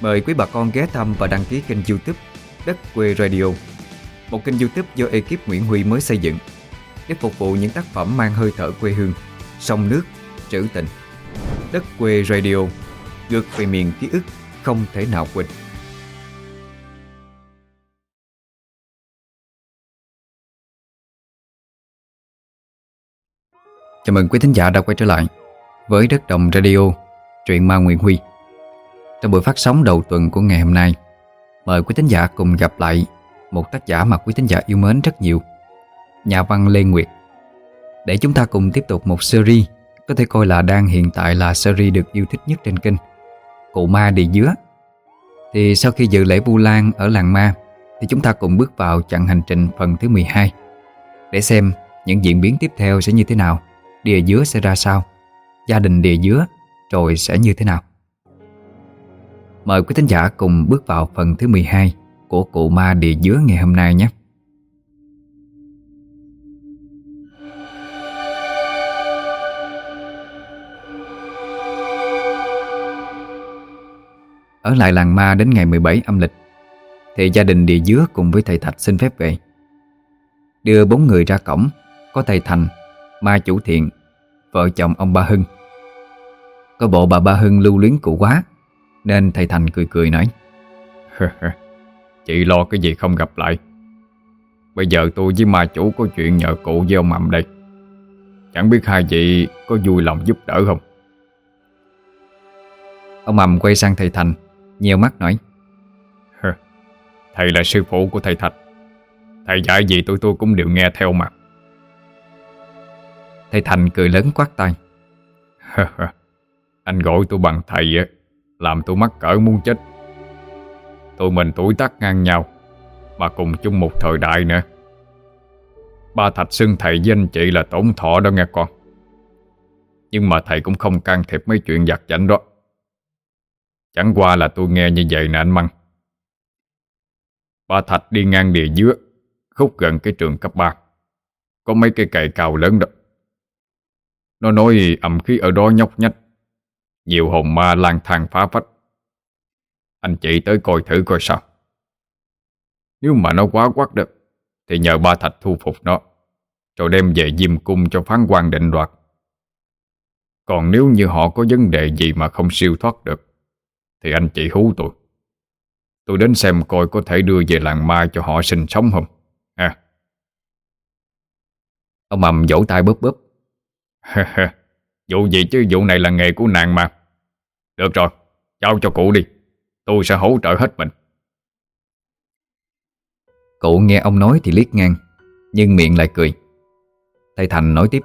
Mời quý bà con ghé thăm và đăng ký kênh youtube Đất Quê Radio. Một kênh youtube do ekip Nguyễn Huy mới xây dựng Để phục vụ những tác phẩm mang hơi thở quê hương Sông nước, trữ tình. Đất Quê Radio Ngược về miền ký ức không thể nào quên. Chào mừng quý thính giả đã quay trở lại với Đất Đồng Radio, truyện ma Nguyễn Huy. Trong buổi phát sóng đầu tuần của ngày hôm nay, mời quý thính giả cùng gặp lại một tác giả mà quý thính giả yêu mến rất nhiều, nhà văn Lê Nguyệt. Để chúng ta cùng tiếp tục một series có thể coi là đang hiện tại là series được yêu thích nhất trên kênh, Cụ Ma Địa Dứa. Thì sau khi dự lễ Vu Lan ở làng ma, thì chúng ta cùng bước vào chặng hành trình phần thứ 12 để xem những diễn biến tiếp theo sẽ như thế nào Địa dứa sẽ ra sao Gia đình địa dứa Rồi sẽ như thế nào Mời quý thính giả cùng bước vào phần thứ 12 Của cụ ma địa dứa ngày hôm nay nhé. Ở lại làng ma đến ngày 17 âm lịch Thì gia đình địa dứa cùng với thầy Thạch xin phép về. Đưa bốn người ra cổng Có thầy Thành, ma chủ thiện Vợ chồng ông Ba Hưng. Có bộ bà Ba Hưng lưu luyến cụ quá nên thầy Thành cười cười nói Chị lo cái gì không gặp lại? Bây giờ tôi với ma chủ có chuyện nhờ cụ với ông Mầm đây. Chẳng biết hai vị có vui lòng giúp đỡ không? Ông Mầm quay sang thầy Thành Nhiều mắt nói Thầy là sư phụ của thầy Thạch Thầy dạy gì tôi tôi cũng đều nghe theo mà. Thầy Thành cười lớn quát tay Anh gọi tôi bằng thầy á làm tôi mắc cỡ muốn chết. Tụi mình tuổi tác ngang nhau, Mà cùng chung một thời đại nữa. Ba Thạch xưng thầy với anh chị là tổn thọ đó nghe con. Nhưng mà thầy cũng không can thiệp mấy chuyện giặt giảnh đó. Chẳng qua là tôi nghe như vậy nè anh Măng. Ba Thạch đi ngang địa dứa, Khúc gần cái trường cấp 3 Có mấy cây cày cao lớn đó. Nó nói ẩm khí ở đó nhóc nhách. Nhiều hồn ma lang thang phá phách Anh chị tới coi thử coi sao. Nếu mà nó quá quắc được Thì nhờ ba thạch thu phục nó, Rồi đem về diêm cung cho phán quan định đoạt. Còn nếu như họ có vấn đề gì mà không siêu thoát được, Thì anh chị hú tôi. Tôi đến xem coi có thể đưa về làng ma cho họ sinh sống không. À Ông mầm vỗ tay bóp bóp Vụ gì chứ, vụ này là nghề của nàng mà. Được rồi Giao cho cụ đi. Tôi sẽ hỗ trợ hết mình. Cụ nghe ông nói thì liếc ngang Nhưng miệng lại cười. Thầy Thành nói tiếp.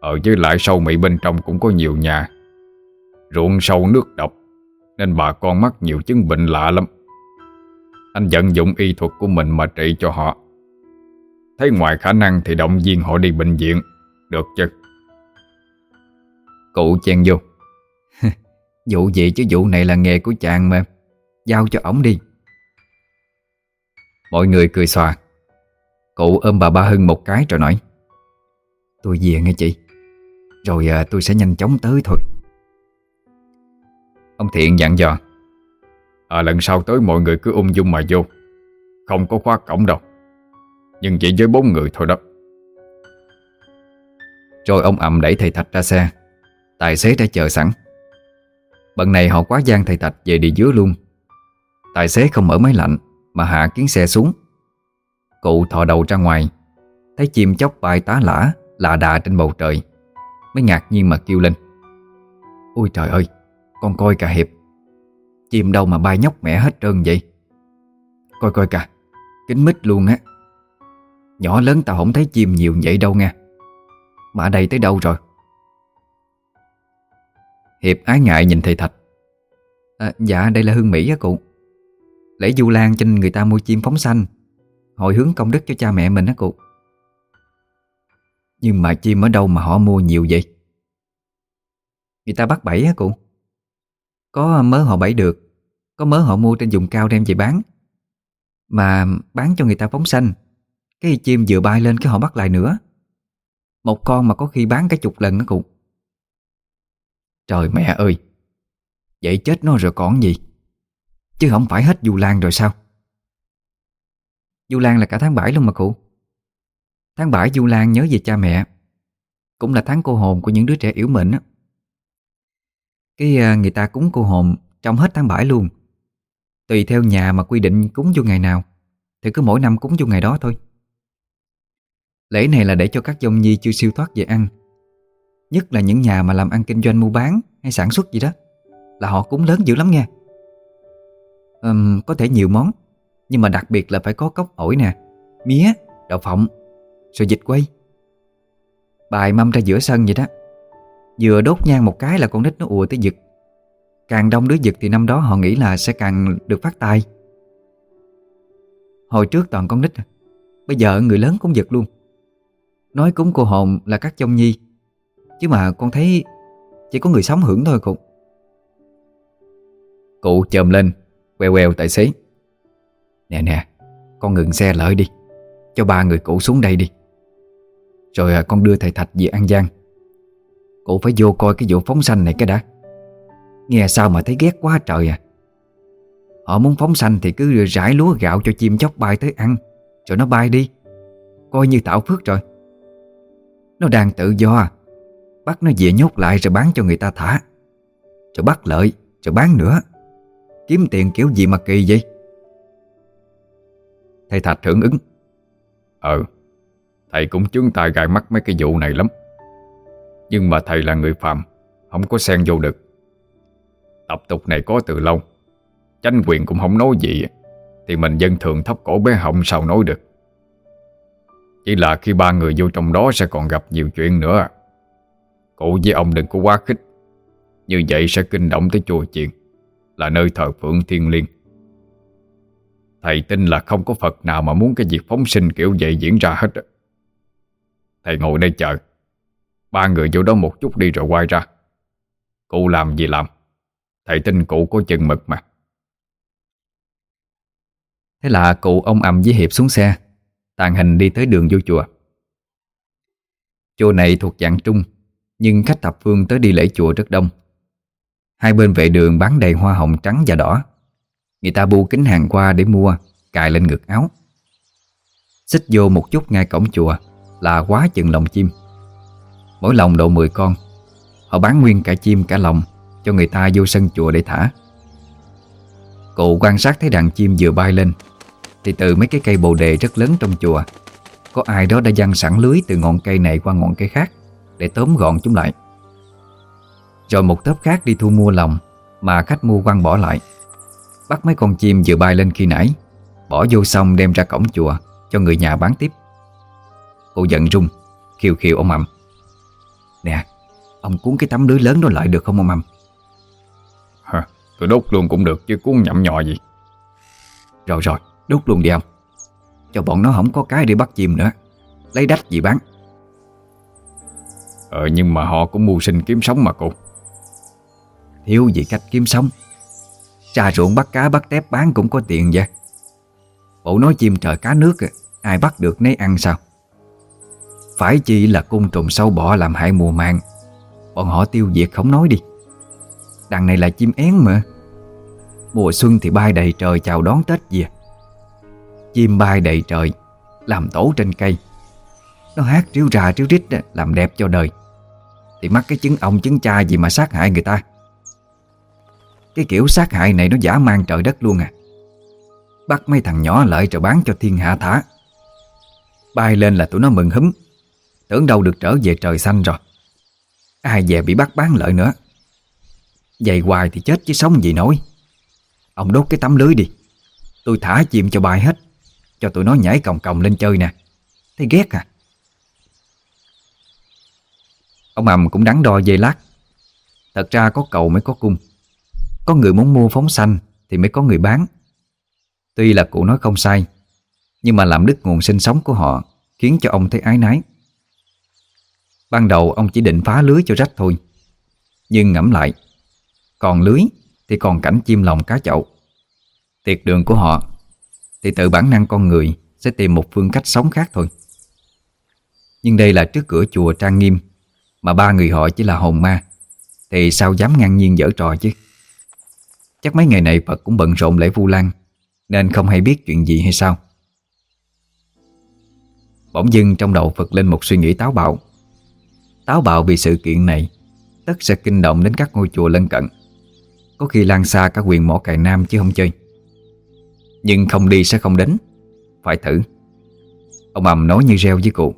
Ở với lại sâu mị bên trong cũng có nhiều nhà. Ruộng sâu nước độc Nên bà con mắc nhiều chứng bệnh lạ lắm. Anh vận dụng y thuật của mình mà trị cho họ. Thấy ngoài khả năng thì động viên họ đi bệnh viện. Được chứ? Cụ chen vô Vụ gì chứ vụ này là nghề của chàng mà. Giao cho ổng đi. Mọi người cười xòa. Cụ ôm bà Ba Hưng một cái rồi nói Tôi về nghe chị Rồi à, tôi sẽ nhanh chóng tới thôi. Ông Thiện dặn dò À lần sau tới mọi người cứ ung dung mà vô. Không có khóa cổng đâu. Nhưng chỉ với bốn người thôi đó. Rồi ông ậm đẩy thầy Thạch ra xe. Tài xế đã chờ sẵn. Bận này họ quá gian thầy tạch về đi dưới luôn. Tài xế không mở máy lạnh, Mà hạ kiến xe xuống. Cụ thò đầu ra ngoài, Thấy chim chóc bay tá lả, Lạ đà trên bầu trời, Mới ngạc nhiên mà kêu lên. Ôi trời ơi, Con coi cả hiệp. Chim đâu mà bay nhóc mẹ hết trơn vậy? Coi coi cả Kính mít luôn á. Nhỏ lớn tao không thấy chim nhiều vậy đâu nha mà đây tới đâu rồi? Hiệp ái ngại nhìn thầy Thạch. À, Dạ đây là Hương Mỹ á cụ. Lễ du lan cho người ta mua chim phóng xanh Hồi hướng công đức cho cha mẹ mình á cụ. Nhưng mà chim ở đâu mà họ mua nhiều vậy? Người ta bắt bẫy á cụ. Có mớ họ bẫy được Có mớ họ mua trên vùng cao đem về bán. Mà bán cho người ta phóng xanh Cái chim vừa bay lên cái họ bắt lại nữa. Một con mà có khi bán cả chục lần á cụ. Trời mẹ ơi. Vậy chết nó rồi còn gì? Chứ không phải hết Du Lan rồi sao? Du Lan là cả tháng 7 luôn mà cụ. Tháng 7 Du Lan nhớ về cha mẹ. Cũng là tháng cô hồn của những đứa trẻ yếu mệnh á. Cái à, người ta cúng cô hồn trong hết tháng 7 luôn. Tùy theo nhà mà quy định cúng vô ngày nào. Thì cứ mỗi năm cúng vô ngày đó thôi. Lễ này là để cho các dông nhi chưa siêu thoát về ăn. Nhất là những nhà mà làm ăn kinh doanh mua bán Hay sản xuất gì đó Là họ cúng lớn dữ lắm nha. Um, Có thể nhiều món Nhưng mà đặc biệt là phải có cốc ổi nè Mía, đậu phộng Rồi dịch quay. Bài mâm ra giữa sân vậy đó. Vừa đốt nhang một cái là con nít nó ùa tới giật. Càng đông đứa giật thì năm đó họ nghĩ là sẽ càng được phát tài. Hồi trước toàn con nít à, Bây giờ người lớn cũng giật luôn. Nói cúng cô hồn là các chông nhi Chứ mà con thấy Chỉ có người sống hưởng thôi cụ. Cụ chồm lên Queo queo tài xế. Nè nè Con ngừng xe lại đi. Cho ba người cụ xuống đây đi. Rồi à, con đưa thầy Thạch về An Giang. Cụ phải vô coi cái vụ phóng sanh này cái đã. Nghe sao mà thấy ghét quá trời à. Họ muốn phóng sanh thì cứ rải lúa gạo cho chim chóc bay tới ăn Rồi nó bay đi. Coi như tạo phước rồi. Nó đang tự do à. Bắt nó về nhốt lại rồi bán cho người ta thả. Rồi bắt lợi, Rồi bán nữa. Kiếm tiền kiểu gì mà kỳ vậy? Thầy Thạch hưởng ứng. Ờ Thầy cũng chứng tài gai mắt mấy cái vụ này lắm. Nhưng mà thầy là người phạm Không có xen vô được. Tập tục này có từ lâu, Chánh quyền cũng không nói gì, Thì mình dân thường thấp cổ bé họng sao nói được. Chỉ là khi ba người vô trong đó Sẽ còn gặp nhiều chuyện nữa. Cụ với ông đừng có quá khích. Như vậy sẽ kinh động tới chùa chiền, Là nơi thờ phượng thiên liêng. Thầy tin là không có Phật nào Mà muốn cái việc phóng sinh kiểu vậy diễn ra hết Thầy ngồi đây chờ. Ba người vô đó một chút đi rồi quay ra. Cụ làm gì làm? Thầy tin cụ có chừng mực mà. Thế là cụ ông ầm với Hiệp xuống xe, Tàn hình đi tới đường vô chùa. Chùa này thuộc dạng trung nhưng khách thập phương tới đi lễ chùa rất đông. Hai bên vệ đường bán đầy hoa hồng trắng và đỏ. Người ta bu kính hàng qua để mua, Cài lên ngực áo. Xích vô một chút ngay cổng chùa, Là quá chừng lồng chim. Mỗi lồng độ 10 con. Họ bán nguyên cả chim, cả lồng cho người ta vô sân chùa để thả. Cụ quan sát thấy đàn chim vừa bay lên, Thì từ mấy cái cây bồ đề rất lớn trong chùa, Có ai đó đã dăng sẵn lưới từ ngọn cây này qua ngọn cây khác. Để tóm gọn chúng lại. Rồi một tớp khác đi thu mua lòng Mà khách mua quăng bỏ lại. Bắt mấy con chim vừa bay lên khi nãy Bỏ vô xong đem ra cổng chùa Cho người nhà bán tiếp. Cụ giận rung Khiêu khiêu ông ẩm Nè Ông cuốn cái tấm lưới lớn đó lại được không ông ẩm Tôi đốt luôn cũng được chứ cuốn nhậm nhò gì. Rồi rồi đốt luôn đi ông. Cho bọn nó không có cái để bắt chim nữa. Lấy đách gì bán Ờ nhưng mà họ cũng mưu sinh kiếm sống mà cô. Thiếu gì cách kiếm sống. Ra ruộng bắt cá, bắt tép bán cũng có tiền vậy. Bộ nói chim trời cá nước Ai bắt được nấy ăn sao? Phải chi là côn trùng sâu bọ làm hại mùa màng. Bọn họ tiêu diệt không nói đi. Đằng này là chim én mà. Mùa xuân thì bay đầy trời chào đón Tết gì Chim bay đầy trời, Làm tổ trên cây. Nó hát ríu rà ríu rít Làm đẹp cho đời. Thì mắc cái chứng ông, chứng cha gì mà sát hại người ta? Cái kiểu sát hại này nó giả mang trời đất luôn à. Bắt mấy thằng nhỏ lợi rồi bán cho thiên hạ thả. Bay lên là tụi nó mừng húm Tưởng đâu được trở về trời xanh rồi. Ai về bị bắt bán lợi nữa. Vậy hoài thì chết chứ sống gì nổi. Ông đốt cái tấm lưới đi. Tôi thả chim cho bài hết. Cho tụi nó nhảy còng còng lên chơi nè. Thấy ghét à. Ông ầm cũng đắn đo dây lát. Thật ra có cầu mới có cung. Có người muốn mua phóng xanh Thì mới có người bán. Tuy là cụ nói không sai, Nhưng mà làm đứt nguồn sinh sống của họ Khiến cho ông thấy ái nái Ban đầu ông chỉ định phá lưới cho rách thôi, Nhưng ngẫm lại, Còn lưới thì còn cảnh chim lòng cá chậu. Tiệt đường của họ Thì tự bản năng con người Sẽ tìm một phương cách sống khác thôi. Nhưng đây là trước cửa chùa trang nghiêm. Mà ba người họ chỉ là hồn ma, Thì sao dám ngang nhiên dở trò chứ? Chắc mấy ngày này Phật cũng bận rộn lễ Vu Lan, Nên không hay biết chuyện gì hay sao? Bỗng dưng trong đầu Phật lên một suy nghĩ táo bạo. Táo bạo vì sự kiện này, Tất sẽ kinh động đến các ngôi chùa lân cận. Có khi lan xa cả quyền mỏ cài nam chứ không chơi. Nhưng không đi sẽ không đến, Phải thử. Ông ầm nói như reo với cụ.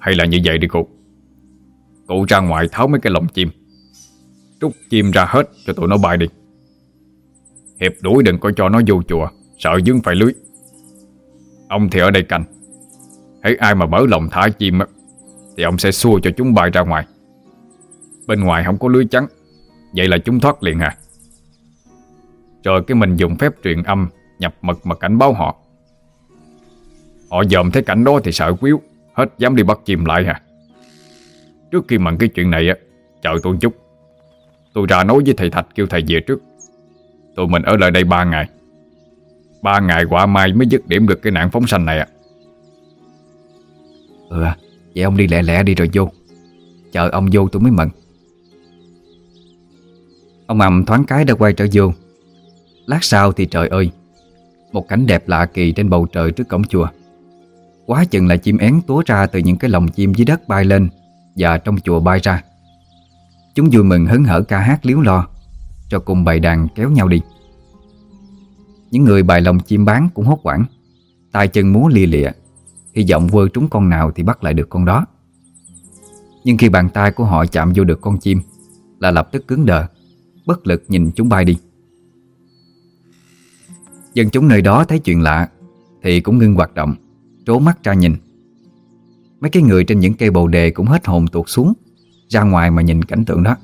Hay là như vậy đi cụ. Cụ ra ngoài tháo mấy cái lồng chim. Trút chim ra hết cho tụi nó bay đi. Hiệp đuổi đừng có cho nó vô chùa, Sợ dướng phải lưới. Ông thì ở đây canh. Thấy ai mà mở lòng thả chim Thì ông sẽ xua cho chúng bay ra ngoài. Bên ngoài không có lưới trắng, Vậy là chúng thoát liền à. Rồi cái mình dùng phép truyền âm Nhập mật mà cảnh báo họ. Họ dòm thấy cảnh đó thì sợ quýu, Hết dám đi bắt chim lại hả Trước khi mặn cái chuyện này á Chờ tôi chút. Tôi ra nói với thầy Thạch kêu thầy về trước. Tụi mình ở lại đây ba ngày. Ba ngày quả mai mới dứt điểm được cái nạn phóng sanh này ạ. Ừ Vậy ông đi lẹ lẹ đi rồi vô. Chờ ông vô tôi mới mừng Ông ầm thoáng cái đã quay trở vô. Lát sau thì trời ơi, Một cảnh đẹp lạ kỳ trên bầu trời trước cổng chùa. Quá chừng là chim én túa ra từ những cái lồng chim dưới đất bay lên. Và trong chùa bay ra. Chúng vui mừng hớn hở ca hát liếu lo, Cho cùng bài đàn kéo nhau đi. Những người bài lồng chim bán cũng hốt quảng tay chân múa lia lịa, Hy vọng vơ trúng con nào thì bắt lại được con đó. Nhưng khi bàn tay của họ chạm vô được con chim, Là lập tức cứng đờ, Bất lực nhìn chúng bay đi. Dân chúng nơi đó thấy chuyện lạ, Thì cũng ngưng hoạt động, Trố mắt ra nhìn. Mấy cái người trên những cây bồ đề cũng hết hồn tuột xuống Ra ngoài mà nhìn cảnh tượng đó.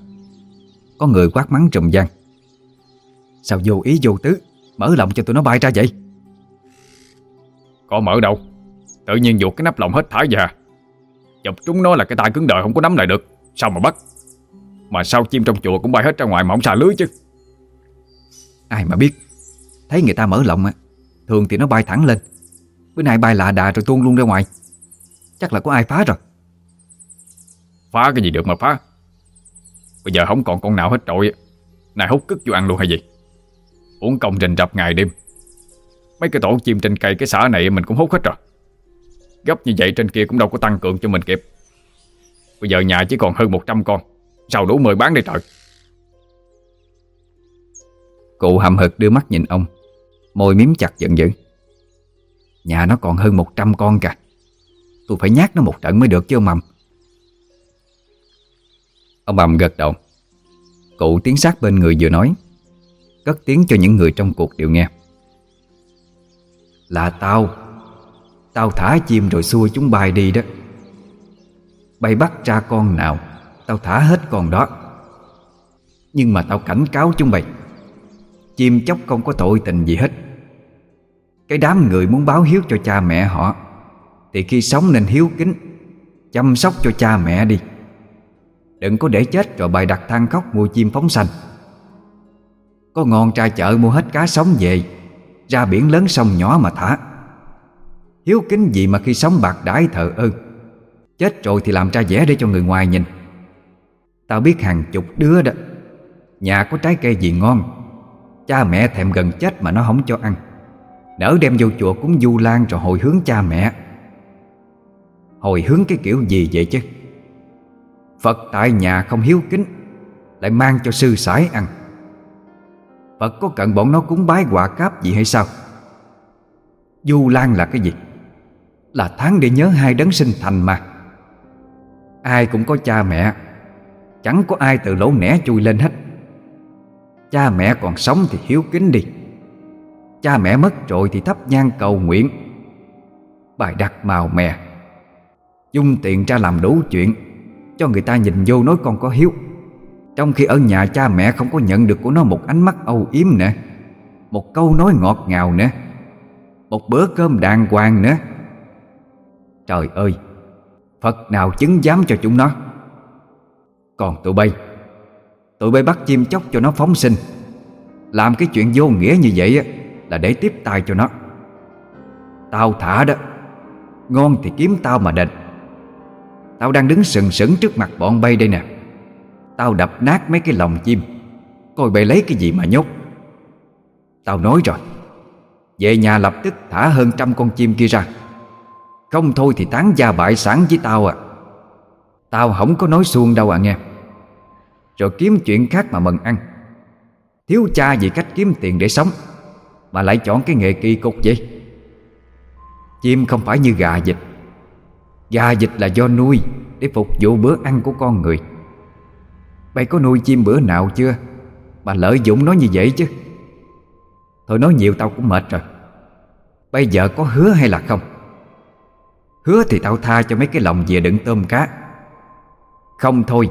Có người quát mắng trùm gian. Sao vô ý vô tứ Mở lòng cho tụi nó bay ra vậy? Có mở đâu. Tự nhiên vuột cái nắp lồng hết thả ra Chọc chúng nó là cái tay cứng đờ không có nắm lại được. Sao mà bắt? Mà sao chim trong chùa cũng bay hết ra ngoài mà không xà lưới chứ? Ai mà biết. Thấy người ta mở lồng á Thường thì nó bay thẳng lên. Bữa nay bay lạ đà rồi tuôn luôn ra ngoài Chắc là có ai phá rồi. Phá cái gì được mà phá? Bây giờ không còn con nào hết trội. Này hút cức vô ăn luôn hay gì? Uống công trình rập ngày đêm. Mấy cái tổ chim trên cây cái xã này mình cũng hút hết rồi. Gấp như vậy trên kia cũng đâu có tăng cường cho mình kịp. Bây giờ nhà chỉ còn hơn 100 con. Sao đủ 10 bán đi trời? Cụ hậm hực đưa mắt nhìn ông Môi miếm chặt giận dữ. Nhà nó còn hơn 100 con kìa Tôi phải nhát nó một trận mới được chứ, ông Mầm. Ông Mầm gật đầu. Cụ tiến sát bên người vừa nói, Cất tiếng cho những người trong cuộc đều nghe. Là tao. Tao thả chim rồi xua chúng bay đi đó. Bay bắt ra con nào, Tao thả hết con đó. Nhưng mà tao cảnh cáo chúng mày, Chim chóc không có tội tình gì hết. Cái đám người muốn báo hiếu cho cha mẹ họ thì khi sống nên hiếu kính, Chăm sóc cho cha mẹ đi. Đừng có để chết rồi bày đặt than khóc mua chim phóng xanh Có ngon trai chợ mua hết cá sống về, Ra biển lớn sông nhỏ mà thả. Hiếu kính gì mà khi sống bạc đãi thờ ơ? Chết rồi thì làm ra vẻ để cho người ngoài nhìn. Tao biết hàng chục đứa đó. Nhà có trái cây gì ngon? Cha mẹ thèm gần chết mà nó không cho ăn. Nỡ đem vô chùa cúng du lan rồi hồi hướng cha mẹ. Hồi hướng cái kiểu gì vậy chứ? Phật tại nhà không hiếu kính, Lại mang cho sư sải ăn. Phật có cần bọn nó cúng bái quả cáp gì hay sao? Du lan là cái gì? Là tháng để nhớ hai đấng sinh thành mà. Ai cũng có cha mẹ, Chẳng có ai từ lỗ nẻ chui lên hết. Cha mẹ còn sống thì hiếu kính đi. Cha mẹ mất rồi thì thắp nhang cầu nguyện. Bài đặt màu mè. Dung tiền ra làm đủ chuyện, Cho người ta nhìn vô nói con có hiếu. Trong khi ở nhà cha mẹ không có nhận được của nó một ánh mắt âu yếm nè, Một câu nói ngọt ngào nè, Một bữa cơm đàng hoàng nữa Trời ơi, Phật nào chứng giám cho chúng nó? Còn tụi bay Tụi bay bắt chim chóc cho nó phóng sinh. Làm cái chuyện vô nghĩa như vậy Là để tiếp tay cho nó. Tao thả đó, Ngon thì kiếm tao mà đền. Tao đang đứng sừng sững trước mặt bọn bay đây nè. Tao đập nát mấy cái lồng chim. Coi bày lấy cái gì mà nhốt. Tao nói rồi. Về nhà lập tức thả hơn trăm con chim kia ra. Không thôi thì tán gia bại sản với tao à. Tao không có nói xuông đâu à nghe. Rồi kiếm chuyện khác mà mần ăn. Thiếu cha vì cách kiếm tiền để sống, Mà lại chọn cái nghề kỳ cục vậy. Chim không phải như gà dịch gia dịch là do nuôi, Để phục vụ bữa ăn của con người. Bay có nuôi chim bữa nào chưa? Bà lợi dụng nó như vậy chứ. Thôi nói nhiều tao cũng mệt rồi. Bây giờ có hứa hay là không? Hứa thì tao tha cho mấy cái lòng về đựng tôm cá. Không thôi,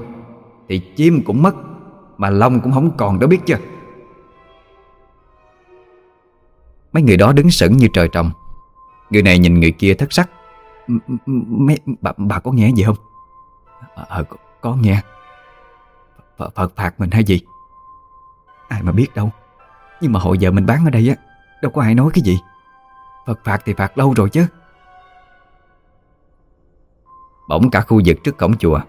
Thì chim cũng mất, Mà lông cũng không còn đó biết chưa? Mấy người đó đứng sững như trời trồng. Người này nhìn người kia thất sắc. Mấy, bà, bà có nghe gì không? Ờ, à, có, có nghe. Phật, Phật phạt mình hay gì? Ai mà biết đâu. Nhưng mà hồi giờ mình bán ở đây á Đâu có ai nói cái gì. Phật phạt thì phạt lâu rồi chứ. Bỗng cả khu vực trước cổng chùa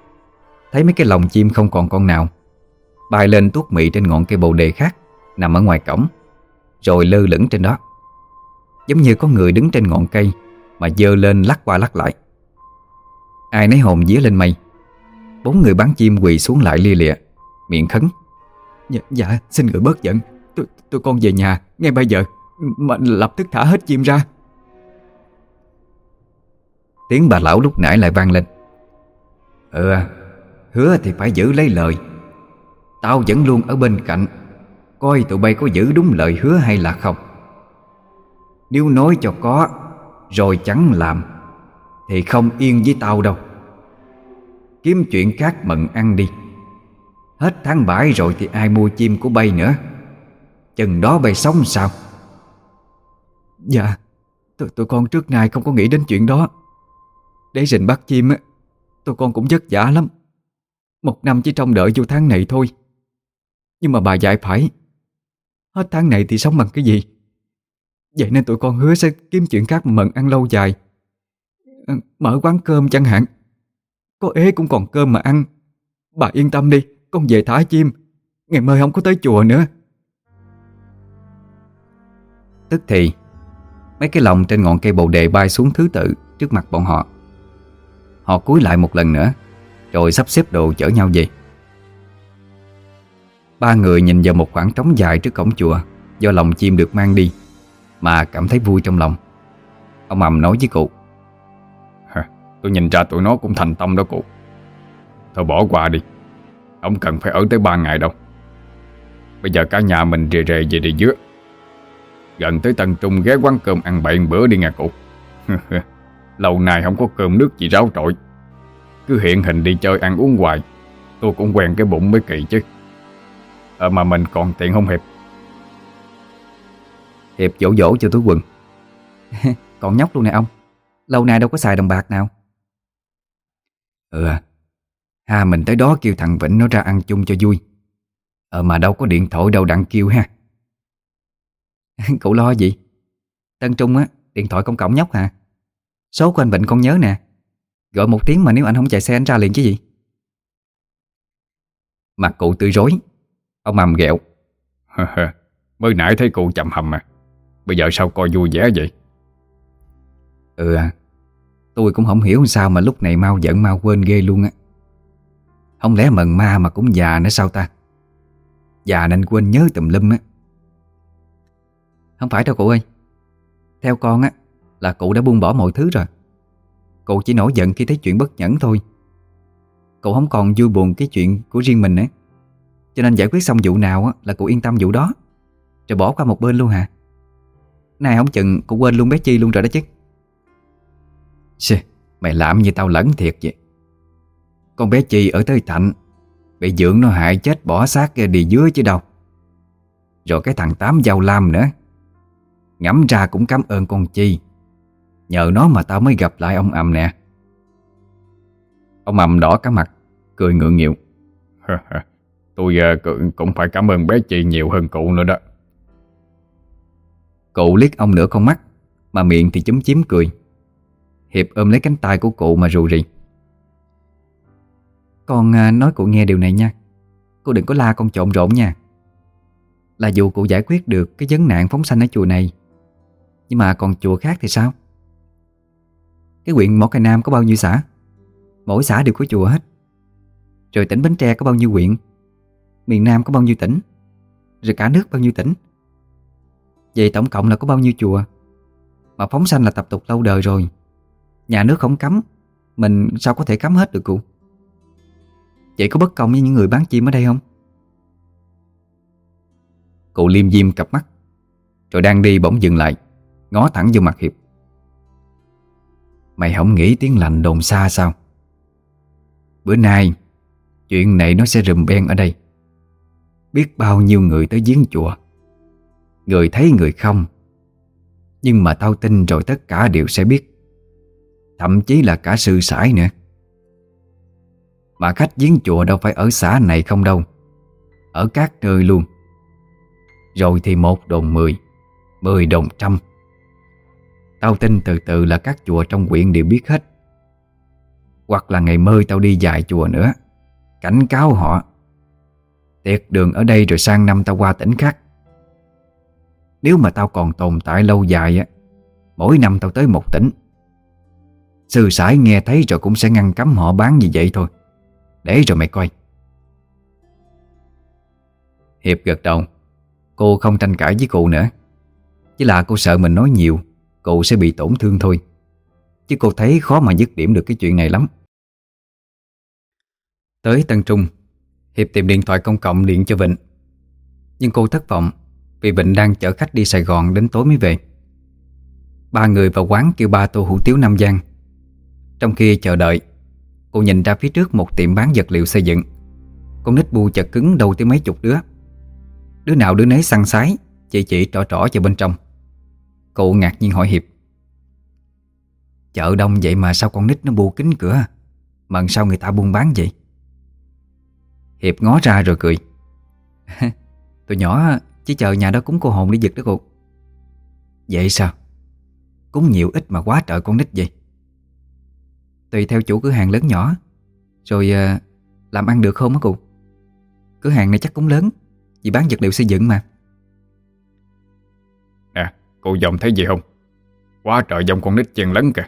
Thấy mấy cái lồng chim không còn con nào Bay lên tuốt mị trên ngọn cây bồ đề khác Nằm ở ngoài cổng Rồi lơ lửng trên đó. Giống như có người đứng trên ngọn cây mà dơ lên lắc qua lắc lại. Ai nấy hồn día lên mây. Bốn người bán chim quỳ xuống lại lia lịa Miệng khấn. Dạ, dạ xin người bớt giận. Tôi, tôi con về nhà ngay bây giờ. Mà lập tức thả hết chim ra. Tiếng bà lão lúc nãy lại vang lên. Ừ Hứa thì phải giữ lấy lời. Tao vẫn luôn ở bên cạnh. Coi tụi bay có giữ đúng lời hứa hay là không. Nếu nói cho có rồi chẳng làm Thì không yên với tao đâu. Kiếm chuyện khác mận ăn đi. Hết tháng bãi rồi thì ai mua chim của bay nữa? Chừng đó bay sống sao? Dạ Tụi, tụi con trước nay không có nghĩ đến chuyện đó. Để rình bắt chim á Tụi con cũng vất vả lắm. Một năm chỉ trông đợi vô tháng này thôi. Nhưng mà bà dạy phải Hết tháng này thì sống bằng cái gì? Vậy nên tụi con hứa sẽ kiếm chuyện khác mà mận ăn lâu dài. Ờ, mở quán cơm chẳng hạn. Có ế cũng còn cơm mà ăn. Bà yên tâm đi, Con về thả chim. Ngày mai không có tới chùa nữa. Tức thì, Mấy cái lồng trên ngọn cây bồ đề bay xuống thứ tự Trước mặt bọn họ. Họ cúi lại một lần nữa, Rồi sắp xếp đồ chở nhau về. Ba người nhìn vào một khoảng trống dài trước cổng chùa, Do lòng chim được mang đi. Mà cảm thấy vui trong lòng. Ông ầm nói với cụ. Tôi nhìn ra tụi nó cũng thành tâm đó cụ. Thôi bỏ qua đi Ông cần phải ở tới ba ngày đâu. Bây giờ cả nhà mình rề rề về đi dứa Gần tới Tân Trung ghé quán cơm ăn bậy bữa đi nha cụ. Lâu nay không có cơm nước gì ráo trội. Cứ hiện hình đi chơi ăn uống hoài, Tôi cũng quen cái bụng mới kỳ chứ. Ờ mà mình còn tiền không Hiệp? Hiệp dỗ dỗ cho túi quần. Còn nhóc luôn nè ông. Lâu nay đâu có xài đồng bạc nào. Ừ à. Ha mình tới đó kêu thằng Vĩnh nó ra ăn chung cho vui. Ờ mà đâu có điện thoại đâu đặng kêu ha. Cậu lo gì? Tân Trung á Điện thoại công cộng nhóc hả? Số của anh Vịnh con nhớ nè. Gọi một tiếng mà nếu anh không chạy xe anh ra liền chứ gì? Mặt cụ tươi rối. Ông mầm ghẹo. Mới nãy thấy cụ chậm hầm mà Bây giờ sao coi vui vẻ vậy? Ừ à Tôi cũng không hiểu sao mà lúc này mau giận mau quên ghê luôn á. Không lẽ mần ma mà cũng già nữa sao ta? Già nên quên nhớ tùm lum á. Không phải đâu cụ ơi. Theo con á, Là cụ đã buông bỏ mọi thứ rồi. Cụ chỉ nổi giận khi thấy chuyện bất nhẫn thôi. Cụ không còn vui buồn cái chuyện của riêng mình nữa. Cho nên giải quyết xong vụ nào á, là cụ yên tâm vụ đó. Rồi bỏ qua một bên luôn hả? Này không chừng cô quên luôn bé Chi luôn rồi đó chứ. Xì, mày làm như tao lẫn thiệt vậy? Con bé Chi ở tới Thạnh Bị dưỡng nó hại chết bỏ xác đi dưới chứ đâu. Rồi cái thằng Tám Giao Lam nữa ngẫm ra cũng cảm ơn con Chi. Nhờ nó mà tao mới gặp lại ông ầm nè. Ông ầm đỏ cả mặt Cười ngượng nghịu. Tôi uh, cũng phải cảm ơn bé Chi nhiều hơn cụ nữa đó cậu liếc ông nửa con mắt Mà miệng thì chúm chím cười. Hiệp ôm lấy cánh tay của cụ mà rù rì. Con à, nói cụ nghe điều này nha. Cô đừng có la con trộn rộn nha. Là dù cụ giải quyết được cái vấn nạn phóng sanh ở chùa này Nhưng mà còn chùa khác thì sao? Cái huyện Mỏ Cày Nam có bao nhiêu xã? Mỗi xã đều có chùa hết. Rồi tỉnh Bến Tre có bao nhiêu huyện Miền Nam có bao nhiêu tỉnh? Rồi cả nước bao nhiêu tỉnh? Vậy tổng cộng là có bao nhiêu chùa? Mà phóng sanh là tập tục lâu đời rồi. Nhà nước không cấm, Mình sao có thể cấm hết được cụ? Vậy có bất công với những người bán chim ở đây không? Cụ liêm diêm cặp mắt, Rồi đang đi bỗng dừng lại, Ngó thẳng vô mặt Hiệp. Mày không nghĩ tiếng lành đồn xa sao? Bữa nay, Chuyện này nó sẽ rùm beng ở đây. Biết bao nhiêu người tới giếng chùa. Người thấy người không. Nhưng mà tao tin rồi tất cả đều sẽ biết. Thậm chí là cả sư sải nữa. Mà khách giếng chùa đâu phải ở xã này không đâu. Ở các nơi luôn. Rồi thì một đồn mười Mười đồn trăm. Tao tin từ từ là các chùa trong huyện đều biết hết. Hoặc là ngày mơi tao đi dài chùa nữa, Cảnh cáo họ. Tiệt đường ở đây rồi sang năm tao qua tỉnh khác. Nếu mà tao còn tồn tại lâu dài á, Mỗi năm tao tới một tỉnh. Sư sãi nghe thấy rồi cũng sẽ ngăn cấm họ bán như vậy thôi. Để rồi mày coi. Hiệp gật đầu. Cô không tranh cãi với cụ nữa. Chỉ là cô sợ mình nói nhiều, Cụ sẽ bị tổn thương thôi. Chứ cô thấy khó mà dứt điểm được cái chuyện này lắm. Tới Tân Trung, Hiệp tìm điện thoại công cộng điện cho Vịnh. Nhưng cô thất vọng. Vì bệnh đang chở khách đi Sài Gòn đến tối mới về. Ba người vào quán kêu ba tô hủ tiếu Nam Giang. Trong khi chờ đợi, Cô nhìn ra phía trước một tiệm bán vật liệu xây dựng. Con nít bu chật cứng đầu tới mấy chục đứa. Đứa nào đứa nấy săn sái Chị chỉ trỏ trỏ vào bên trong. Cô ngạc nhiên hỏi Hiệp. Chợ đông vậy mà sao con nít nó bu kính cửa? Mà sao người ta buôn bán vậy? Hiệp ngó ra rồi cười. Tụi nhỏ chỉ chờ nhà đó cúng cô hồn đi giật đó cô Vậy sao? Cúng nhiều ít mà quá trời con nít vậy. Tùy theo chủ cửa hàng lớn nhỏ Rồi uh, làm ăn được không á cô Cửa hàng này chắc cũng lớn Vì bán vật liệu xây dựng mà. Nè cô dòng thấy gì không? Quá trời dòng con nít chen lấn kìa.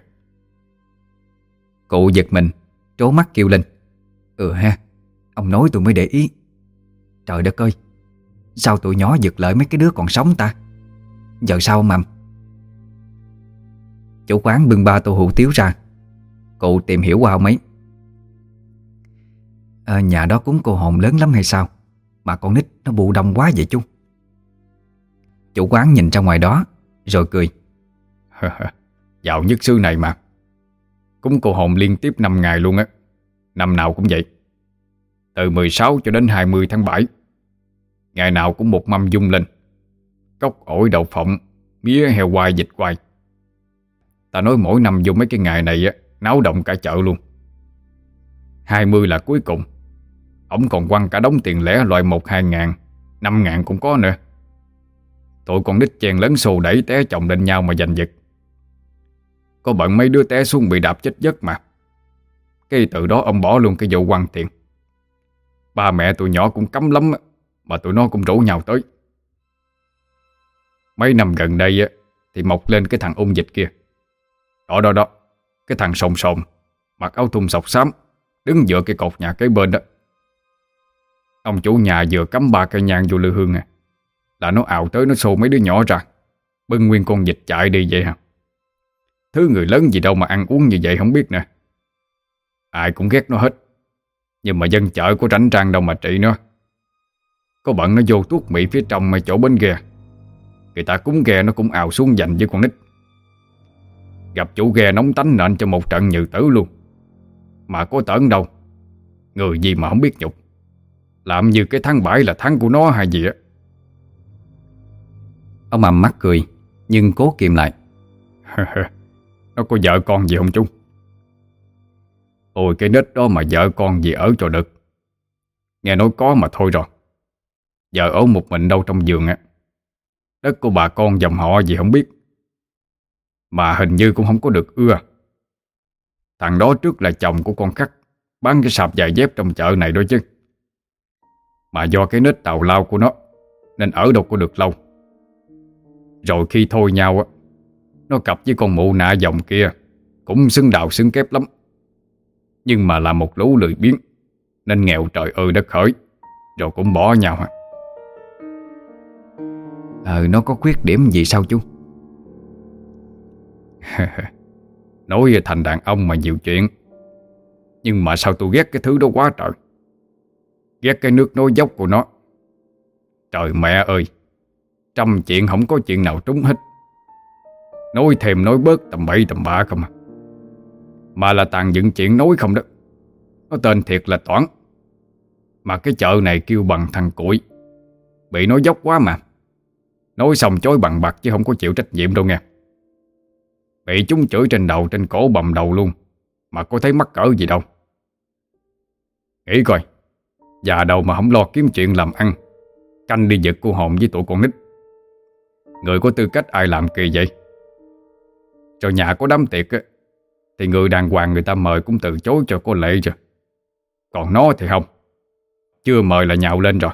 Cụ giật mình Trố mắt kêu lên. Ừ ha Ông nói tôi mới để ý. Trời đất ơi Sao tụi nhỏ giật lợi mấy cái đứa còn sống ta? Giờ sao mầm Chủ quán bưng ba tô hủ tiếu ra. Cụ tìm hiểu qua mấy à, ờ, Nhà đó cúng cô hồn lớn lắm hay sao? Mà con nít nó bụ đông quá vậy chung Chủ quán nhìn ra ngoài đó Rồi cười. Dạo nhất sư này mà. Cúng cô hồn liên tiếp 5 ngày luôn á. Năm nào cũng vậy. Từ 16 cho đến 20 tháng 7 Ngày nào cũng một mâm dung lên. Cốc ổi đậu phộng, Mía heo quai dịch quai Ta nói mỗi năm vô mấy cái ngày này á, Náo động cả chợ luôn. 20 là cuối cùng. Ông còn quăng cả đống tiền lẻ loại 1-2 ngàn 5 ngàn cũng có nữa. Tụi con đít chèn lớn xù đẩy té chồng lên nhau mà giành giật. Có bận mấy đứa té xuống bị đạp chết giấc mà. Cái từ đó ông bỏ luôn cái vụ quăng tiền. Ba mẹ tụi nhỏ cũng cấm lắm mà tụi nó cũng rủ nhau tới. Mấy năm gần đây á, Thì mọc lên cái thằng ung dịch kia. Đó đó đó, Cái thằng sồn sồn, Mặc áo thun sọc xám, Đứng giữa cái cột nhà kế bên đó. Ông chủ nhà vừa cắm ba cây nhang vô lư hương à Là nó ảo tới nó xô mấy đứa nhỏ ra, Bưng nguyên con dịch chạy đi vậy hả? Thứ người lớn gì đâu mà ăn uống như vậy không biết nè Ai cũng ghét nó hết, nhưng mà dân chợ có rảnh trang đâu mà trị nó. Có bận nó vô tuốt mỹ phía trong mà chỗ bên ghe. Người ta cúng ghe nó cũng ào xuống dành với con nít. Gặp chủ ghe nóng tánh nện cho một trận nhự tử luôn. Mà có tởn đâu? Người gì mà không biết nhục? Làm như cái tháng 7 là tháng của nó hay gì á? Ông ầm mắt cười Nhưng cố kiềm lại. Nó có vợ con gì không chú? Ôi cái nết đó mà vợ con gì ở cho được. Nghe nói có mà thôi rồi Vợ ở một mình đâu trong giường á. Đất của bà con dòng họ gì không biết. Mà hình như cũng không có được ưa. Thằng đó trước là chồng của con khắc, Bán cái sạp giày dép trong chợ này đó chứ. Mà do cái nết tàu lao của nó, Nên ở đâu có được lâu. Rồi khi thôi nhau á, Nó cặp với con mụ nạ dòng kia, Cũng xứng đạo xứng kép lắm. Nhưng mà là một lũ lười biếng, Nên nghèo trời ơi đất khởi, Rồi cũng bỏ nhau hả Ờ nó có khuyết điểm gì sao chú? Nói về thành đàn ông mà nhiều chuyện. Nhưng mà sao tôi ghét cái thứ đó quá trời? Ghét cái nước nối dốc của nó. Trời mẹ ơi, Trăm chuyện không có chuyện nào trúng hết. Nói thêm nói bớt tầm bậy tầm bạ không à Mà là tàn dựng chuyện nói không đó. Nó tên thiệt là Toán Mà cái chợ này kêu bằng thằng củi Bị nói dốc quá mà. Nói xong chối bằng bạc chứ không có chịu trách nhiệm đâu nghe. Bị chúng chửi trên đầu, trên cổ bầm đầu luôn, Mà có thấy mắc cỡ gì đâu. Nghĩ coi, Già đầu mà không lo kiếm chuyện làm ăn, Canh đi giật cô hồn với tụi con nít. Người có tư cách ai làm kỳ vậy? Rồi nhà có đám tiệc á, Thì người đàng hoàng người ta mời cũng từ chối cho cô lệ rồi Còn nó thì không, Chưa mời là nhạo lên rồi.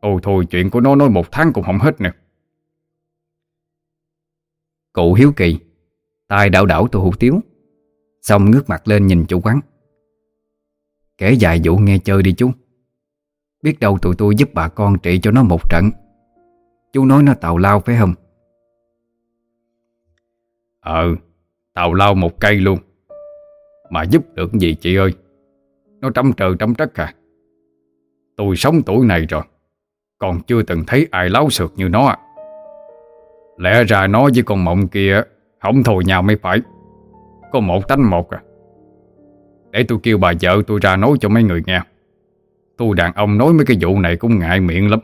Ôi thôi, chuyện của nó nói một tháng cũng không hết nè. Cụ hiếu kỳ tay đảo đảo tô hủ tiếu. Xong ngước mặt lên nhìn chủ quán. Kể dài vụ nghe chơi đi chú. Biết đâu tụi tôi giúp bà con trị cho nó một trận. Chú nói nó tào lao phải không? Ờ Tào lao một cây luôn. Mà giúp được gì chị ơi? Nó trăm trời trăm trắc à. Tôi sống tuổi này rồi. Còn chưa từng thấy ai láo sượt như nó. Lẽ ra nó với con mộng kia Không thù nhau mới phải. Có một tánh một à. Để tôi kêu bà vợ tôi ra nói cho mấy người nghe. Tôi đàn ông nói mấy cái vụ này cũng ngại miệng lắm.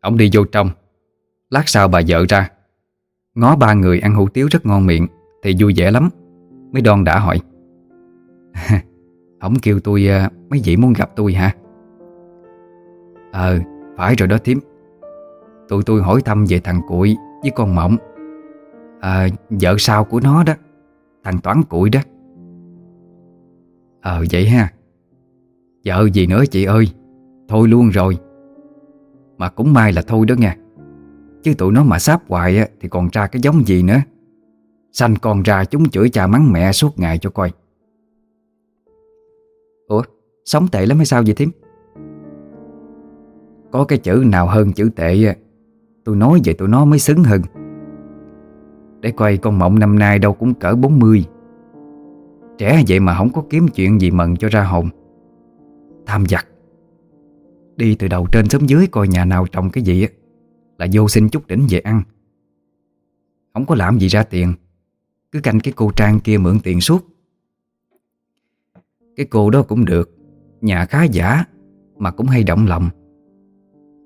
Ông đi vô trong. Lát sau bà vợ ra. Ngó ba người ăn hủ tiếu rất ngon miệng, Thì vui vẻ lắm. Mới đon đã hỏi. Ông kêu tôi ờ, mấy vị muốn gặp tôi hả? Ờ Phải rồi đó thím. Tụi tôi hỏi thăm về thằng Cụi với con Mộng. À vợ sau của nó đó, Thằng Toán Cụi đó. Ờ vậy ha. Vợ gì nữa chị ơi? Thôi luôn rồi. Mà cũng may là thôi đó nha Chứ tụi nó mà sáp hoài á, Thì còn ra cái giống gì nữa. Sanh con ra chúng chửi cha mắng mẹ suốt ngày cho coi. Ủa, Sống tệ lắm hay sao vậy thím? Có cái chữ nào hơn chữ tệ Tôi nói vậy tụi nó mới xứng hơn. Để coi con mộng năm nay đâu cũng cỡ 40 Trẻ vậy mà không có kiếm chuyện gì mần cho ra hồn. Tham giặc. Đi từ đầu trên xóm dưới coi nhà nào trồng cái gì Là vô xin chút đỉnh về ăn. Không có làm gì ra tiền, Cứ canh cái cô Trang kia mượn tiền suốt. Cái cô đó cũng được, Nhà khá giả, Mà cũng hay động lòng.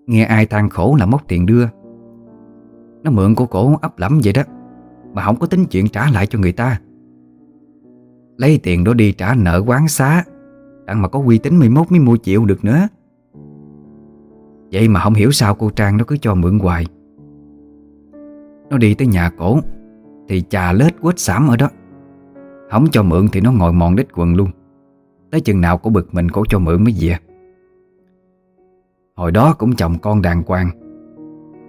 Nghe ai than khổ là móc tiền đưa. Nó mượn của cổ ấp lắm vậy đó, Mà không có tính chuyện trả lại cho người ta. Lấy tiền đó đi trả nợ quán xá, Đặng mà có uy tín 11 mới mua chịu được nữa. Vậy mà không hiểu sao cô Trang nó cứ cho mượn hoài. Nó đi tới nhà cổ, Thì chà lết quết xám ở đó. Không cho mượn thì nó ngồi mòn đít quần luôn. Tới chừng nào cổ bực mình, cổ cho mượn mới về. Hồi đó cũng chồng con đàng hoàng.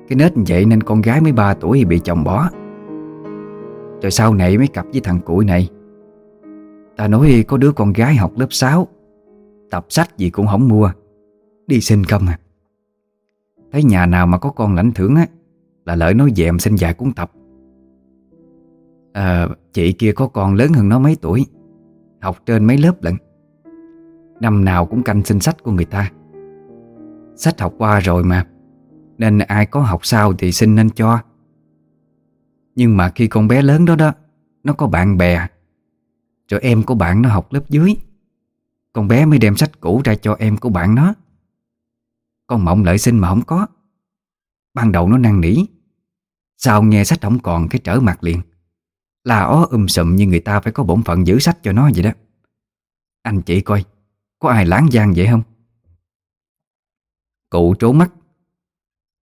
Cái nết vậy nên con gái mới 3 tuổi bị chồng bỏ. Rồi sau này mới cặp với thằng củi này. Ta nói có đứa con gái học lớp 6 Tập sách gì cũng không mua Đi xin không à. Thấy nhà nào mà có con lãnh thưởng á Là lợi nói dèm xin vài cuốn tập. À, Chị kia có con lớn hơn nó mấy tuổi Học trên mấy lớp lận. Năm nào cũng canh xin sách của người ta. Sách học qua rồi mà. Nên ai có học sao thì xin nên cho. Nhưng mà khi con bé lớn đó đó, Nó có bạn bè. Rồi em của bạn nó học lớp dưới. Con bé mới đem sách cũ ra cho em của bạn nó. Con mộng lợi xin mà không có. Ban đầu nó năn nỉ. Sao nghe sách không còn cái trở mặt liền. Là ó um sùm như người ta phải có bổn phận giữ sách cho nó vậy đó. Anh chị coi, Có ai láng giang vậy không? Cụ trốn mắt.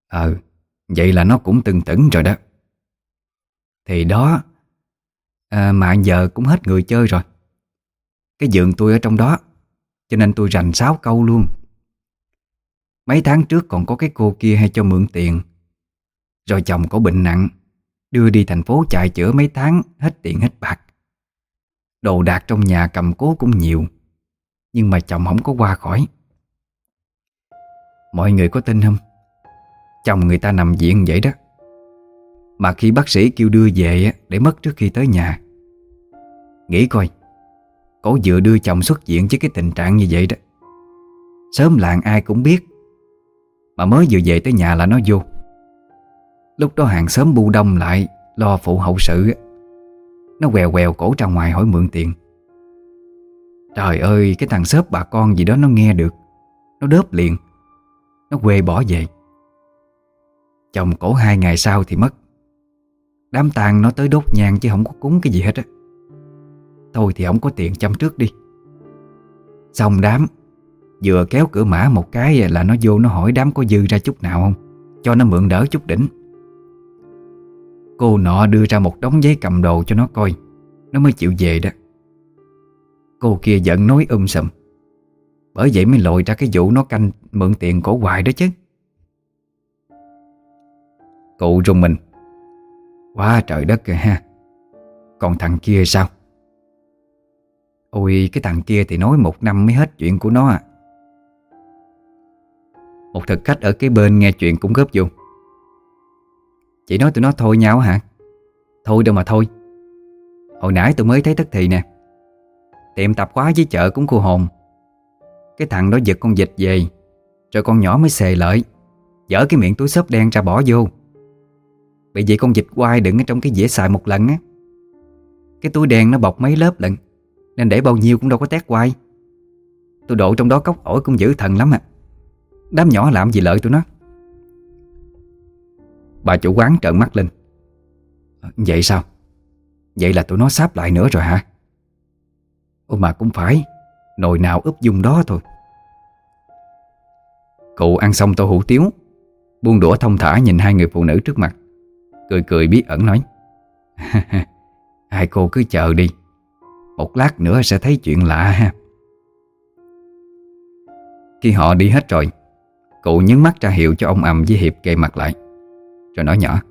Ờ Vậy là nó cũng từng tửng rồi đó. Thì đó à, Mà giờ cũng hết người chơi rồi. Cái giường tôi ở trong đó Cho nên tôi rành sáu câu luôn. Mấy tháng trước còn có cái cô kia hay cho mượn tiền. Rồi chồng có bệnh nặng Đưa đi thành phố chạy chữa mấy tháng Hết tiền hết bạc. Đồ đạc trong nhà cầm cố cũng nhiều Nhưng mà chồng không có qua khỏi. Mọi người có tin không? Chồng người ta nằm viện vậy đó. Mà khi bác sĩ kêu đưa về Để mất trước khi tới nhà. Nghĩ coi. Cô vừa đưa chồng xuất viện với cái tình trạng như vậy đó. Sớm làng ai cũng biết. Mà mới vừa về tới nhà là nó vô. Lúc đó hàng xóm bu đông lại, Lo phụ hậu sự Nó quèo quèo cổ ra ngoài hỏi mượn tiền. Trời ơi, Cái thằng xớp bà con gì đó nó nghe được. Nó đớp liền. Nó quê bỏ về. Chồng cổ hai ngày sau thì mất. Đám tang nó tới đốt nhang chứ không có cúng cái gì hết á. Thôi thì không có tiền chăm trước đi. Xong đám Vừa kéo cửa mã một cái là nó vô nó hỏi đám có dư ra chút nào không? Cho nó mượn đỡ chút đỉnh. Cô nọ đưa ra một đống giấy cầm đồ cho nó coi. Nó mới chịu về đó. Cô kia giận nói um sùm. Bởi vậy mới lội ra cái vụ nó canh mượn tiền cổ hoài đó chứ. Cụ rùng mình. Quá trời đất kìa ha. Còn thằng kia sao? Ôi, cái thằng kia thì nói một năm mới hết chuyện của nó à. Một thực khách ở cái bên nghe chuyện cũng góp vô. Chỉ nói tụi nó thôi nhau hả? Thôi đâu mà thôi. Hồi nãy tôi mới thấy tức thị nè. Tiệm tạp quá với chợ cũng cô hồn. Cái thằng đó giật con vịt về, Rồi con nhỏ mới xề lợi Dở cái miệng túi xốp đen ra bỏ vô. Bị vậy con vịt quay đựng ở trong cái dĩa xài một lần á. Cái túi đen nó bọc mấy lớp lận, Nên để bao nhiêu cũng đâu có tét quay. Tôi đổ trong đó cốc ổi cũng giữ thần lắm à. Đám nhỏ làm gì lợi tụi nó? Bà chủ quán trợn mắt lên. Ờ, vậy sao? Vậy là tụi nó sáp lại nữa rồi hả? Ôi mà cũng phải, Nồi nào ướp dung đó thôi. Cụ ăn xong tô hủ tiếu. Buông đũa thông thả nhìn hai người phụ nữ trước mặt. Cười cười bí ẩn nói, Hai cô cứ chờ đi. Một lát nữa sẽ thấy chuyện lạ ha. Khi họ đi hết rồi, Cụ nhấn mắt ra hiệu cho ông ầm với Hiệp kề mặt lại, Rồi nói nhỏ,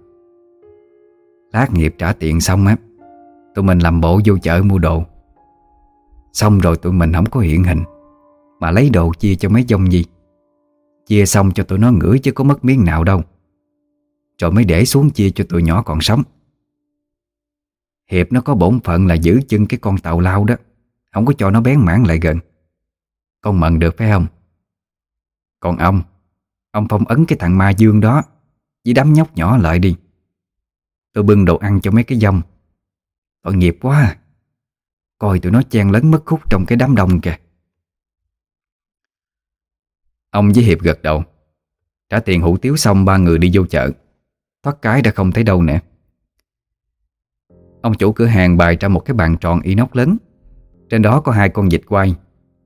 Lát nghiệp trả tiền xong á, Tụi mình làm bộ vô chợ mua đồ. Xong rồi tụi mình không có hiện hình, Mà lấy đồ chia cho mấy dông gì Chia xong cho tụi nó ngửi chứ có mất miếng nào đâu. Rồi mới để xuống chia cho tụi nhỏ còn sống. Hiệp nó có bổn phận là giữ chân cái con tàu lao đó. Không có cho nó bén mảng lại gần. Con mận được phải không? Còn ông Ông phong ấn cái thằng ma dương đó. Với đám nhóc nhỏ lại đi. Tôi bưng đồ ăn cho mấy cái dông Tội nghiệp quá à. Coi tụi nó chen lấn mất khúc trong cái đám đông kìa. Ông với Hiệp gật đầu. Trả tiền hủ tiếu xong, ba người đi vô chợ. Thoát cái đã không thấy đâu nè. Ông chủ cửa hàng bày ra một cái bàn tròn inox lớn. Trên đó có hai con vịt quay.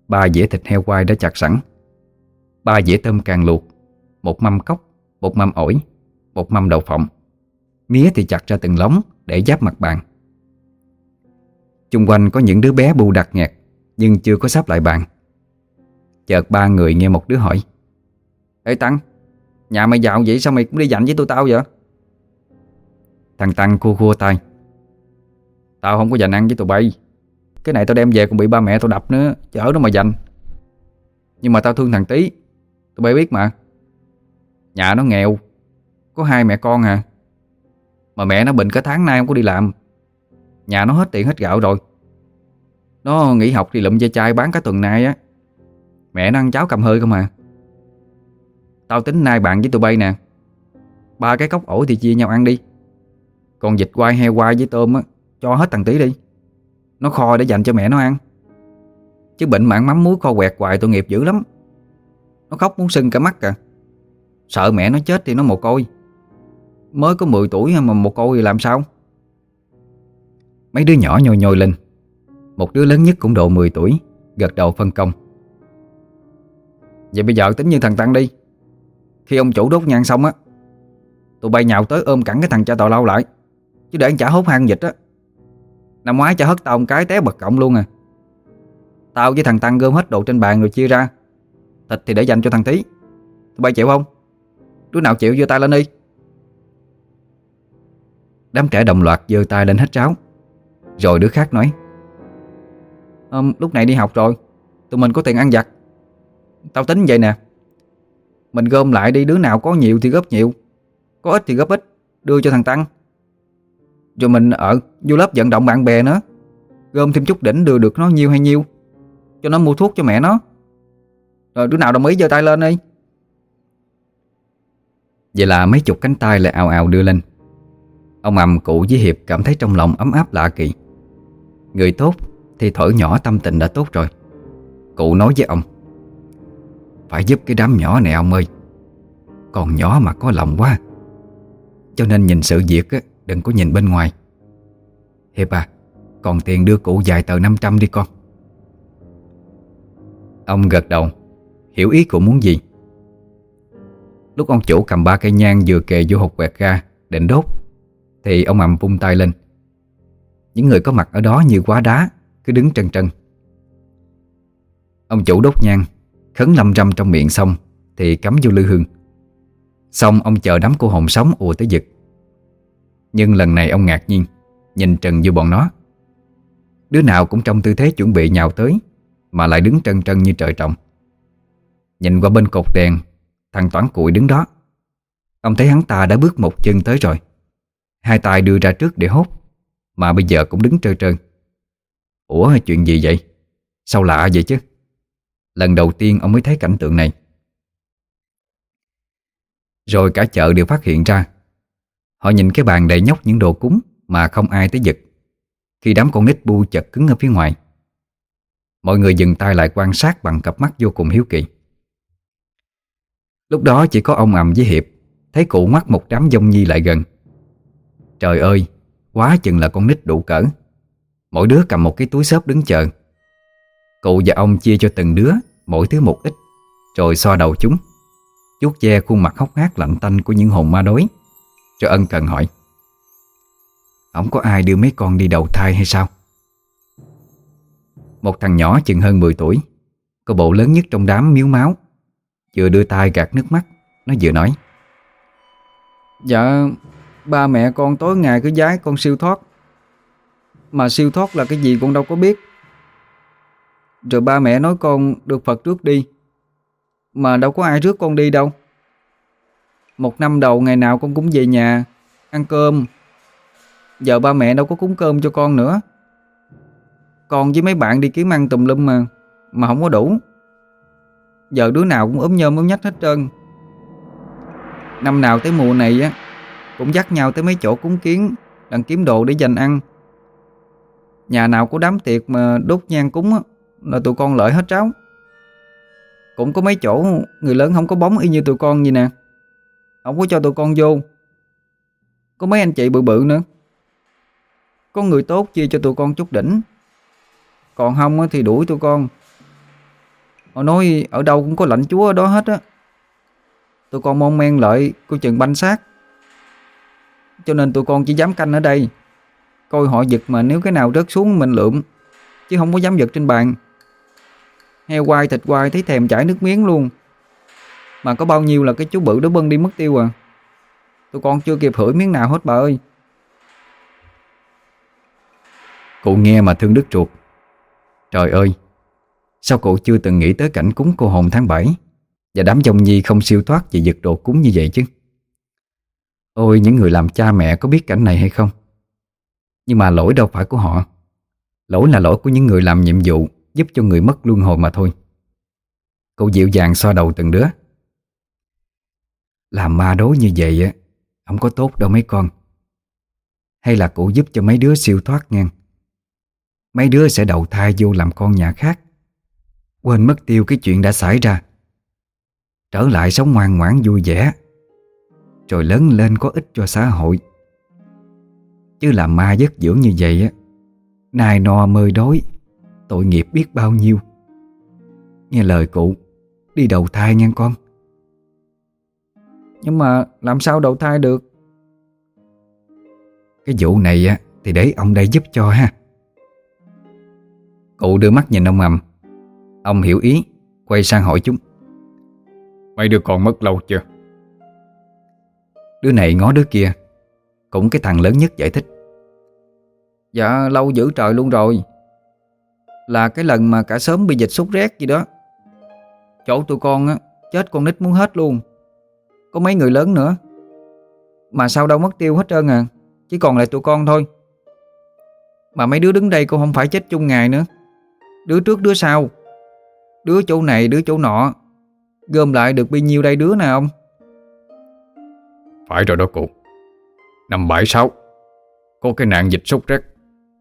Ba dĩa thịt heo quay đã chặt sẵn. Ba dĩa tôm càng luộc. Một mâm cốc Một mâm ổi, Một mâm đậu phộng. Mía thì chặt ra từng lóng Để giáp mặt bàn. Chung quanh có những đứa bé bu đặc nhạt Nhưng chưa có sắp lại bàn. Chợt ba người nghe một đứa hỏi. Ê Tăng, Nhà mày giàu vậy sao mày cũng đi dành với tụi tao vậy? Thằng Tăng khua khua tay. Tao không có dành ăn với tụi bay. Cái này tao đem về còn bị ba mẹ tao đập nữa, Chở nó mà dành Nhưng mà tao thương thằng Tí Tụi bay biết mà. Nhà nó nghèo, Có hai mẹ con à. Mà mẹ nó bệnh cả tháng nay không có đi làm. Nhà nó hết tiền hết gạo rồi. Nó nghỉ học thì lụm dây chai bán cả tuần nay á. Mẹ nó ăn cháo cầm hơi không à? Tao tính nay bạn với tụi bay nè. Ba cái cốc ổi thì chia nhau ăn đi. Còn vịt quay heo quay với tôm á, Cho hết thằng tí đi. Nó kho để dành cho mẹ nó ăn. Chứ bệnh mạng mắm muối kho quẹt hoài tội nghiệp dữ lắm. Nó khóc muốn sưng cả mắt à. Sợ mẹ nó chết thì nó mồ côi. Mới có 10 tuổi mà mồ côi thì làm sao? Mấy đứa nhỏ nhồi nhồi lên. Một đứa lớn nhất cũng độ 10 tuổi, Gật đầu phân công. Vậy bây giờ tính như thằng Tăng đi. Khi ông chủ đốt nhang xong á, Tụi bay nhào tới ôm cẳng cái thằng cha tàu lâu lại. Chứ để anh chả hốt hang dịch á. Năm ngoái cha hất tao một cái té bật cộng luôn à. Tao với thằng Tăng gom hết đồ trên bàn rồi chia ra. Thịt thì để dành cho thằng Tí Tụi bay chịu không? Đứa nào chịu giơ tay lên đi. Đám trẻ đồng loạt giơ tay lên hết cháo Rồi đứa khác nói Lúc này đi học rồi. Tụi mình có tiền ăn vặt. Tao tính vậy nè. Mình gom lại đi, đứa nào có nhiều thì góp nhiều, Có ít thì góp ít, Đưa cho thằng Tăng. Rồi mình ở vô lớp vận động bạn bè nữa, Gom thêm chút đỉnh đưa được nó nhiêu hay nhiêu, Cho nó mua thuốc cho mẹ nó. Rồi đứa nào đồng ý giơ tay lên đi. Vậy là mấy chục cánh tay lại ào ào đưa lên. Ông ầm cụ với Hiệp cảm thấy trong lòng ấm áp lạ kỳ. Người tốt thì thở nhỏ tâm tình đã tốt rồi. Cụ nói với ông phải giúp cái đám nhỏ này ông ơi. Còn nhỏ mà có lòng quá. Cho nên nhìn sự việc á, đừng có nhìn bên ngoài. Hiệp à Còn tiền đưa cụ vài tờ 500 đi con. Ông gật đầu. Hiểu ý cụ muốn gì? Lúc ông chủ cầm ba cây nhang vừa kề vô hộp quẹt ra Định đốt Thì ông ầm vung tay lên. Những người có mặt ở đó như quá đá Cứ đứng trần trần. Ông chủ đốt nhang. Khấn lâm râm trong miệng xong, Thì cắm vô lư hương. Xong, ông chờ đám cô hồn sống ùa tới giật Nhưng lần này ông ngạc nhiên, Nhìn trần vô bọn nó. Đứa nào cũng trong tư thế chuẩn bị nhào tới, Mà lại đứng trân trân như trời trọng. Nhìn qua bên cột đèn, Thằng Toán cụi đứng đó. Ông thấy hắn ta đã bước một chân tới rồi. Hai tay đưa ra trước để hốt, Mà bây giờ cũng đứng trơ trơn Ủa, chuyện gì vậy? Sao lạ vậy chứ? Lần đầu tiên ông mới thấy cảnh tượng này. Rồi cả chợ đều phát hiện ra. Họ nhìn cái bàn đầy nhóc những đồ cúng Mà không ai tới giật. Khi đám con nít bu chật cứng ở phía ngoài, Mọi người dừng tay lại quan sát bằng cặp mắt vô cùng hiếu kỳ. Lúc đó chỉ có ông ầm với Hiệp Thấy cụ mắt một đám dông nhi lại gần. Trời ơi, Quá chừng là con nít đủ cỡ. Mỗi đứa cầm một cái túi xốp đứng chờ. Cụ và ông chia cho từng đứa Mỗi thứ một ít, Rồi xoa đầu chúng. Chút che khuôn mặt hốc hác lạnh tanh của những hồn ma đối Rồi ân cần hỏi Không có ai đưa mấy con đi đầu thai hay sao? Một thằng nhỏ chừng hơn 10 tuổi, Có bộ lớn nhất trong đám miếu máu, Vừa đưa tay gạt nước mắt, Nó vừa nói Dạ Ba mẹ con tối ngày cứ giái con siêu thoát. Mà siêu thoát là cái gì con đâu có biết. Rồi ba mẹ nói con được Phật rước đi. Mà đâu có ai rước con đi đâu. Một năm đầu ngày nào con cũng về nhà, Ăn cơm. Giờ ba mẹ đâu có cúng cơm cho con nữa. Con với mấy bạn đi kiếm ăn tùm lum mà Mà không có đủ. Giờ đứa nào cũng ốm nhôm ốm nhách hết trơn. Năm nào tới mùa này á, Cũng dắt nhau tới mấy chỗ cúng kiến, Đặng kiếm đồ để dành ăn. Nhà nào có đám tiệc mà đốt nhang cúng á là tụi con lợi hết cháu Cũng có mấy chỗ, Người lớn không có bóng y như tụi con gì nè. Không có cho tụi con vô. Có mấy anh chị bự bự nữa. Có người tốt chia cho tụi con chút đỉnh. Còn không thì đuổi tụi con. Họ nói ở đâu cũng có lãnh chúa ở đó hết á. Tụi con mong men lợi Cô chừng banh xác. Cho nên tụi con chỉ dám canh ở đây. Coi họ giật mà nếu cái nào rớt xuống mình lượm, Chứ không có dám giật trên bàn. Heo quay thịt quay, thấy thèm chảy nước miếng luôn. Mà có bao nhiêu là cái chú bự đó bưng đi mất tiêu à? Tụi con chưa kịp hửi miếng nào hết, bà ơi. Cụ nghe mà thương đứt ruột Trời ơi, Sao cụ chưa từng nghĩ tới cảnh cúng cô hồn tháng 7 Và đám dông nhi không siêu thoát vì giật đồ cúng như vậy chứ? Ôi, những người làm cha mẹ có biết cảnh này hay không? Nhưng mà lỗi đâu phải của họ. Lỗi là lỗi của những người làm nhiệm vụ. Giúp cho người mất luân hồi mà thôi. Cụ dịu dàng xoa đầu từng đứa. Làm ma đối như vậy á, Không có tốt đâu mấy con. Hay là cụ giúp cho mấy đứa siêu thoát ngang Mấy đứa sẽ đầu thai vô làm con nhà khác. Quên mất tiêu cái chuyện đã xảy ra. Trở lại sống ngoan ngoãn vui vẻ. Rồi lớn lên có ích cho xã hội. Chứ làm ma giấc dưỡng như vậy á Nai no mơi đói. Tội nghiệp biết bao nhiêu. Nghe lời cụ Đi đầu thai nha con. Nhưng mà làm sao đầu thai được? Cái vụ này á Thì để ông đây giúp cho ha. Cụ đưa mắt nhìn ông mầm. Ông hiểu ý Quay sang hỏi chúng. Mấy đứa con mất lâu chưa? Đứa này ngó đứa kia Cũng cái thằng lớn nhất giải thích. Dạ lâu dữ trời luôn rồi là cái lần mà cả sớm bị dịch sốt rét gì đó. Chỗ tụi con á, Chết con nít muốn hết luôn. Có mấy người lớn nữa. Mà sao đâu mất tiêu hết trơn à Chỉ còn lại tụi con thôi. Mà mấy đứa đứng đây cũng không phải chết chung ngày nữa. Đứa trước đứa sau. Đứa chỗ này, đứa chỗ nọ. Gom lại được bao nhiêu đây đứa nào không Phải rồi đó cụ. Năm bảy sáu, Có cái nạn dịch sốt rét.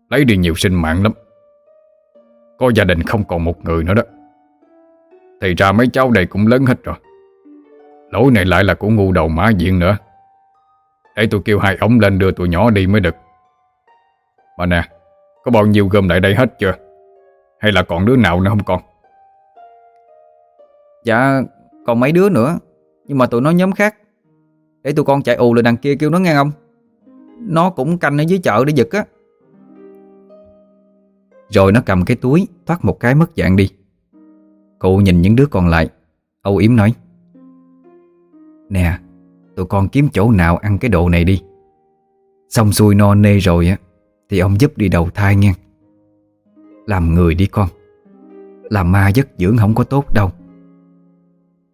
Lấy đi nhiều sinh mạng lắm. Có gia đình không còn một người nữa đó. Thì ra mấy cháu này cũng lớn hết rồi. Lỗi này lại là của ngu đầu má diện nữa. Để tôi kêu hai ống lên đưa tụi nhỏ đi mới được. Mà nè, Có bao nhiêu gom lại đây hết chưa? Hay là còn đứa nào nữa không con? Dạ còn mấy đứa nữa. Nhưng mà tụi nó nhóm khác. Để tụi con chạy ù lên đằng kia kêu nó nghe không Nó cũng canh ở dưới chợ để giật á. Rồi nó cầm cái túi, Thoát một cái mất dạng đi. Cụ nhìn những đứa còn lại. Âu yếm nói, Nè, Tụi con kiếm chỗ nào ăn cái đồ này đi. Xong xuôi no nê rồi á, Thì ông giúp đi đầu thai nha. Làm người đi con. Làm ma giấc dưỡng không có tốt đâu.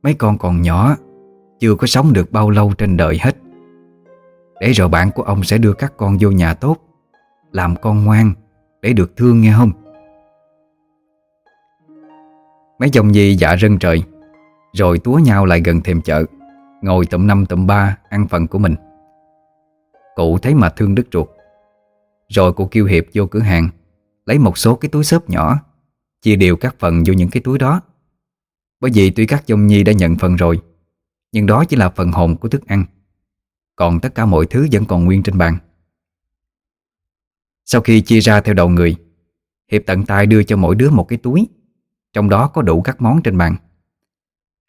Mấy con còn nhỏ, Chưa có sống được bao lâu trên đời hết. Để rồi bạn của ông sẽ đưa các con vô nhà tốt, Làm con ngoan để được thương nghe không? Mấy dòng nhi dạ rân trời, Rồi túa nhau lại gần thềm chợ, Ngồi tụm năm tụm ba Ăn phần của mình. Cụ thấy mà thương đứt ruột. Rồi cụ kêu Hiệp vô cửa hàng, Lấy một số cái túi xốp nhỏ, Chia đều các phần vô những cái túi đó. Bởi vì tuy các dòng nhi đã nhận phần rồi, Nhưng đó chỉ là phần hồn của thức ăn. Còn tất cả mọi thứ vẫn còn nguyên trên bàn. Sau khi chia ra theo đầu người, Hiệp tận tay đưa cho mỗi đứa một cái túi, Trong đó có đủ các món trên bàn.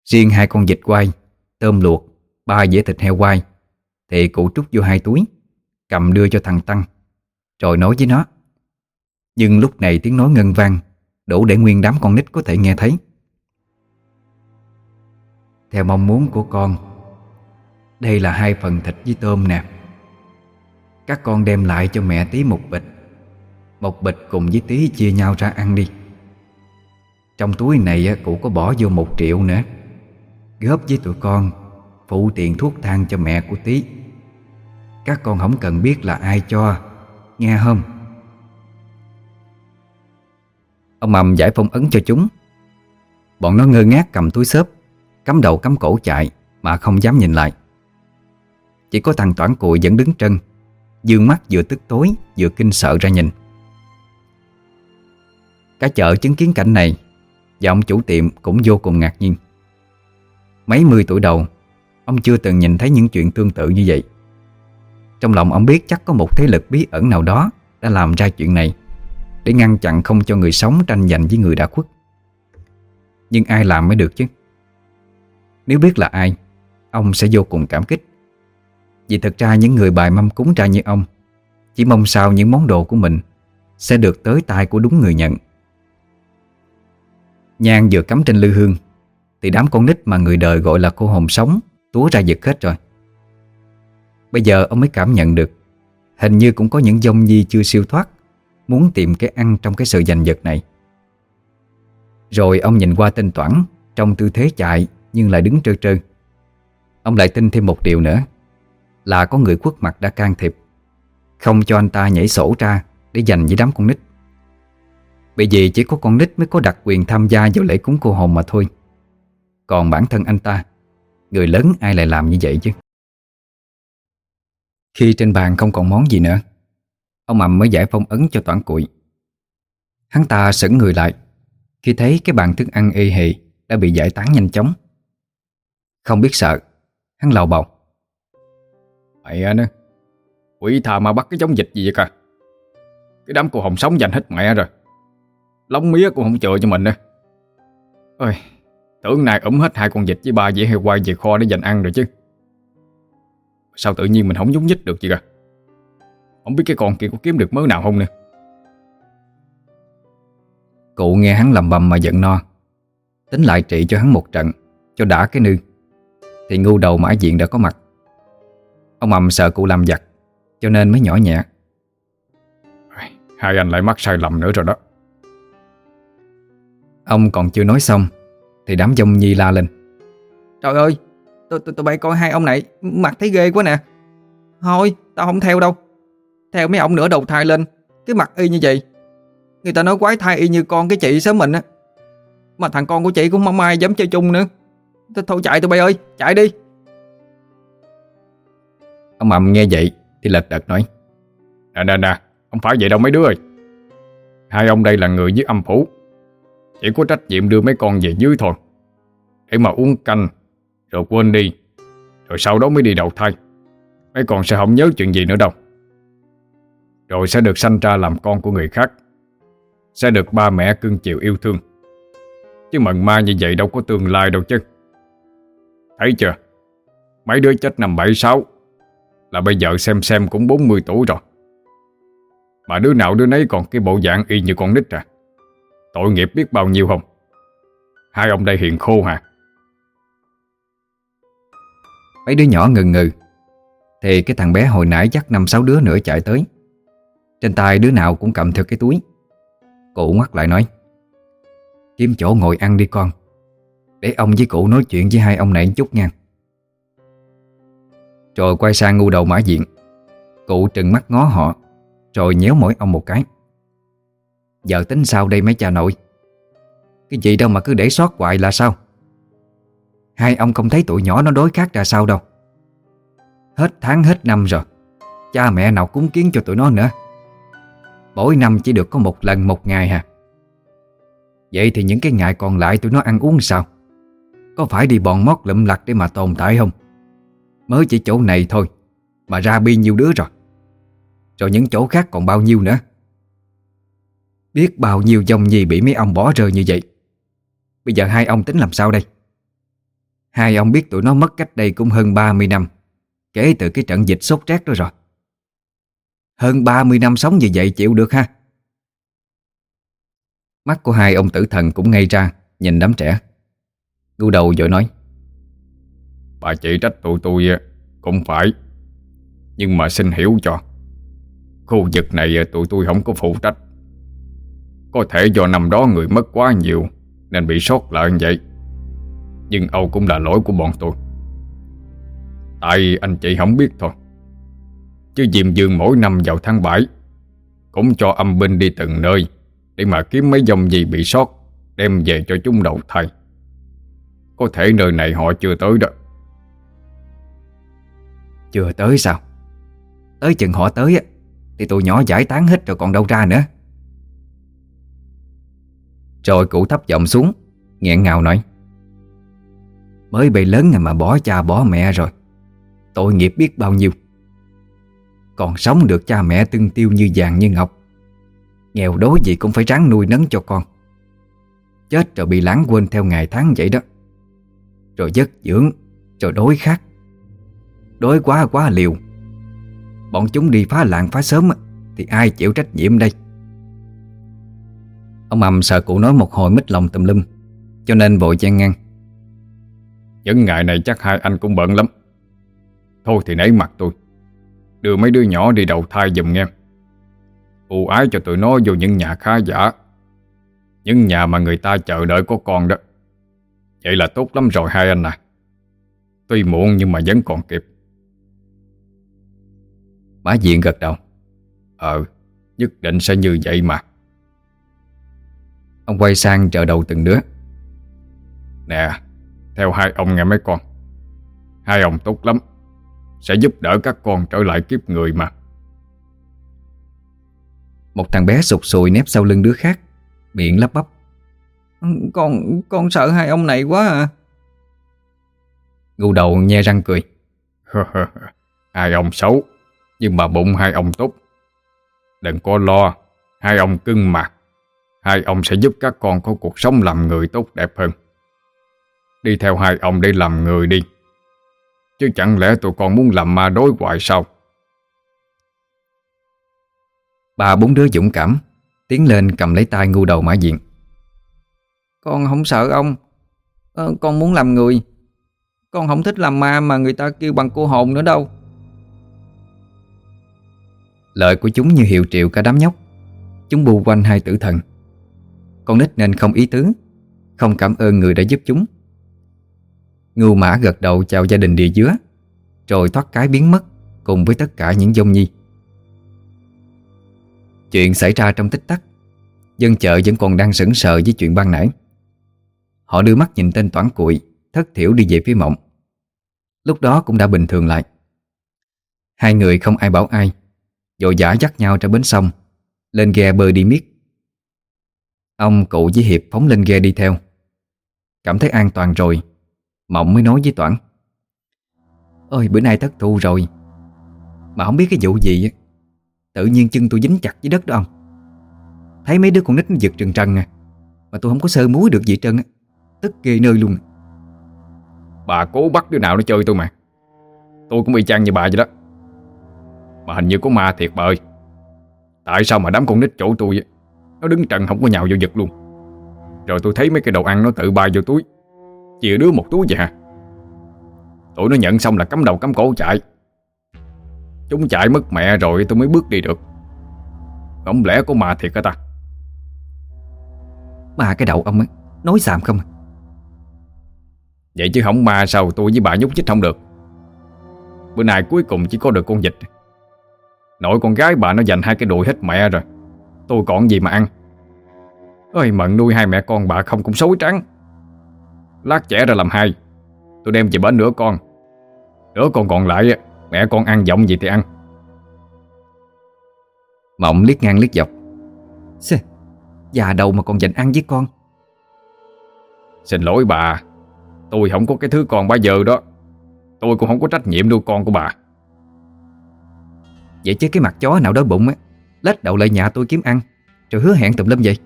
Riêng hai con vịt quay Tôm luộc, Ba dĩa thịt heo quay Thì cụ trúc vô hai túi, Cầm đưa cho thằng Tăng, Rồi nói với nó. Nhưng lúc này tiếng nói ngân vang, Đủ để nguyên đám con nít có thể nghe thấy. Theo mong muốn của con, Đây là hai phần thịt với tôm nè. Các con đem lại cho mẹ tí một bịch. Một bịch cùng với tí chia nhau ra ăn đi. Trong túi này cụ có bỏ vô một triệu nữa. Góp với tụi con, Phụ tiền thuốc thang cho mẹ của tí. Các con không cần biết là ai cho, Nghe không? Ông Mầm giải phong ấn cho chúng. Bọn nó ngơ ngác cầm túi xốp, Cắm đầu cắm cổ chạy Mà không dám nhìn lại. Chỉ có thằng Toản cùi vẫn đứng trân. Dương mắt vừa tức tối, Vừa kinh sợ ra nhìn. Cả chợ chứng kiến cảnh này, Và ông chủ tiệm cũng vô cùng ngạc nhiên. Mấy mươi tuổi đầu, Ông chưa từng nhìn thấy những chuyện tương tự như vậy. Trong lòng ông biết chắc có một thế lực bí ẩn nào đó Đã làm ra chuyện này, Để ngăn chặn không cho người sống tranh giành với người đã khuất. Nhưng ai làm mới được chứ? Nếu biết là ai, Ông sẽ vô cùng cảm kích. Vì thật ra những người bài mâm cúng ra như ông, Chỉ mong sao những món đồ của mình Sẽ được tới tay của đúng người nhận. Nhang vừa cắm trên lư hương, Thì đám con nít mà người đời gọi là cô hồn sống Túa ra giật hết rồi. Bây giờ ông mới cảm nhận được, Hình như cũng có những dông nhi chưa siêu thoát, Muốn tìm cái ăn trong cái sự giành giật này. Rồi ông nhìn qua tên Toản, Trong tư thế chạy nhưng lại đứng trơ trơ. Ông lại tin thêm một điều nữa. Là có người quốc mặt đã can thiệp. Không cho anh ta nhảy sổ ra Để giành với đám con nít. Bởi vì chỉ có con nít mới có đặc quyền tham gia vào lễ cúng cô hồn mà thôi. Còn bản thân anh ta, Người lớn ai lại làm như vậy chứ? Khi trên bàn không còn món gì nữa, Ông Mầm mới giải phong ấn cho toàn cụi. Hắn ta sững người lại, Khi thấy cái bàn thức ăn ê hề Đã bị giải tán nhanh chóng. Không biết sợ, Hắn lầu bầu. Mẹ nữa Quỷ thà mà bắt cái giống dịch gì vậy cả. Cái đám cô hồng sống dành hết mẹ rồi. Lóng mía cũng không chừa cho mình nữa Ôi, Tưởng này ấm hết hai con dịch với ba dĩa hay quay về kho để dành ăn rồi chứ. Sao tự nhiên mình không nhúng nhích được gì cả? Không biết cái con kia có kiếm được mớ nào không nè Cụ nghe hắn lầm bầm mà giận no. Tính lại trị cho hắn một trận, Cho đã cái nư. Thì ngu đầu mãi diện đã có mặt. Ông ầm sợ cụ làm giặt Cho nên mới nhỏ nhẹ. Hai anh lại mắc sai lầm nữa rồi đó. Ông còn chưa nói xong Thì đám dông nhi la lên. Trời ơi Tụi tụi bay coi hai ông này Mặt thấy ghê quá nè. Thôi tao không theo đâu. Theo mấy ông nữa đầu thai lên Cái mặt y như vậy. Người ta nói quái thai y như con cái chị sớm mình á. Mà thằng con của chị cũng không ai dám chơi chung nữa. Thôi chạy tụi bay ơi Chạy đi Ông ầm nghe vậy Thì lật đật nói, Nè nè nè, Không phải vậy đâu mấy đứa ơi. Hai ông đây là người với âm phủ, Chỉ có trách nhiệm đưa mấy con về dưới thôi. Để mà uống canh, Rồi quên đi, Rồi sau đó mới đi đầu thai. Mấy con sẽ không nhớ chuyện gì nữa đâu. Rồi sẽ được sanh ra làm con của người khác, Sẽ được ba mẹ cưng chiều yêu thương. Chứ mần ma như vậy đâu có tương lai đâu chứ. Thấy chưa? Mấy đứa chết năm bảy sáu là bây giờ xem xem cũng 40 tuổi rồi. Mà đứa nào đứa nấy còn cái bộ dạng y như con nít à? Tội nghiệp biết bao nhiêu không? Hai ông đây hiền khô hả? Mấy đứa nhỏ ngừng ngừ. Thì cái thằng bé hồi nãy chắc năm sáu đứa nữa chạy tới. Trên tay đứa nào cũng cầm theo cái túi. Cụ ngoắt lại nói, Kiếm chỗ ngồi ăn đi con. Để ông với cụ nói chuyện với hai ông này chút nha. Rồi quay sang ngu đầu mã diện. Cụ trừng mắt ngó họ, Rồi nhéo mỗi ông một cái. Giờ tính sao đây mấy cha nội? Cái gì đâu mà cứ để sót hoài là sao? Hai ông không thấy tụi nhỏ nó đối khác ra sao đâu. Hết tháng hết năm rồi, Cha mẹ nào cúng kiến cho tụi nó nữa. Mỗi năm chỉ được có một lần một ngày hả Vậy thì những cái ngày còn lại tụi nó ăn uống sao? Có phải đi bọn mót lụm lặt để mà tồn tại không? Mới chỉ chỗ này thôi, Mà ra bi nhiêu đứa rồi. Rồi những chỗ khác còn bao nhiêu nữa? Biết bao nhiêu dòng gì bị mấy ông bỏ rơi như vậy? Bây giờ hai ông tính làm sao đây? Hai ông biết tụi nó mất cách đây cũng hơn 30 năm, Kể từ cái trận dịch sốt rét đó rồi. Hơn 30 năm sống như vậy chịu được ha? Mắt của hai ông tử thần cũng ngay ra, Nhìn đám trẻ. Ngu đầu rồi nói Bà chị trách tụi tôi, cũng phải. Nhưng mà xin hiểu cho. Khu vực này tụi tôi không có phụ trách. Có thể do năm đó người mất quá nhiều, Nên bị sót lại như vậy. Nhưng Âu cũng là lỗi của bọn tôi. Tại anh chị không biết thôi. Chứ Diệm Dương mỗi năm vào tháng 7 Cũng cho âm binh đi từng nơi Để mà kiếm mấy dòng gì bị sót, Đem về cho chúng đầu thai. Có thể nơi này họ chưa tới đó. Chưa tới sao? Tới chừng họ tới á, Thì tụi nhỏ giải tán hết rồi còn đâu ra nữa. Rồi cụ thấp giọng xuống, nghẹn ngào nói. Mới bề lớn à mà bỏ cha bỏ mẹ rồi. Tội nghiệp biết bao nhiêu. Còn sống được cha mẹ tưng tiêu như vàng như ngọc. Nghèo đói gì cũng phải ráng nuôi nấng cho con. Chết rồi bị lãng quên theo ngày tháng vậy đó. Rồi giấc dưỡng, Rồi đối khát. Đói quá quá liều. Bọn chúng đi phá làng phá sớm Thì ai chịu trách nhiệm đây? Ông ầm sợ cụ nói một hồi mít lòng tùm lum, Cho nên vội chen ngang. Những ngày này chắc hai anh cũng bận lắm. Thôi thì nấy mặt tôi. Đưa mấy đứa nhỏ đi đầu thai giùm nghe. Ú ái cho tụi nó vô những nhà khá giả. Những nhà mà người ta chờ đợi có con đó. Vậy là tốt lắm rồi hai anh à. Tuy muộn nhưng mà vẫn còn kịp. Bá Diện gật đầu. Ờ Nhất định sẽ như vậy mà. Ông quay sang trợ đầu từng đứa. Nè, Theo hai ông nghe mấy con. Hai ông tốt lắm. Sẽ giúp đỡ các con trở lại kiếp người mà. Một thằng bé sụt sùi nép sau lưng đứa khác, Miệng lắp bắp. Con con sợ hai ông này quá à. Ngu đầu nhe răng cười. Hai ông xấu. Nhưng mà bụng hai ông tốt. Đừng có lo Hai ông cưng mặt, Hai ông sẽ giúp các con có cuộc sống làm người tốt đẹp hơn. Đi theo hai ông để làm người đi. Chứ chẳng lẽ tụi con muốn làm ma đối hoài sao? Ba bốn đứa dũng cảm Tiến lên cầm lấy tay ngu đầu mã diện. Con không sợ ông. Ờ, Con muốn làm người. Con không thích làm ma mà người ta kêu bằng cô hồn nữa đâu lợi của chúng như hiệu triệu cả đám nhóc. Chúng bu quanh hai tử thần. Con nít nên không ý tứ, Không cảm ơn người đã giúp chúng. Ngưu mã gật đầu chào gia đình địa dứa, Rồi thoát cái biến mất Cùng với tất cả những dông nhi. Chuyện xảy ra trong tích tắc, Dân chợ vẫn còn đang sững sờ với chuyện ban nãy. Họ đưa mắt nhìn tên toán cụi Thất thiểu đi về phía mộng. Lúc đó cũng đã bình thường lại. Hai người không ai bảo ai. Dội dã dắt nhau ra bến sông, Lên ghe bơi đi miết. Ông cụ với Hiệp phóng lên ghe đi theo. Cảm thấy an toàn rồi, Mộng mới nói với Toản. Ôi, bữa nay thất thu rồi. Mà không biết cái vụ gì Tự nhiên chân tôi dính chặt với đất đó ông. Thấy mấy đứa con nít nó giật trần trần à Mà tôi không có sơ muối được gì trơn á. Tức ghê nơi luôn. Bà cố bắt đứa nào nó chơi tôi mà. Tôi cũng y chang như bà vậy đó. Mà hình như có ma thiệt bà ơi. Tại sao mà đám con nít chỗ tôi Nó đứng trần không có nhào vô giật luôn. Rồi tôi thấy mấy cái đồ ăn nó tự bay vô túi. Chia đứa một túi vậy hả? Tụi nó nhận xong là cắm đầu cắm cổ chạy. Chúng chạy mất mẹ rồi tôi mới bước đi được. Không lẽ có ma thiệt hả ta? Ma cái đầu ông ấy Nói xàm không Vậy chứ không ma sao tôi với bà nhúc chích không được. Bữa nay cuối cùng chỉ có được con vịt Nội con gái bà nó dành hai cái đùi hết mẹ rồi. Tôi còn gì mà ăn. Ơi mận nuôi hai mẹ con bà không cũng xấu trắng. Lát trẻ ra làm hai. Tôi đem về bến nửa con. Nửa con còn lại Mẹ con ăn giọng gì thì ăn. Mộng liếc ngang liếc dọc. Xê, già đầu mà còn dành ăn với con. Xin lỗi bà. Tôi không có cái thứ con bao giờ đó. Tôi cũng không có trách nhiệm nuôi con của bà Vậy chứ cái mặt chó nào đói bụng á, Lết đầu lại nhà tôi kiếm ăn, Rồi hứa hẹn tùm lum vậy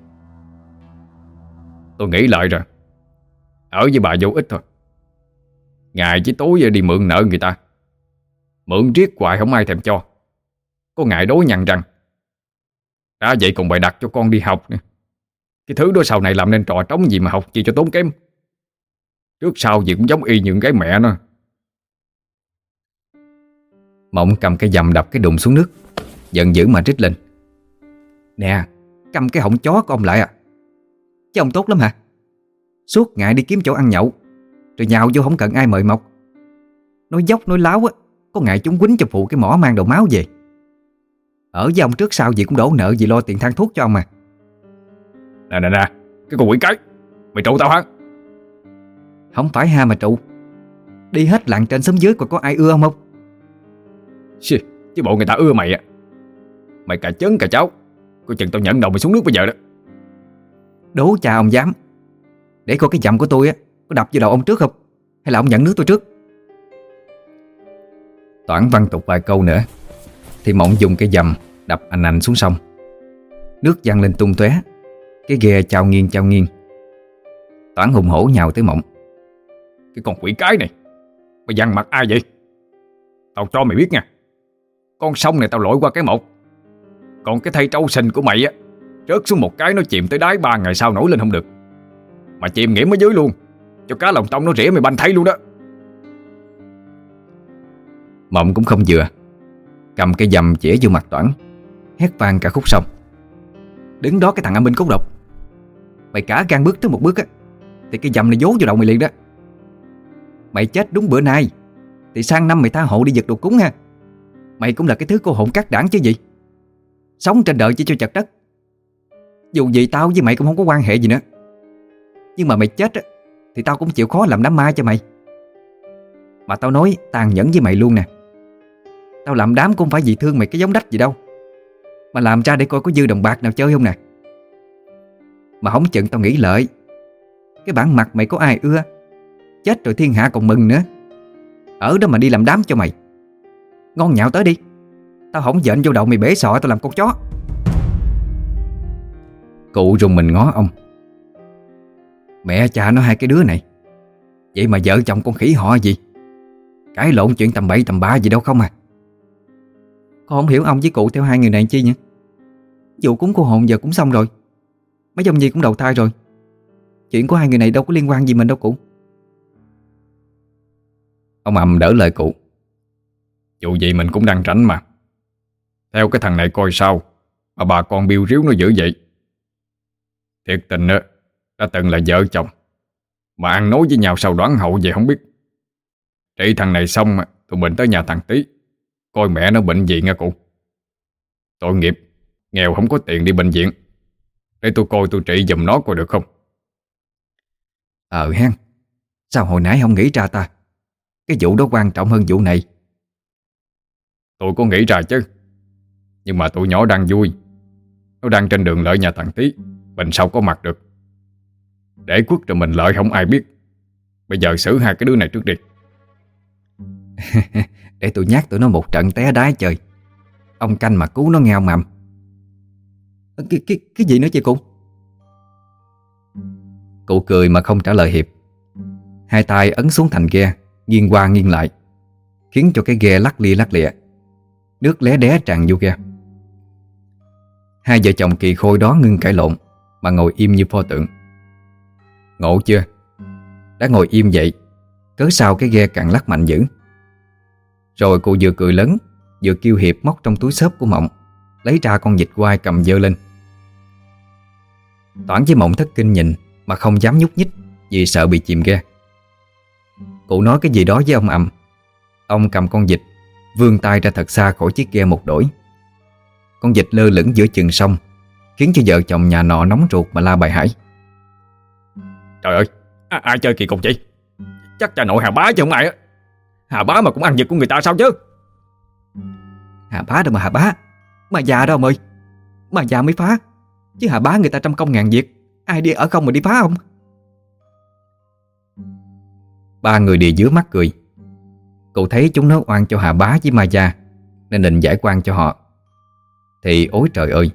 Tôi nghĩ lại rồi. Ở với bà vô ích thôi. Ngày chỉ tối giờ đi mượn nợ người ta. Mượn riết hoài không ai thèm cho. Có ngại đối nhằn rằng, Đã vậy còn bài đặt cho con đi học nữa. Cái thứ đó sau này làm nên trò trống gì mà học chỉ cho tốn kém. Trước sau gì cũng giống y những cái mẹ nó. Mộng cầm cái dầm đập cái đùng xuống nước. Giận dữ mà rít lên. Nè Cầm cái họng chó của ông lại à. Chứ ông tốt lắm hả? Suốt ngày đi kiếm chỗ ăn nhậu Rồi nhào vô không cần ai mời mọc. Nói dốc nói láo á Có ngày chúng quýnh cho phụ cái mỏ mang đầu máu về. Ở với ông trước sau gì cũng đổ nợ gì lo tiền thang thuốc cho ông mà. Nè nè nè Cái con quỷ cái Mày trụ tao hả? Không phải ha mà trụ. Đi hết làng trên xóm dưới còn có ai ưa ông? không Xì, Chứ bộ người ta ưa mày á. Mày cả chấn cả cháu Coi chừng tao nhận đầu mày xuống nước bây giờ đó. Đố cha ông dám. Để coi cái dầm của tôi á Có đập vô đầu ông trước không? Hay là ông nhận nước tôi trước? Toản văn tục vài câu nữa Thì mộng dùng cái dầm Đập anh anh xuống sông. Nước văng lên tung tóe Cái ghe trao nghiêng trao nghiêng. Toản hùng hổ nhào tới mộng. Cái con quỷ cái này Mày dằn mặt ai vậy? Tao cho mày biết nha con sông này tao lội qua cái một. Còn cái thay trâu sình của mày á, Rớt xuống một cái nó chìm tới đáy ba ngày sau nổi lên không được. Mà chìm nghiễm ở dưới luôn, Cho cá lòng tông nó rỉa mày banh thấy luôn đó. Mộng cũng không vừa, Cầm cái dầm chĩa vô mặt Toản Hét vang cả khúc sông. Đứng đó cái thằng âm binh cốt độc. Mày cả gan bước tới một bước á, Thì cái dầm này vố vô đầu mày liền đó. Mày chết đúng bữa nay, Thì sang năm mày tha hộ đi giật đồ cúng ha. Mày cũng là cái thứ cô hồn cắt đảng chứ gì? Sống trên đời chỉ cho chặt đất. Dù gì tao với mày cũng không có quan hệ gì nữa. Nhưng mà mày chết Thì tao cũng chịu khó làm đám ma cho mày. Mà tao nói tàn nhẫn với mày luôn nè. Tao làm đám cũng phải vì thương mày cái giống đách gì đâu. Mà làm ra để coi có dư đồng bạc nào chơi không nè. Mà không chừng tao nghĩ lợi. Cái bản mặt mày có ai ưa? Chết rồi thiên hạ còn mừng nữa. Ở đó mà đi làm đám cho mày. Ngon nhạo tới đi. Tao không giận vô đầu mày bể sọ tao làm con chó. Cụ rùng mình ngó ông. Mẹ cha nó hai cái đứa này. Vậy mà vợ chồng con khỉ họ gì? Cái lộn chuyện tầm bậy tầm bạ gì đâu không à. Con không hiểu ông với cụ theo hai người này chi nhỉ? Vụ cúng cô hồn giờ cũng xong rồi. Mấy dòng gì cũng đầu thai rồi. Chuyện của hai người này đâu có liên quan gì mình đâu cụ. Ông ầm đỡ lời cụ. Dù gì mình cũng đang tránh mà. Theo cái thằng này coi sao Mà bà con biêu riếu nó dữ vậy? Thiệt tình á, Đã từng là vợ chồng, Mà ăn nói với nhau sao đoán hậu vậy không biết. Trị thằng này xong Tụi mình tới nhà thằng Tí Coi mẹ nó bệnh gì nghe cụ. Tội nghiệp, Nghèo không có tiền đi bệnh viện. Để tôi coi tôi trị giùm nó coi được không? Ờ hen, Sao hồi nãy không nghĩ ra ta? Cái vụ đó quan trọng hơn vụ này. Tôi có nghĩ ra chứ. Nhưng mà tụi nhỏ đang vui. Nó đang trên đường lợi nhà thằng Tí Mình sao có mặt được? Để quất rồi mình lợi không ai biết. Bây giờ xử hai cái đứa này trước đi. Để tôi nhắc tụi nó một trận té đái trời. Ông canh mà cứu nó nghe ông mầm ờ, cái, cái, cái gì nữa chị cụ? Cụ cười mà không trả lời Hiệp. Hai tay ấn xuống thành ghe Nghiêng qua nghiêng lại Khiến cho cái ghe lắc lia lắc lịa. Nước lé đé tràn vô ghe. Hai vợ chồng kỳ khôi đó ngưng cãi lộn Mà ngồi im như pho tượng. Ngộ chưa? Đã ngồi im vậy, Cớ sao cái ghe càng lắc mạnh dữ? Rồi cô vừa cười lớn, Vừa kêu Hiệp móc trong túi xốp của Mộng, Lấy ra con vịt quai cầm dơ lên. Toản với Mộng thất kinh nhìn Mà không dám nhúc nhích Vì sợ bị chìm ghe. Cụ nói cái gì đó với ông ầm Ông cầm con vịt Vươn tay ra thật xa khỏi chiếc ghe một đổi. Con vịt lơ lửng giữa chừng sông Khiến cho vợ chồng nhà nọ nóng ruột mà la bài hải. Trời ơi à, Ai chơi kỳ cục vậy? Chắc cha nội Hà Bá chứ không ai á. Hà Bá mà cũng ăn vịt của người ta sao chứ? Hà Bá đâu mà Hà Bá. Mà già đâu ông ơi. Mà già mới phá. Chứ Hà Bá người ta trăm công ngàn việc. Ai đi ở không mà đi phá không Ba người đi dưới mắt cười Cậu thấy chúng nó oan cho Hà Bá với Ma Gia, Nên định giải quan cho họ. Thì ôi trời ơi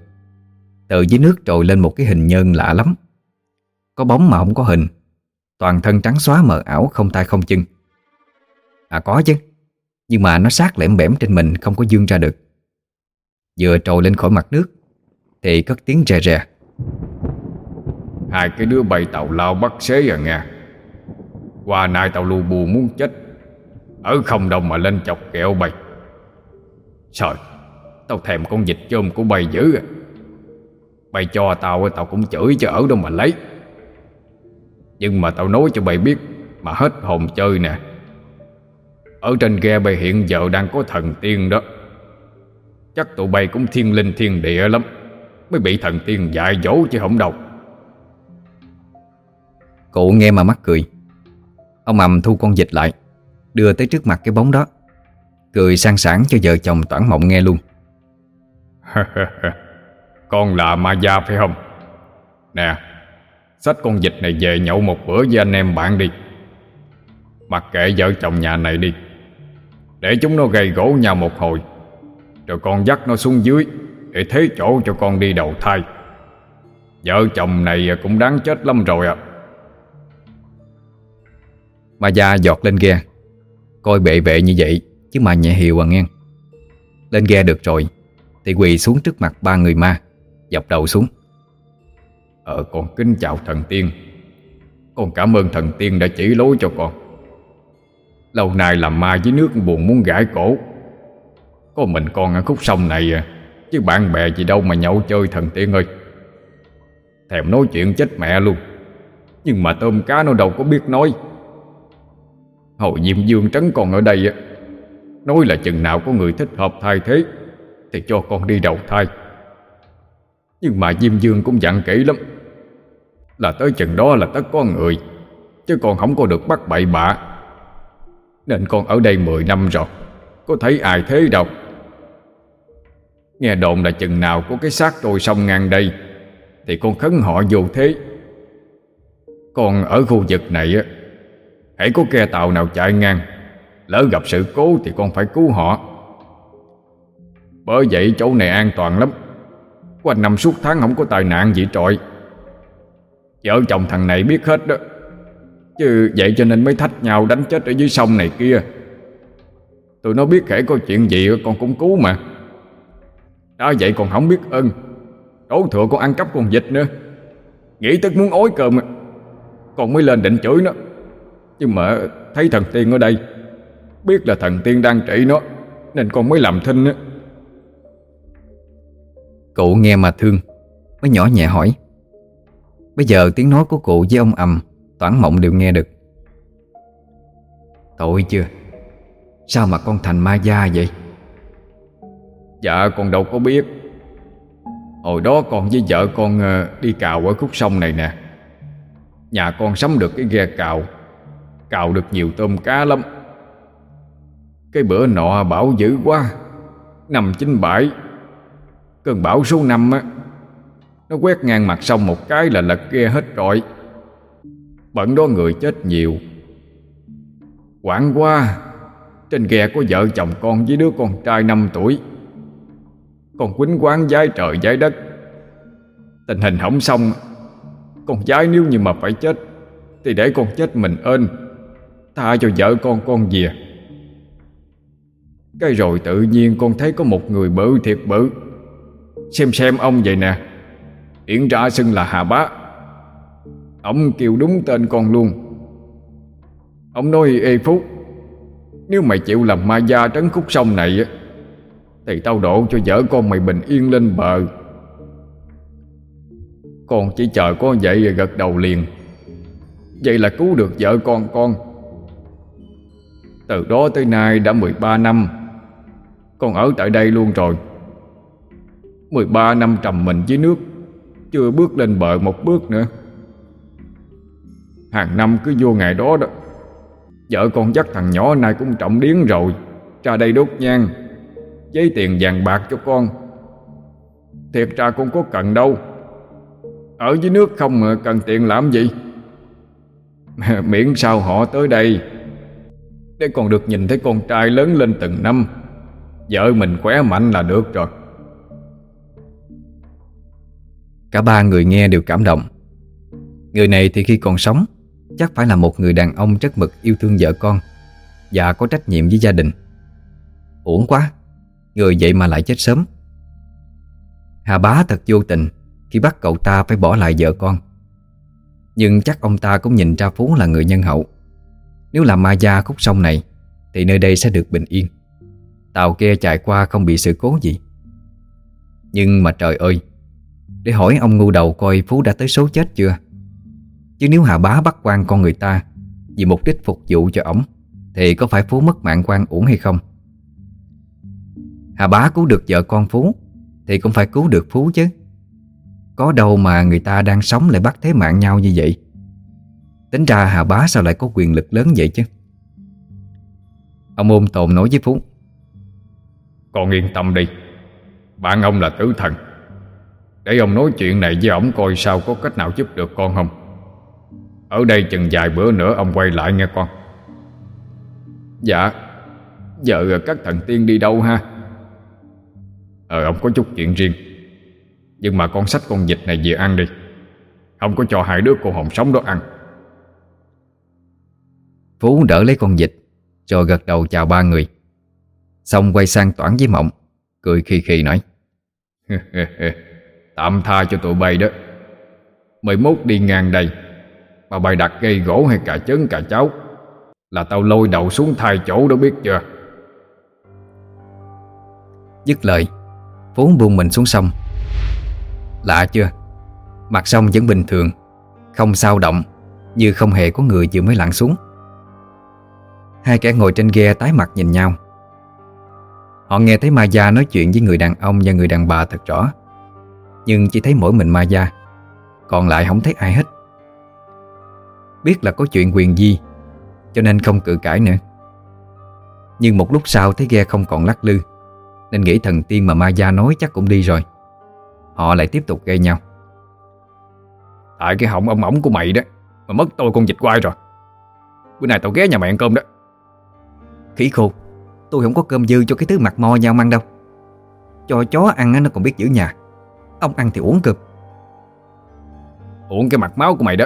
Từ dưới nước trồi lên một cái hình nhân lạ lắm. Có bóng mà không có hình, Toàn thân trắng xóa mờ ảo Không tay không chân. À có chứ, Nhưng mà nó sát lẻm bẻm trên mình Không có dương ra được. Vừa trồi lên khỏi mặt nước, Thì cất tiếng rè rè. Hai cái đứa bay tàu lao bắt xế à nghe. Qua nay tao lu bù muốn chết. Ở không đâu mà lên chọc kẹo bay Trời, Tao thèm con vịt chôm của bay dữ à. Bay cho tao Tao cũng chửi cho ở đâu mà lấy. Nhưng mà tao nói cho bay biết Mà hết hồn chơi nè. Ở trên ghe bay hiện giờ đang có thần tiên đó. Chắc tụi bay cũng thiên linh thiên địa lắm, Mới bị thần tiên dạy dỗ chứ không đâu. Cụ nghe mà mắc cười. Ông ầm thu con vịt lại. Đưa tới trước mặt cái bóng đó. Cười sang sảng cho vợ chồng toản mộng nghe luôn. Con là ma gia phải không? Nè Xách con vịt này về nhậu một bữa với anh em bạn đi. Mặc kệ vợ chồng nhà này đi. Để chúng nó gây gỗ nhau một hồi. Rồi con dắt nó xuống dưới Để thế chỗ cho con đi đầu thai. Vợ chồng này cũng đáng chết lắm rồi à Ma Gia giọt lên ghe Coi bệ vệ như vậy, Chứ mà nhẹ hiệu à nghe. Lên ghe được rồi, Thì quỳ xuống trước mặt ba người ma, Dập đầu xuống. Ờ con kính chào thần tiên. Con cảm ơn thần tiên đã chỉ lối cho con. Lâu nay làm ma dưới nước buồn muốn gãi cổ. Có mình con ở khúc sông này à Chứ bạn bè gì đâu mà nhậu chơi thần tiên ơi. Thèm nói chuyện chết mẹ luôn. Nhưng mà tôm cá nó đâu có biết nói hầu Diêm Dương trấn còn ở đây á. Nói là chừng nào có người thích hợp thay thế, Thì cho con đi đầu thai. Nhưng mà Diêm Dương cũng dặn kỹ lắm. Là tới chừng đó là tất có người, Chứ con không có được bắt bậy bạ. Nên con ở đây 10 năm rồi, Có thấy ai thế đâu. Nghe đồn là chừng nào có cái xác trôi sông ngang đây, Thì con khấn họ vô thế. Còn ở khu vực này á Hãy có ghe tàu nào chạy ngang. Lỡ gặp sự cố thì con phải cứu họ. Bởi vậy chỗ này an toàn lắm. Quanh năm suốt tháng không có tai nạn gì trội Vợ chồng thằng này biết hết đó. Chứ vậy cho nên mới thách nhau đánh chết ở dưới sông này kia. Tụi nó biết kể có chuyện gì con cũng cứu mà. Đã vậy còn không biết ơn. Đổ thừa con ăn cắp con vịt nữa. Nghĩ tức muốn ối cơm Con mới lên định chửi nó. Nhưng mà thấy thần tiên ở đây Biết là thần tiên đang trị nó Nên con mới làm thinh á. Cụ nghe mà thương Mới nhỏ nhẹ hỏi. Bây giờ tiếng nói của cụ với ông ầm Toán mộng đều nghe được. Tội chưa? Sao mà con thành ma gia vậy? Dạ con đâu có biết. Hồi đó con với vợ con ờ, đi cào ở khúc sông này nè. Nhà con sắm được cái ghe cào Cào được nhiều tôm cá lắm. Cái bữa nọ bão dữ quá. Năm chín bảy Cơn bão số năm á, Nó quét ngang mặt sông một cái là lật ghe hết rồi Bận đó người chết nhiều. Quảng qua Trên ghe có vợ chồng con với đứa con trai 5 tuổi. Con quýnh quán giái trời giái đất. Tình hình hỏng xong. Con giái nếu như mà phải chết, Thì để con chết mình ơn Tha cho vợ con con về. Cái rồi tự nhiên con thấy có một người bự thiệt bự. Xem xem ông vậy nè. Hiện ra xưng là Hà Bá. Ông kêu đúng tên con luôn. Ông nói, ê Phúc, Nếu mày chịu làm ma gia trấn khúc sông này Thì tao độ cho vợ con mày bình yên lên bờ. Con chỉ chờ có vậy rồi gật đầu liền. Vậy là cứu được vợ con con. Từ đó tới nay đã 13 năm. Con ở tại đây luôn rồi. 13 năm trầm mình dưới nước, Chưa bước lên bờ một bước nữa. Hàng năm cứ vô ngày đó đó. Vợ con dắt thằng nhỏ nay cũng trọng điến rồi, Ra đây đốt nhang, Giấy tiền vàng bạc cho con. Thiệt ra con có cần đâu. Ở dưới nước không mà cần tiền làm gì. Miễn sao họ tới đây. Để còn được nhìn thấy con trai lớn lên từng năm. Vợ mình khỏe mạnh là được rồi. Cả ba người nghe đều cảm động. Người này thì khi còn sống, Chắc phải là một người đàn ông rất mực yêu thương vợ con Và có trách nhiệm với gia đình. Uổng quá, Người vậy mà lại chết sớm. Hà bá thật vô tình Khi bắt cậu ta phải bỏ lại vợ con. Nhưng chắc ông ta cũng nhìn ra Phú là người nhân hậu. Nếu làm ma gia khúc sông này, Thì nơi đây sẽ được bình yên. Tàu kia chạy qua không bị sự cố gì. Nhưng mà trời ơi, Để hỏi ông ngu đầu coi Phú đã tới số chết chưa? Chứ nếu Hà Bá bắt quan con người ta Vì mục đích phục vụ cho ổng, Thì có phải Phú mất mạng quan uổng hay không? Hà Bá cứu được vợ con Phú, Thì cũng phải cứu được Phú chứ. Có đâu mà người ta đang sống lại bắt thế mạng nhau như vậy? Tính ra Hà Bá sao lại có quyền lực lớn vậy chứ? Ông ôm tồn nói với Phú. Con yên tâm đi. Bạn ông là tứ thần. Để ông nói chuyện này với ông coi sao có cách nào giúp được con không? Ở đây chừng vài bữa nữa ông quay lại nghe con. Dạ. Giờ các thần tiên đi đâu ha? Ờ ông có chút chuyện riêng. Nhưng mà con sách con vịt này về ăn đi. Không có cho hai đứa cô hồng sống đó ăn. Phú đỡ lấy con vịt Rồi gật đầu chào ba người. Xong quay sang Toản với Mộng, Cười khi khi nói, Tạm tha cho tụi bay đó. Mười mốt đi ngang đây, Mà bày đặt gây gỗ hay cả trứng cả cháo Là tao lôi đầu xuống thay chỗ đó biết chưa? Dứt lời, Phú buông mình xuống sông. Lạ chưa? Mặt sông vẫn bình thường, Không sao động, Như không hề có người vừa mới lặn xuống. Hai kẻ ngồi trên ghe tái mặt nhìn nhau. Họ nghe thấy Ma Gia nói chuyện với người đàn ông và người đàn bà thật rõ. Nhưng chỉ thấy mỗi mình Ma Gia, Còn lại không thấy ai hết. Biết là có chuyện quyền di, Cho nên không cự cãi nữa. Nhưng một lúc sau thấy ghe không còn lắc lư, Nên nghĩ thần tiên mà Ma Gia nói chắc cũng đi rồi. Họ lại tiếp tục gây nhau. Tại cái họng ông ổng của mày đó, Mà mất tôi con vịt quay rồi. Bữa nay tao ghé nhà mày ăn cơm đó. Khỉ khô. Tôi không có cơm dư cho cái thứ mặt mo nhau ăn đâu. Cho chó ăn á, nó còn biết giữ nhà. Ông ăn thì uống cơm. Uống cái mặt máu của mày đó.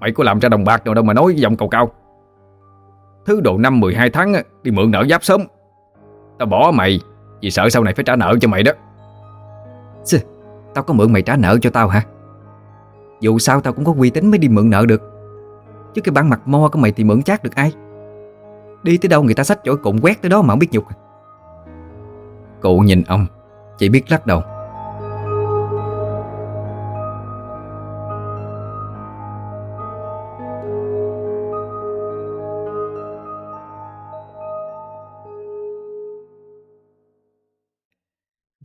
Mày có làm ra đồng bạc đâu đâu mà nói giọng cầu cao. Thứ độ năm 12 tháng á, Đi mượn nợ giáp sớm. Tao bỏ mày Vì sợ sau này phải trả nợ cho mày đó. Xì, Tao có mượn mày trả nợ cho tao hả? Dù sao tao cũng có uy tín mới đi mượn nợ được. Chứ cái bản mặt mo của mày thì mượn chắc được ai Đi tới đâu người ta xách chổi cụm quét tới đó mà không biết nhục. Cụ nhìn ông, Chỉ biết lắc đầu.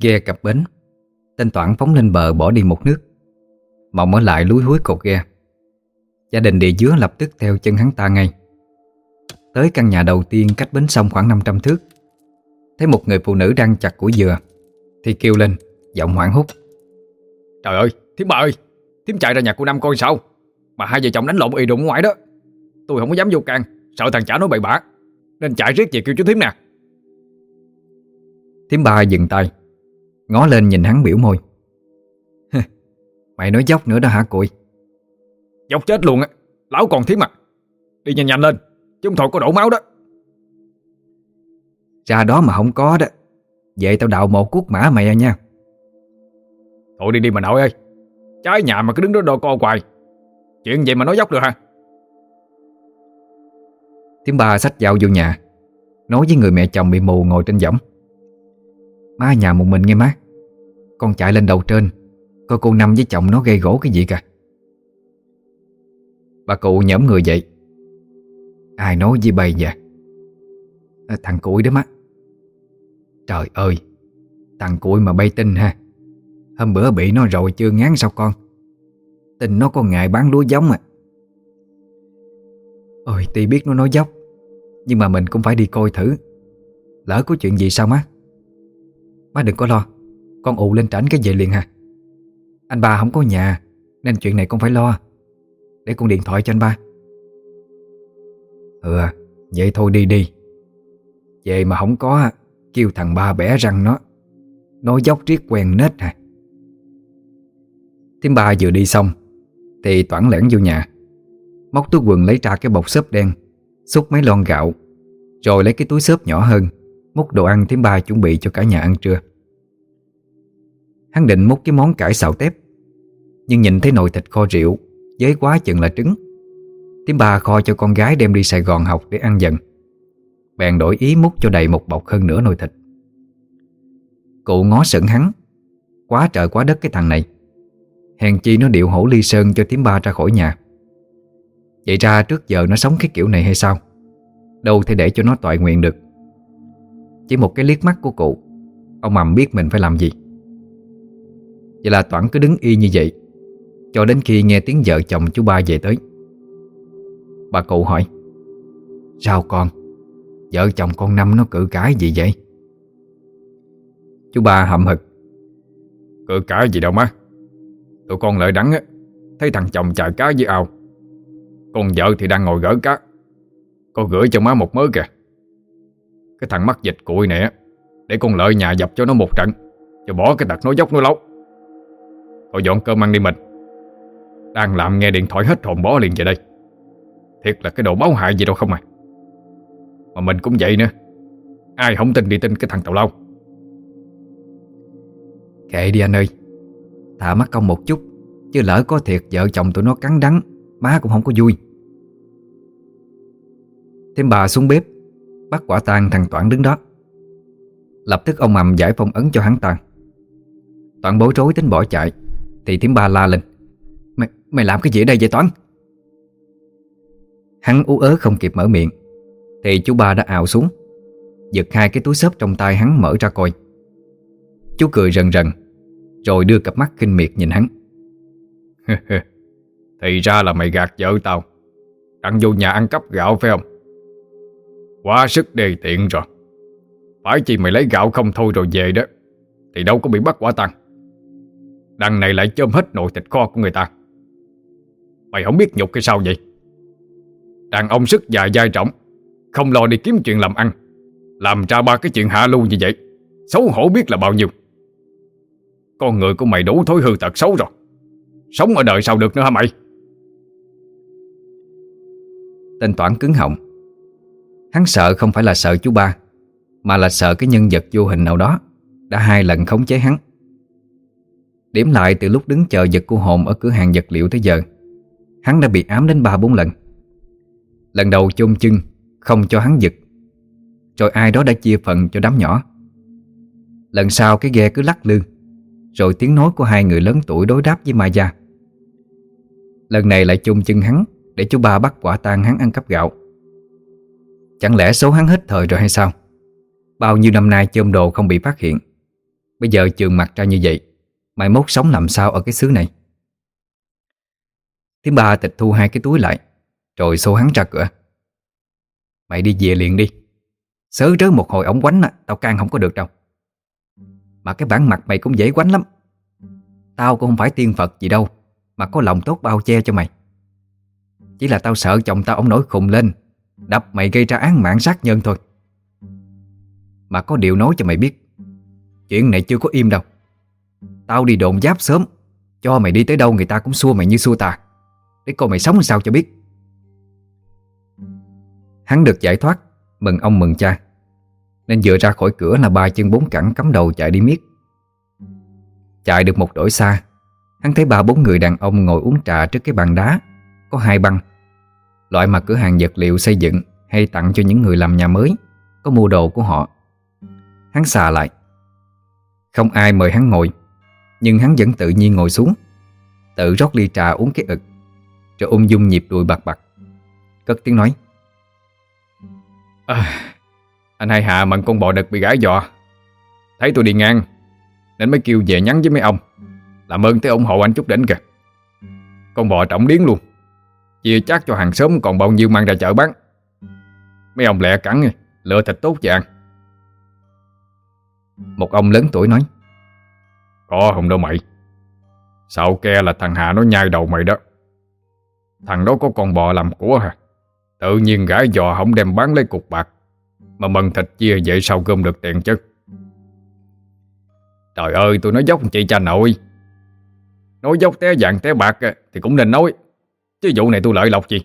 Ghe cập bến, Tên Toản phóng lên bờ bỏ đi một nước. Mộng ở lại lúi húi cột ghe. Gia đình địa dứa lập tức theo chân hắn ta ngay. Tới căn nhà đầu tiên cách bến sông khoảng 500 thước. Thấy một người phụ nữ đang chặt củi dừa Thì kêu lên Giọng hoảng hốt. Trời ơi Thiếm bà ơi Thiếm chạy ra nhà cô Năm coi sao? Mà hai vợ chồng đánh lộn y đụng ngoài đó. Tôi không có dám vô can Sợ thằng chả nói bậy bạ Nên chạy riết về kêu chú Thiếm nè. Thiếm ba dừng tay Ngó lên nhìn hắn biểu môi. Mày nói dốc nữa đó hả cụi? Dốc chết luôn á Lão còn Thiếm à Đi nhanh nhanh lên chúng không thôi, có đổ máu đó. Ra đó mà không có đó. Vậy tao đào một cuốc mã mày à nha. Thôi đi đi mà nội ơi. Trái nhà mà cứ đứng đó đồ co hoài. Chuyện vậy mà nói dốc được hả? Tiếng bà xách dao vô nhà. Nói với người mẹ chồng bị mù ngồi trên võng. Má nhà một mình nghe má. Con chạy lên đầu trên. Coi cô Năm với chồng nó gây gỗ cái gì cả Bà cụ nhẫm người dậy. Ai nói gì bày vậy? À, Thằng củi đó má Trời ơi Thằng củi mà bay tin ha. Hôm bữa bị nó rồi chưa ngán sao con? Tình nó có ngại bán lúa giống à. Ôi tuy biết nó nói dốc Nhưng mà mình cũng phải đi coi thử. Lỡ có chuyện gì sao má? Má đừng có lo Con ụ lên tránh cái về liền ha. Anh ba không có nhà Nên chuyện này con phải lo. Để con điện thoại cho anh ba. Ừ Vậy thôi đi đi. Về mà không có, Kêu thằng ba bẻ răng nó. Nó dốc riết quen nết hả? Thím ba vừa đi xong, Thì toảng lẻn vô nhà. Móc túi quần lấy ra cái bọc xốp đen, Xúc mấy lon gạo, Rồi lấy cái túi xốp nhỏ hơn, Múc đồ ăn thím ba chuẩn bị cho cả nhà ăn trưa. Hắn định múc cái món cải xào tép, Nhưng nhìn thấy nồi thịt kho rượu Với quá chừng là trứng tiếng ba kho cho con gái đem đi Sài Gòn học để ăn dần. Bèn đổi ý múc cho đầy một bọc hơn nửa nồi thịt. Cụ ngó sững hắn. Quá trời quá đất cái thằng này. Hèn chi nó điệu hổ ly sơn cho tiếng ba ra khỏi nhà. Vậy ra trước giờ nó sống cái kiểu này hay sao? Đâu thể để cho nó tọa nguyện được. Chỉ một cái liếc mắt của cụ, Ông mầm biết mình phải làm gì. Vậy là Toản cứ đứng y như vậy, Cho đến khi nghe tiếng vợ chồng chú ba về tới. Bà cụ hỏi, Sao con? Vợ chồng con Năm nó cự cãi gì vậy? Chú ba hậm hực, Cự cãi gì đâu má. Tụi con lợi đắng á, Thấy thằng chồng chài cá dưới ao. Con vợ thì đang ngồi gỡ cá. Con gửi cho má một mớ kìa. Cái thằng mắc dịch cụi nè Để con lợi nhà dập cho nó một trận, Cho bỏ cái tật nói dốc nói lấu. Thôi dọn cơm ăn đi mình. Đang làm nghe điện thoại hết hồn bó liền về đây. Thiệt là cái đồ máu hại gì đâu không à. Mà mình cũng vậy nữa. Ai không tin đi tin cái thằng tàu lâu Kệ đi anh ơi. Thả mắt công một chút Chứ lỡ có thiệt vợ chồng tụi nó cắn đắng Má cũng không có vui. Thêm bà xuống bếp Bắt quả tang thằng Toản đứng đó. Lập tức ông mầm giải phong ấn cho hắn ta. Toản bối rối tính bỏ chạy Thì thím ba la lên. Mày, mày làm cái gì ở đây vậy Toản? Hắn ú ớ không kịp mở miệng. Thì chú ba đã ào xuống, Giật hai cái túi xốp trong tay hắn mở ra coi. Chú cười rần rần, Rồi đưa cặp mắt kinh miệt nhìn hắn. Thì ra là mày gạt vợ tao, Đặng vô nhà ăn cắp gạo phải không? Quá sức đề tiện rồi. Phải chi mày lấy gạo không thôi rồi về đó, Thì đâu có bị bắt quả tăng Đằng này lại chôm hết nồi thịt kho của người ta. Mày không biết nhục hay sao vậy? Đàn ông sức già dai trọng Không lo đi kiếm chuyện làm ăn, Làm ra ba cái chuyện hạ lưu như vậy, Xấu hổ biết là bao nhiêu. Con người của mày đủ thối hư tật xấu rồi, Sống ở đời sao được nữa hả mày? Tên Toản cứng họng. Hắn sợ không phải là sợ chú ba, Mà là sợ cái nhân vật vô hình nào đó Đã hai lần khống chế hắn. Điểm lại từ lúc đứng chờ vật cô hồn Ở cửa hàng vật liệu tới giờ, Hắn đã bị ám đến ba bốn lần. Lần đầu chôn chân, Không cho hắn giật. Rồi ai đó đã chia phần cho đám nhỏ. Lần sau cái ghe cứ lắc lư, Rồi tiếng nói của hai người lớn tuổi đối đáp với Mai Gia. Lần này lại chung chân hắn Để chú ba bắt quả tang hắn ăn cắp gạo. Chẳng lẽ số hắn hết thời rồi hay sao? Bao nhiêu năm nay chôm đồ không bị phát hiện. Bây giờ trường mặt ra như vậy, Mai mốt sống làm sao ở cái xứ này? Thứ ba tịch thu hai cái túi lại. Rồi xô hắn ra cửa. Mày đi về liền đi. Sớ rớ một hồi ổng quánh á, Tao can không có được đâu. Mà cái bản mặt mày cũng dễ quánh lắm. Tao cũng không phải tiên Phật gì đâu, Mà có lòng tốt bao che cho mày. Chỉ là tao sợ chồng tao ông nổi khùng lên, Đập mày gây ra án mạng sát nhân thôi. Mà có điều nói cho mày biết, Chuyện này chưa có im đâu. Tao đi đồn giáp sớm, Cho mày đi tới đâu người ta cũng xua mày như xua tà. Để coi mày sống sao cho biết. Hắn được giải thoát, Mừng ông mừng cha. Nên vừa ra khỏi cửa là ba chân bốn cẳng cắm đầu chạy đi miết. Chạy được một đổi xa, Hắn thấy ba bốn người đàn ông ngồi uống trà trước cái bàn đá, Có hai băng. Loại mà cửa hàng vật liệu xây dựng Hay tặng cho những người làm nhà mới, Có mua đồ của họ. Hắn xà lại. Không ai mời hắn ngồi, Nhưng hắn vẫn tự nhiên ngồi xuống. Tự rót ly trà uống cái ực, Rồi ung dung nhịp đùi bạc bạc. Cất tiếng nói à, Anh hai hà mận con bò đực bị gái dọ Thấy tôi đi ngang Nên mới kêu về nhắn với mấy ông. Làm ơn tới ủng hộ anh chút đỉnh kìa. Con bò trọng điến luôn. Chia chắc cho hàng xóm còn bao nhiêu mang ra chợ bán. Mấy ông lẹ cắn Lựa thịt tốt vậy ăn. Một ông lớn tuổi nói Có không đâu mày. Sao ke là thằng Hà nó nhai đầu mày đó? Thằng đó có con bò làm của hả? Tự nhiên gái dò không đem bán lấy cục bạc, Mà mần thịt chia vậy sao gom được tiền chứ? Trời ơi tôi nói dốc chị cha nội Nói dốc té vàng té bạc Thì cũng nên nói. Chứ vụ này tôi lợi lộc gì?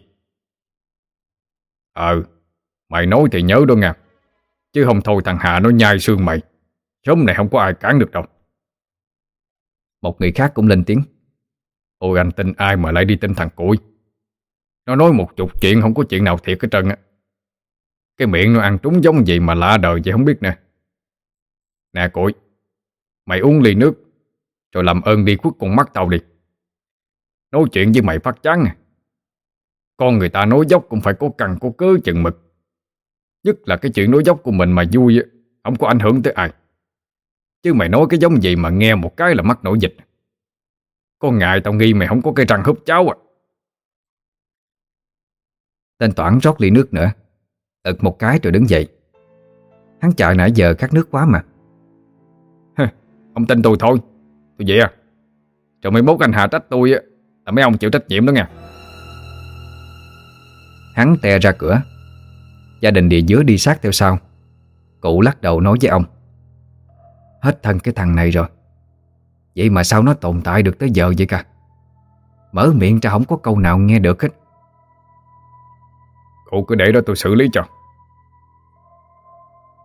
Ờ Mày nói thì nhớ đó nha. Chứ không thôi thằng Hà nó nhai xương mày. Sớm này không có ai cản được đâu. Một người khác cũng lên tiếng. Ôi anh tin ai mà lại đi tin thằng cụi nó nói một chục chuyện không có chuyện nào thiệt hết trơn á. Cái miệng nó ăn trúng giống gì mà lạ đời vậy không biết nè. Nè cội, Mày uống ly nước Rồi làm ơn đi khuất con mắt tao đi. Nói chuyện với mày phát chán à Con người ta nói dốc cũng phải có cần có cớ chừng mực. Nhất là cái chuyện nói dốc của mình mà vui Không có ảnh hưởng tới ai. Chứ mày nói cái giống gì mà nghe một cái là mắc nổi dịch. Con ngại tao nghi mày không có cây răng húp cháo à. Tên Toản rót ly nước nữa. Ực một cái rồi đứng dậy. Hắn chạy nãy giờ khát nước quá mà. Ông tin tôi thôi. Tôi vậy à. Rồi mấy mốt anh Hà trách tôi á Là mấy ông chịu trách nhiệm đó nha Hắn te ra cửa. Gia đình địa dứa đi sát theo sau. Cụ lắc đầu nói với ông. Hết thân cái thằng này rồi. Vậy mà sao nó tồn tại được tới giờ vậy cả? Mở miệng ra không có câu nào nghe được hết Cụ cứ để đó tôi xử lý cho.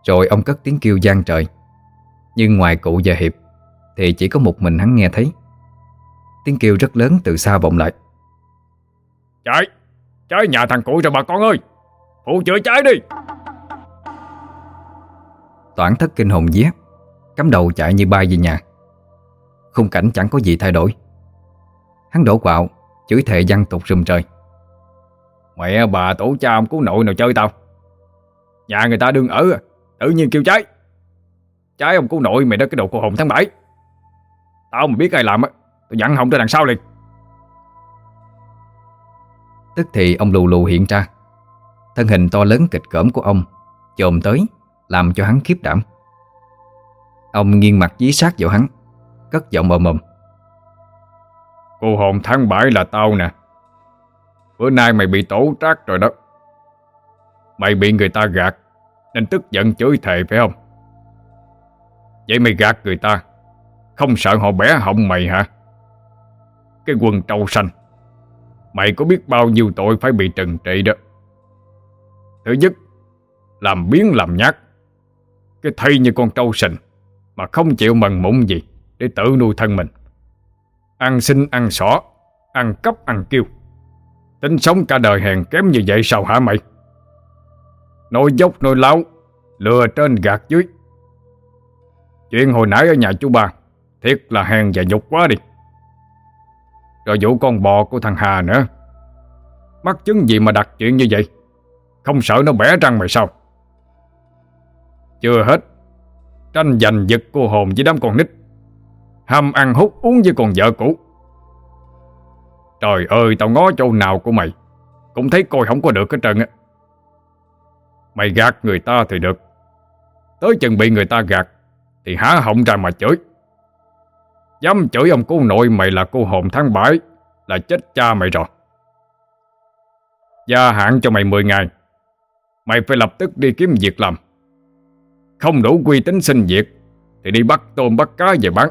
Rồi ông cất tiếng kêu gian trời. Nhưng ngoài cụ và Hiệp Thì chỉ có một mình hắn nghe thấy. Tiếng kêu rất lớn từ xa vọng lại. Chạy Cháy nhà thằng cụ rồi bà con ơi. Phụ chữa cháy đi. Toản thất kinh hồn vía Cắm đầu chạy như bay về nhà. Khung cảnh chẳng có gì thay đổi. Hắn đổ quạo Chửi thề văng tục rùm trời Mẹ bà tổ cha ông cứu nội nào chơi tao. Nhà người ta đương ở Tự nhiên kêu cháy. Cháy ông cứu nội mày đó cái đồ cô hồn tháng 7 Tao mà biết ai làm á Tôi dặn họng tới đằng sau liền. Tức thì ông lù lù hiện ra. Thân hình to lớn kịch cỡm của ông Chồm tới Làm cho hắn khiếp đảm. Ông nghiêng mặt dí sát vào hắn Cất giọng mờ mầm Cô hồn tháng 7 là tao nè Bữa nay mày bị tố trác rồi đó. Mày bị người ta gạt, Nên tức giận chửi thề, phải không? Vậy mày gạt người ta, Không sợ họ bé họng mày hả? Cái quần trâu xanh, Mày có biết bao nhiêu tội phải bị trừng trị đó? Thứ nhất, Làm biến làm nhát. Cái thây như con trâu sình, Mà không chịu mần mụn gì Để tự nuôi thân mình. Ăn xin ăn xỏ Ăn cắp ăn kiêu. Tính sống cả đời hèn kém như vậy sao hả mày? Nói dốc, nói láo, Lừa trên gạt dưới. Chuyện hồi nãy ở nhà chú ba, Thiệt là hèn và nhục quá đi. Rồi vụ con bò của thằng Hà nữa. Mắc chứng gì mà đặt chuyện như vậy? Không sợ nó bẻ răng mày sao? Chưa hết. Tranh giành giật cô hồn với đám con nít. Ham ăn hút uống với con vợ cũ. Trời ơi, tao ngó chỗ nào của mày? Cũng thấy coi không có được hết trơn á. Mày gạt người ta thì được. Tới chừng bị người ta gạt, Thì há họng ra mà chửi. Dám chửi ông cô nội mày là cô hồn tháng bãi Là chết cha mày rồi. Gia hạn cho mày 10 ngày. Mày phải lập tức đi kiếm việc làm. Không đủ quy tính xin việc, Thì đi bắt tôm bắt cá về bán.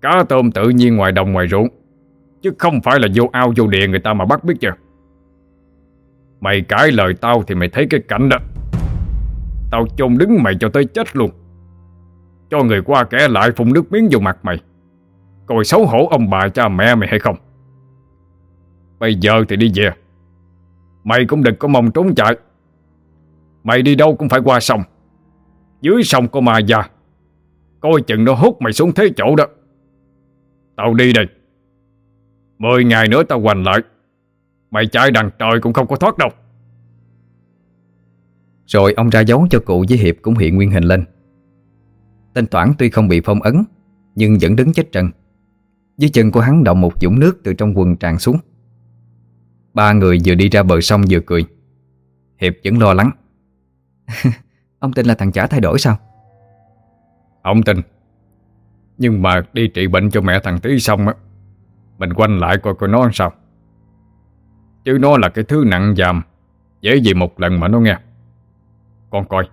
Cá tôm tự nhiên ngoài đồng ngoài ruộng. Chứ không phải là vô ao vô địa người ta mà bắt biết chưa Mày cãi lời tao thì mày thấy cái cảnh đó. Tao chôn đứng mày cho tới chết luôn. Cho người qua kẻ lại phun nước miếng vô mặt mày. Coi xấu hổ ông bà cha mẹ mày hay không. Bây giờ thì đi về. Mày cũng đừng có mong trốn chạy. Mày đi đâu cũng phải qua sông. Dưới sông có ma già Coi chừng nó hút mày xuống thế chỗ đó. Tao đi đây. Mười ngày nữa tao hoành lại. Mày chạy đằng trời cũng không có thoát đâu. Rồi ông ra dấu cho cụ với Hiệp cũng hiện nguyên hình lên. Tên Toản tuy không bị phong ấn Nhưng vẫn đứng chết trần Dưới chân của hắn động một dũng nước từ trong quần tràn xuống. Ba người vừa đi ra bờ sông vừa cười. Hiệp vẫn lo lắng. Ông tin là thằng chả thay đổi sao? Ông tin. Nhưng mà đi trị bệnh cho mẹ thằng Tí xong á mình quanh lại coi coi nó làm sao. Chứ nó là cái thứ nặng dàm, Dễ gì một lần mà nó nghe. Con coi,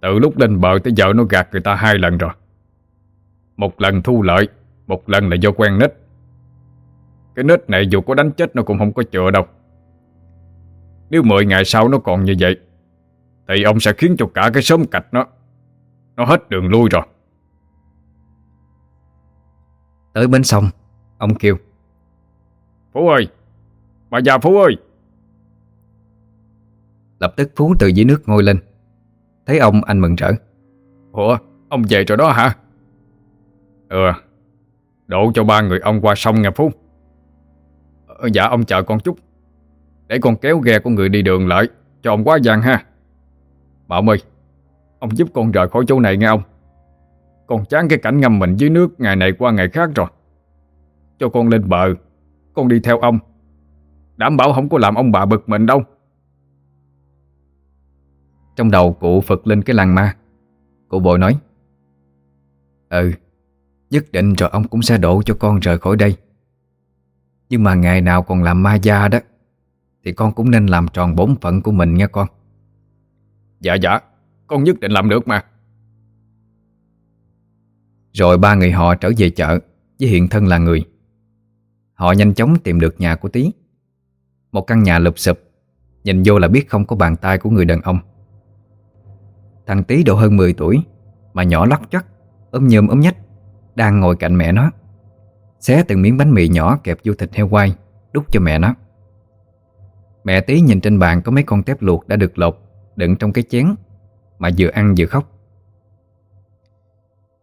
Từ lúc lên bờ tới giờ nó gạt người ta hai lần rồi. Một lần thu lợi, Một lần là do quen nít Cái nít này dù có đánh chết nó cũng không có chữa đâu. Nếu 10 ngày sau nó còn như vậy, Thì ông sẽ khiến cho cả cái xóm cạch nó Nó hết đường lui rồi. Tới bến sông. Ông kêu. Phú ơi Bà già Phú ơi. Lập tức Phú từ dưới nước ngồi lên. Thấy ông anh mừng rỡ. Ủa ông về rồi đó hả? Ừ Độ cho ba người ông qua sông nha Phú. Ờ, Dạ ông chờ con chút. Để con kéo ghe của người đi đường lại Cho ông quá gian ha. Mà ông ơi Ông giúp con rời khỏi chỗ này nghe ông. Con chán cái cảnh ngâm mình dưới nước Ngày này qua ngày khác rồi cho con lên bờ. Con đi theo ông. Đảm bảo không có làm ông bà bực mình đâu. Trong đầu cụ phật lên cái làng ma. Cụ bội nói Ừ Nhất định rồi ông cũng sẽ độ cho con rời khỏi đây. Nhưng mà ngày nào còn làm ma gia đó, Thì con cũng nên làm tròn bổn phận của mình nha con. Dạ dạ Con nhất định làm được mà. Rồi ba người họ trở về chợ, Với hiện thân là người. Họ nhanh chóng tìm được nhà của Tý. Một căn nhà lụp sụp. Nhìn vô là biết không có bàn tay của người đàn ông. Thằng Tý độ hơn 10 tuổi, Mà nhỏ lóc chắc ốm nhôm ốm nhách, Đang ngồi cạnh mẹ nó. Xé từng miếng bánh mì nhỏ kẹp vô thịt heo quay, Đút cho mẹ nó. Mẹ Tý nhìn trên bàn có mấy con tép luộc đã được lột, Đựng trong cái chén, Mà vừa ăn vừa khóc.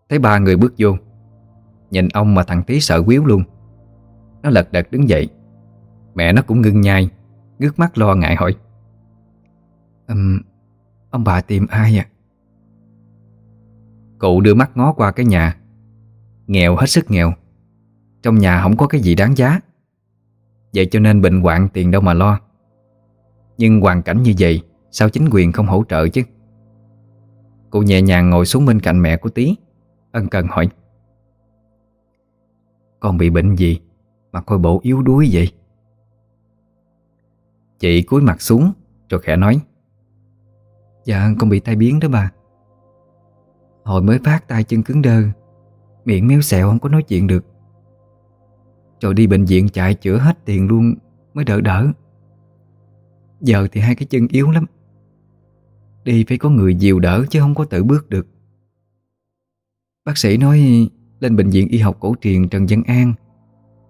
Thấy ba người bước vô, Nhìn ông mà thằng Tý sợ quýu luôn. Nó lật đật đứng dậy. Mẹ nó cũng ngưng nhai Ngước mắt lo ngại hỏi. Um, Ông bà tìm ai à Cụ đưa mắt ngó qua cái nhà. Nghèo hết sức nghèo. Trong nhà không có cái gì đáng giá. Vậy cho nên bệnh hoạn tiền đâu mà lo. Nhưng hoàn cảnh như vậy Sao chính quyền không hỗ trợ chứ? Cụ nhẹ nhàng ngồi xuống bên cạnh mẹ của Tý Ân cần hỏi. Con bị bệnh gì? Mà coi bộ yếu đuối vậy. Chị cúi mặt xuống, Rồi khẽ nói. Dạ con bị tai biến đó bà. Hồi mới phát tay chân cứng đơ, Miệng méo xẹo, không có nói chuyện được. Rồi đi bệnh viện chạy chữa hết tiền luôn, Mới đỡ đỡ. Giờ thì hai cái chân yếu lắm. Đi phải có người dìu đỡ, chứ không có tự bước được. Bác sĩ nói, lên bệnh viện y học cổ truyền Trần Văn An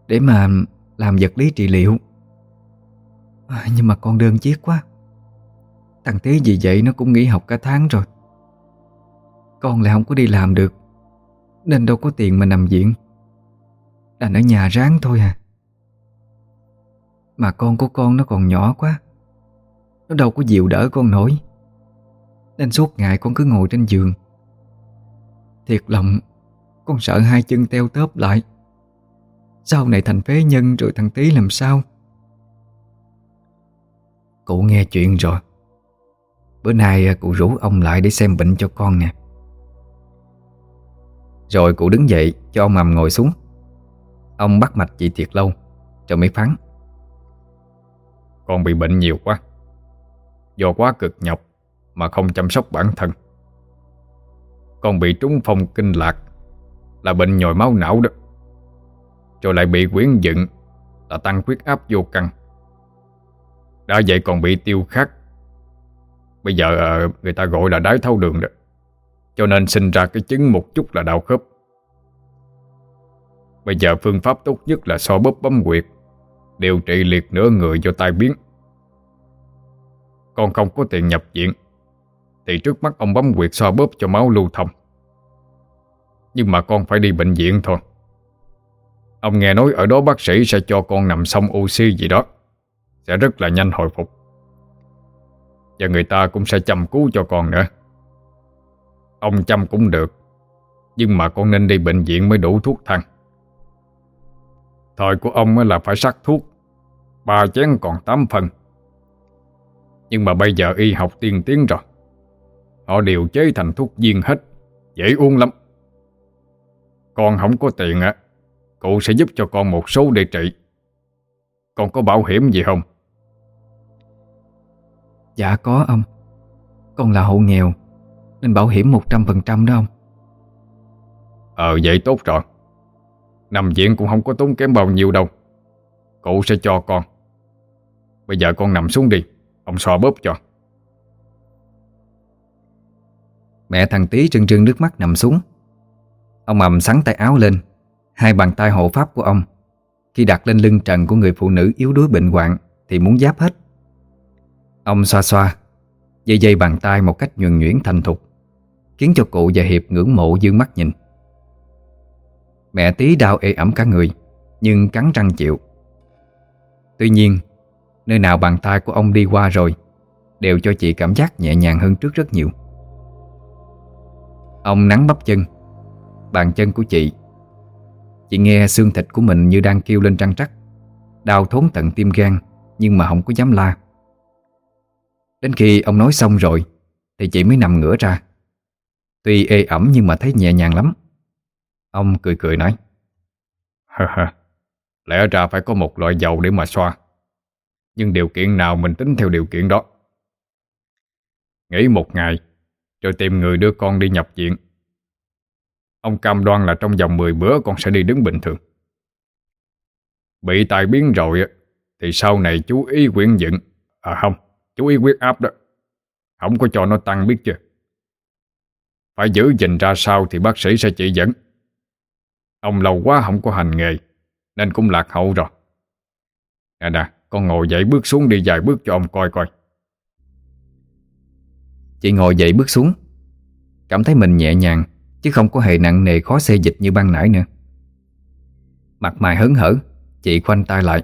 để mà làm vật lý trị liệu. À, Nhưng mà con đơn chiếc quá. Thằng Tí gì vậy nó cũng nghỉ học cả tháng rồi. Con lại không có đi làm được Nên đâu có tiền mà nằm viện. Đành ở nhà ráng thôi à. Mà con của con nó còn nhỏ quá Nó đâu có dịu đỡ con nổi. Nên suốt ngày con cứ ngồi trên giường. Thiệt lòng Con sợ hai chân teo tớp lại. Sau này thành phế nhân rồi thằng Tí làm sao? Cụ nghe chuyện rồi. Bữa nay à, cụ rủ ông lại để xem bệnh cho con nè. Rồi cụ đứng dậy, cho ông mầm ngồi xuống. Ông bắt mạch chị thiệt lâu Rồi mới phán. Con bị bệnh nhiều quá. Do quá cực nhọc Mà không chăm sóc bản thân. Con bị trúng phong kinh lạc, Là bệnh nhồi máu não đó. Rồi lại bị quyến dựng, Là tăng huyết áp vô căng Đã vậy còn bị tiêu khát Bây giờ ờ, người ta gọi là đái tháo đường đó. Cho nên sinh ra cái chứng một chút là đau khớp. Bây giờ phương pháp tốt nhất là so bóp bấm quyệt Điều trị liệt nửa người do tai biến. Con không có tiền nhập viện, Thì trước mắt ông bấm quyệt so bóp cho máu lưu thông. Nhưng mà con phải đi bệnh viện thôi. Ông nghe nói ở đó bác sĩ sẽ cho con nằm xong oxy gì đó. Sẽ rất là nhanh hồi phục. Và người ta cũng sẽ chăm cứu cho con nữa. Ông chăm cũng được, Nhưng mà con nên đi bệnh viện mới đủ thuốc thăng Thời của ông là phải sắc thuốc, Ba chén còn tám phần. Nhưng mà bây giờ y học tiên tiến rồi. Họ điều chế thành thuốc viên hết, Dễ uống lắm. Con không có tiền á Cụ sẽ giúp cho con một số để trị. Con có bảo hiểm gì không? Dạ có ông. Con là hộ nghèo Nên bảo hiểm 100% đó ông. Ờ vậy tốt rồi. Nằm viện cũng không có tốn kém bao nhiêu đâu. Cụ sẽ cho con. Bây giờ con nằm xuống đi. Ông xoa bóp cho. Mẹ thằng Tí trưng trưng nước mắt nằm xuống. Ông mầm sắn tay áo lên Hai bàn tay hộ pháp của ông. Khi đặt lên lưng trần của người phụ nữ yếu đuối bệnh hoạn, Thì muốn giáp hết. Ông xoa xoa, Dây dây bàn tay một cách nhuần nhuyễn thành thục, Khiến cho cụ và Hiệp ngưỡng mộ dương mắt nhìn. Mẹ tí đau ê ẩm cả người, Nhưng cắn răng chịu. Tuy nhiên, Nơi nào bàn tay của ông đi qua rồi, Đều cho chị cảm giác nhẹ nhàng hơn trước rất nhiều. Ông nắng bắp chân, Bàn chân của chị Chị nghe xương thịt của mình như đang kêu lên trăng trắc. Đau thốn tận tim gan, Nhưng mà không có dám la. Đến khi ông nói xong rồi, Thì chị mới nằm ngửa ra. Tuy ê ẩm nhưng mà thấy nhẹ nhàng lắm. Ông cười cười nói Lẽ ra phải có một loại dầu để mà xoa. Nhưng điều kiện nào mình tính theo điều kiện đó? Nghỉ một ngày, Rồi tìm người đưa con đi nhập viện. Ông cam đoan là trong vòng 10 bữa con sẽ đi đứng bình thường. Bị tai biến rồi Thì sau này chú ý quyển dựng. À không, chú ý huyết áp đó. Không có cho nó tăng biết chưa? Phải giữ gìn ra sao thì bác sĩ sẽ chỉ dẫn. Ông lâu quá không có hành nghề Nên cũng lạc hậu rồi. Nè nè Con ngồi dậy bước xuống đi vài bước cho ông coi coi. Chị ngồi dậy bước xuống. Cảm thấy mình nhẹ nhàng. Chứ không có hề nặng nề khó xê dịch như ban nãy nữa. Mặt mày hớn hở Chị khoanh tay lại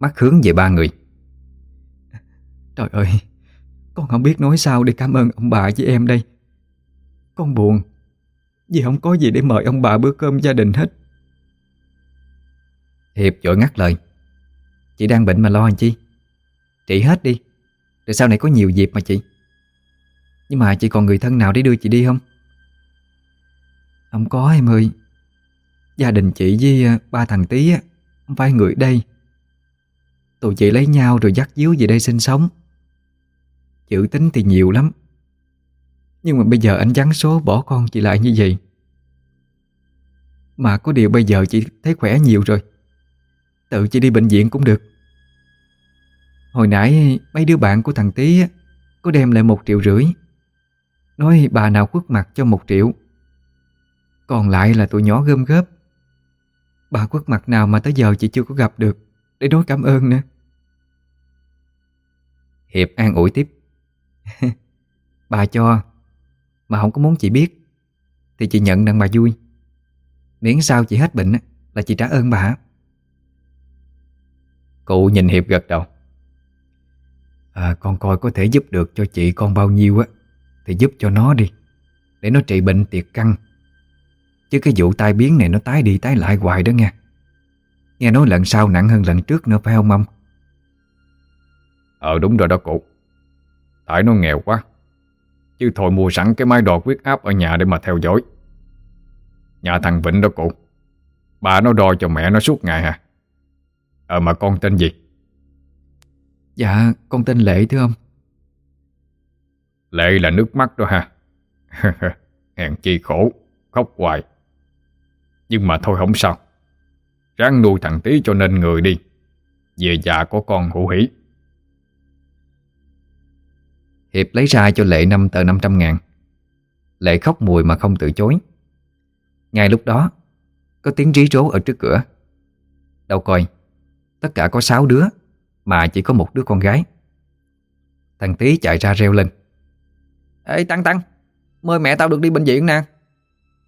Mắt hướng về ba người. Trời ơi Con không biết nói sao để cảm ơn ông bà với em đây. Con buồn Vì không có gì để mời ông bà bữa cơm gia đình hết. Hiệp vội ngắt lời. Chị đang bệnh mà lo anh chi? Trị hết đi Rồi sau này có nhiều dịp mà chị. Nhưng mà chị còn người thân nào để đưa chị đi không không có em ơi. Gia đình chị với ờ, ba thằng tí á Không phải người đây. Tụi chị lấy nhau rồi dắt díu về đây sinh sống. Chữ tính thì nhiều lắm. Nhưng mà bây giờ anh vắng số bỏ con chị lại như vậy. Mà có điều bây giờ chị thấy khỏe nhiều rồi. Tự chị đi bệnh viện cũng được. Hồi nãy mấy đứa bạn của thằng Tý Có đem lại một triệu rưỡi. Nói bà nào khuất mặt cho một triệu. Còn lại là tụi nhỏ gom góp. Bà quất mặt nào mà tới giờ chị chưa có gặp được Để nói cảm ơn nữa. Hiệp an ủi tiếp. Bà cho Mà không có muốn chị biết Thì chị nhận rằng bà vui. Miễn sao chị hết bệnh Là chị trả ơn bà. Cụ nhìn Hiệp gật đầu. À, Con coi có thể giúp được cho chị con bao nhiêu á Thì giúp cho nó đi Để nó trị bệnh tiệt căng. Chứ cái vụ tai biến này nó tái đi tái lại hoài đó nghe. Nghe nói lần sau nặng hơn lần trước nữa phải không ông? Ờ đúng rồi đó cụ. Tại nó nghèo quá. Chứ thôi mua sẵn cái máy đo huyết áp ở nhà để mà theo dõi. Nhà thằng Vịnh đó cụ. Bà nó đo cho mẹ nó suốt ngày hả Ờ mà con tên gì? Dạ con tên Lệ thưa ông. Lệ là nước mắt đó ha. Hèn chi khổ Khóc hoài nhưng mà thôi không sao. Ráng nuôi thằng tí cho nên người đi. Về già có con hữu hỷ. Hiệp lấy ra cho Lệ năm tờ 500 ngàn. Lệ khóc mùi mà không từ chối. Ngay lúc đó, Có tiếng rí rố ở trước cửa. Đâu coi, Tất cả có 6 đứa, Mà chỉ có một đứa con gái. Thằng tí chạy ra reo lên. Ê, Tăng Tăng, Mời mẹ tao được đi bệnh viện nè.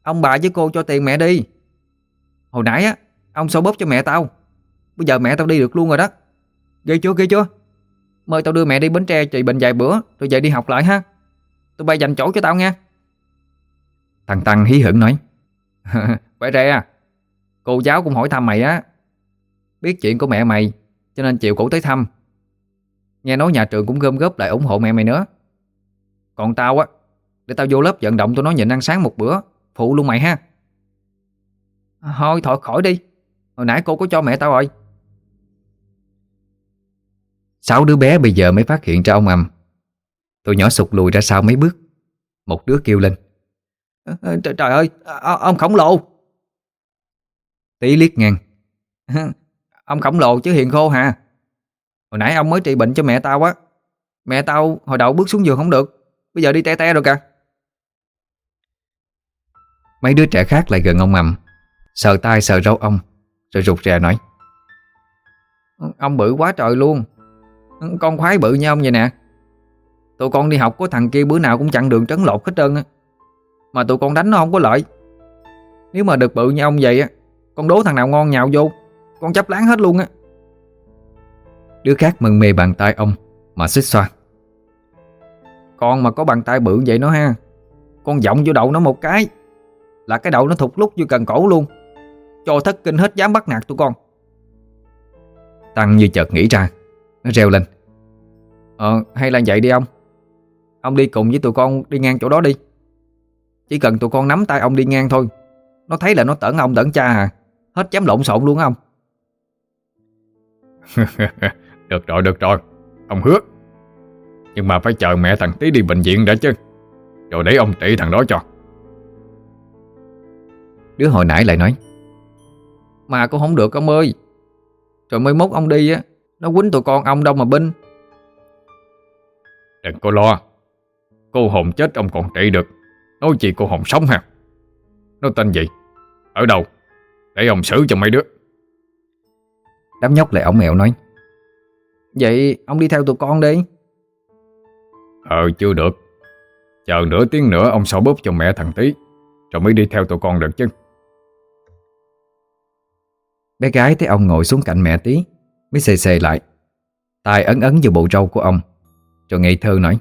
Ông bà với cô cho tiền mẹ đi. Hồi nãy á Ông sao bóp cho mẹ tao? Bây giờ mẹ tao đi được luôn rồi đó. Ghê chưa ghê chưa? Mời tao đưa mẹ đi Bến Tre trị bệnh vài bữa Rồi về đi học lại ha. Tụi bay dành chỗ cho tao nghe, Thằng Tăng hí hửng nói vậy ra à. Cô giáo cũng hỏi thăm mày á. Biết chuyện của mẹ mày Cho nên chịu cổ tới thăm. Nghe nói nhà trường cũng gom góp lại ủng hộ mẹ mày nữa. Còn tao á Để tao vô lớp vận động tụi nó nhịn ăn sáng một bữa Phụ luôn mày ha. Thôi thôi khỏi đi. Hồi nãy cô có cho mẹ tao rồi. Sáu đứa bé bây giờ mới phát hiện ra ông ầm Tụi nhỏ sụt lùi ra sau mấy bước. Một đứa kêu lên. Trời, trời ơi Ông khổng lồ. Tí liếc ngang. Ông khổng lồ chứ hiền khô hả? Hồi nãy ông mới trị bệnh cho mẹ tao á. Mẹ tao hồi đầu bước xuống giường không được. Bây giờ đi te te rồi kìa. Mấy đứa trẻ khác lại gần ông ầm Sờ tay sờ râu ông, Rồi rụt rè nói. Ông bự quá trời luôn. Con khoái bự như ông vậy nè. Tụi con đi học có thằng kia bữa nào cũng chặn đường trấn lột hết trơn á. Mà tụi con đánh nó không có lợi. Nếu mà được bự như ông vậy á, Con đố thằng nào ngon nhào vô, Con chấp láng hết luôn á. Đứa khác mừng mê bàn tay ông Mà xích xoa. Con mà có bàn tay bự vậy nó ha, Con giọng vô đầu nó một cái, Là cái đầu nó thụt lúc vô cần cổ luôn. Cho thất kinh hết dám bắt nạt tụi con. Tăng như chợt nghĩ ra Nó reo lên. Ờ hay là vậy đi ông. Ông đi cùng với tụi con đi ngang chỗ đó đi. Chỉ cần tụi con nắm tay ông đi ngang thôi Nó thấy là nó tẩn ông tẩn cha à. Hết dám lộn xộn luôn ông. Được rồi được rồi. Ông hứa. Nhưng mà phải chờ mẹ thằng tí đi bệnh viện đã chứ. Rồi để ông trị thằng đó cho. Đứa hồi nãy lại nói Mà cũng không được ông ơi. Rồi mới mốt ông đi á Nó quýnh tụi con ông đâu mà binh. Đừng có lo. Cô hồn chết ông còn trị được. Nói gì cô hồn sống ha. Nó tên gì? Ở đâu? Để ông xử cho mấy đứa. Đám nhóc lại ổng mẹo nói Vậy ông đi theo tụi con đi. Ờ chưa được. Chờ nửa tiếng nữa ông xỏ bóp cho mẹ thằng tí Rồi mới đi theo tụi con được chứ Bé gái thấy ông ngồi xuống cạnh mẹ tí Mới xề xề lại. Tay ấn ấn vào bộ râu của ông. Rồi ngây thơ nói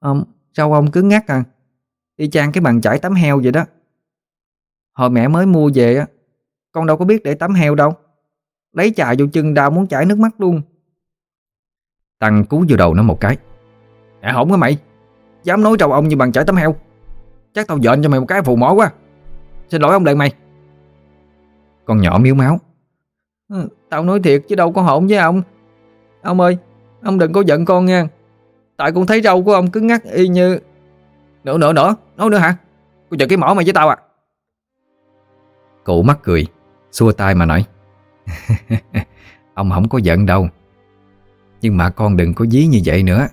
Ông, râu ông cứng ngắt à? Y chang cái bàn chải tắm heo vậy đó. Hồi mẹ mới mua về á Con đâu có biết để tắm heo đâu. Lấy chà vô chân đau muốn chảy nước mắt luôn. Tăng cú vô đầu nó một cái. Nè hổng á mày. Dám nói trầu ông như bằng chải tắm heo. Chắc tao dện cho mày một cái phù mỏ quá. Xin lỗi ông lại mày Con nhỏ miếu máu. Ừ, Tao nói thiệt chứ đâu có hổn với ông. Ông ơi Ông đừng có giận con nha. Tại con thấy râu của ông cứng ngắc y như Nữa nữa nữa Nói nữa hả? Cô chờ cái mỏ mày với tao à. Cụ mắc cười Xua tay mà nói. Ông không có giận đâu. Nhưng mà con đừng có dí như vậy nữa.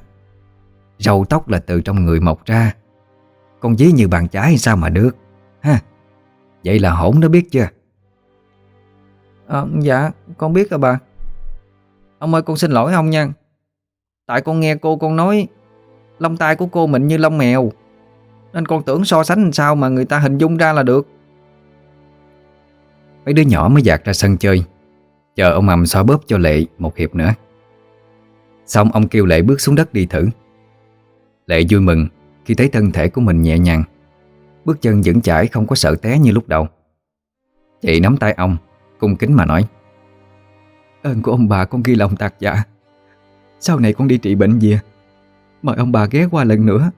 Râu tóc là từ trong người mọc ra. Con dí như bàn trái sao mà được? Ha Vậy là hổn đó biết chưa à, Dạ con biết rồi bà. Ông ơi con xin lỗi ông nha. Tại con nghe cô con nói Lông tai của cô mịn như lông mèo Nên con tưởng so sánh làm sao mà người ta hình dung ra là được. Mấy đứa nhỏ mới dạt ra sân chơi Chờ ông Mầm xoa bóp cho Lệ một hiệp nữa. Xong ông kêu Lệ bước xuống đất đi thử. Lệ vui mừng khi thấy thân thể của mình nhẹ nhàng Bước chân vững chãi không có sợ té như lúc đầu. Chị nắm tay ông Cung kính mà nói, Ơn của ông bà con ghi lòng tạc dạ Sau này con đi trị bệnh gì Mời ông bà ghé qua lần nữa.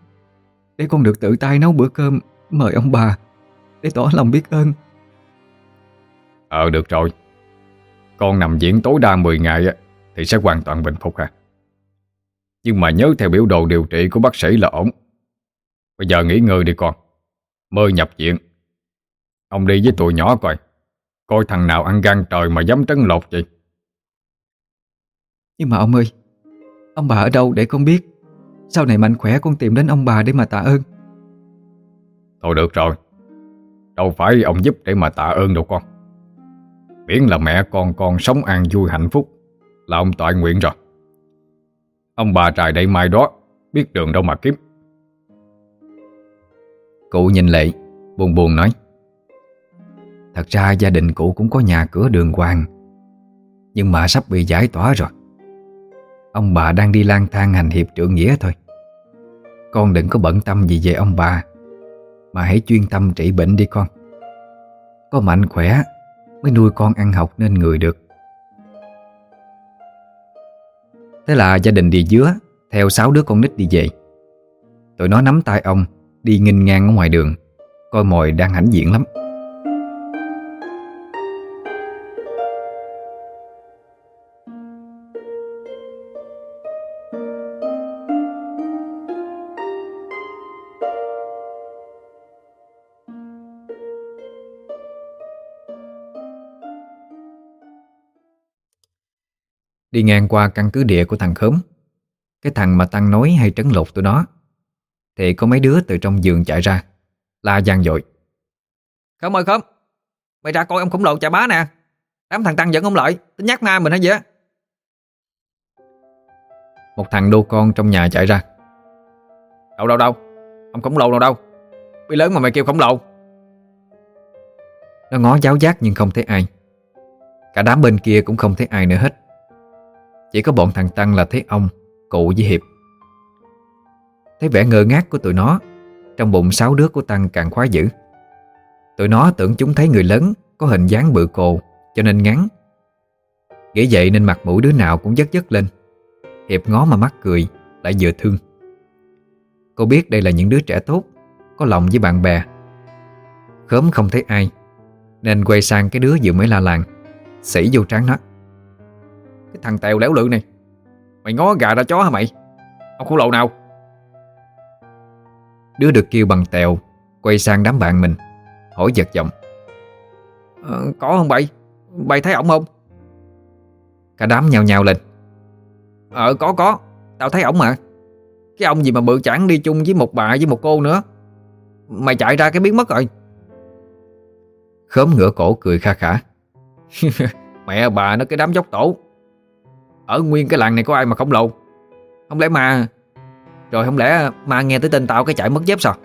Để con được tự tay nấu bữa cơm, Mời ông bà, Để tỏ lòng biết ơn. Ờ được rồi. Con nằm viện tối đa 10 ngày Thì sẽ hoàn toàn bình phục à. Nhưng mà nhớ theo biểu đồ điều trị của bác sĩ là ổn. Bây giờ nghỉ ngơi đi con. Mơ nhập viện. Ông đi với tụi nhỏ coi. Coi thằng nào ăn gan trời mà dám trấn lột vậy? Nhưng mà ông ơi Ông bà ở đâu để con biết? Sau này mạnh khỏe con tìm đến ông bà để mà tạ ơn. Thôi được rồi. Đâu phải ông giúp để mà tạ ơn đâu con. Miễn là mẹ con con sống an vui hạnh phúc Là ông toại nguyện rồi. Ông bà trài đây mai đó Biết đường đâu mà kiếm. Cụ nhìn Lệ Buồn buồn nói Thật ra gia đình cụ cũng có nhà cửa đường hoàng. Nhưng mà sắp bị giải tỏa rồi. Ông bà đang đi lang thang hành hiệp trượng nghĩa thôi. Con đừng có bận tâm gì về ông bà, Mà hãy chuyên tâm trị bệnh đi con. Có mạnh khỏe Mới nuôi con ăn học nên người được. Thế là gia đình đi dứa, Theo sáu đứa con nít đi về. Tụi nó nắm tay ông, Đi nghênh ngang ở ngoài đường, Coi mồi đang hãnh diện lắm. Đi ngang qua căn cứ địa của thằng Khớm. Cái thằng mà Tăng nói hay trấn lột tụi nó Thì có mấy đứa từ trong giường chạy ra La gian dội. Khớm ơi Khớm Mày ra coi ông khổng lồ chà bá nè. Đám thằng Tăng dẫn ông lợi Tính nhắc ma mình hay gì á? Một thằng đô con trong nhà chạy ra. Đâu đâu đâu Ông khổng lồ nào đâu? Bị lớn mà mày kêu khổng lồ. Nó ngó giáo giác nhưng không thấy ai. Cả đám bên kia cũng không thấy ai nữa hết chỉ có bọn thằng Tăng là thấy ông Cụ với Hiệp. Thấy vẻ ngơ ngác của tụi nó, Trong bụng sáu đứa của Tăng càng khoái dữ. Tụi nó tưởng chúng thấy người lớn Có hình dáng bự cồ, Cho nên ngắn. Nghĩ vậy nên mặt mũi đứa nào cũng dất dất lên. Hiệp ngó mà mắt cười, Lại vừa thương. Cô biết đây là những đứa trẻ tốt, Có lòng với bạn bè. Khớm không thấy ai, Nên quay sang cái đứa vừa mới la làng Sĩ vô trán nó. Cái thằng tèo léo lự này. Mày ngó gà ra chó hả mày? Ông khổ lộ nào? Đứa được kêu bằng tèo Quay sang đám bạn mình Hỏi giật giọng. Ờ, Có không bay? Bay thấy ổng không? Cả đám nhào nhào lên. Ờ có có. Tao thấy ổng mà. Cái ông gì mà bự chẳng đi chung với một bà với một cô nữa. Mày chạy ra cái biến mất rồi. Khớm ngửa cổ cười kha khả. Mẹ bà nó cái đám dốc tổ ở nguyên cái làng này có ai mà không lồ? Không lẽ mà Rồi không lẽ mà nghe tới tên tao cái chạy mất dép sao?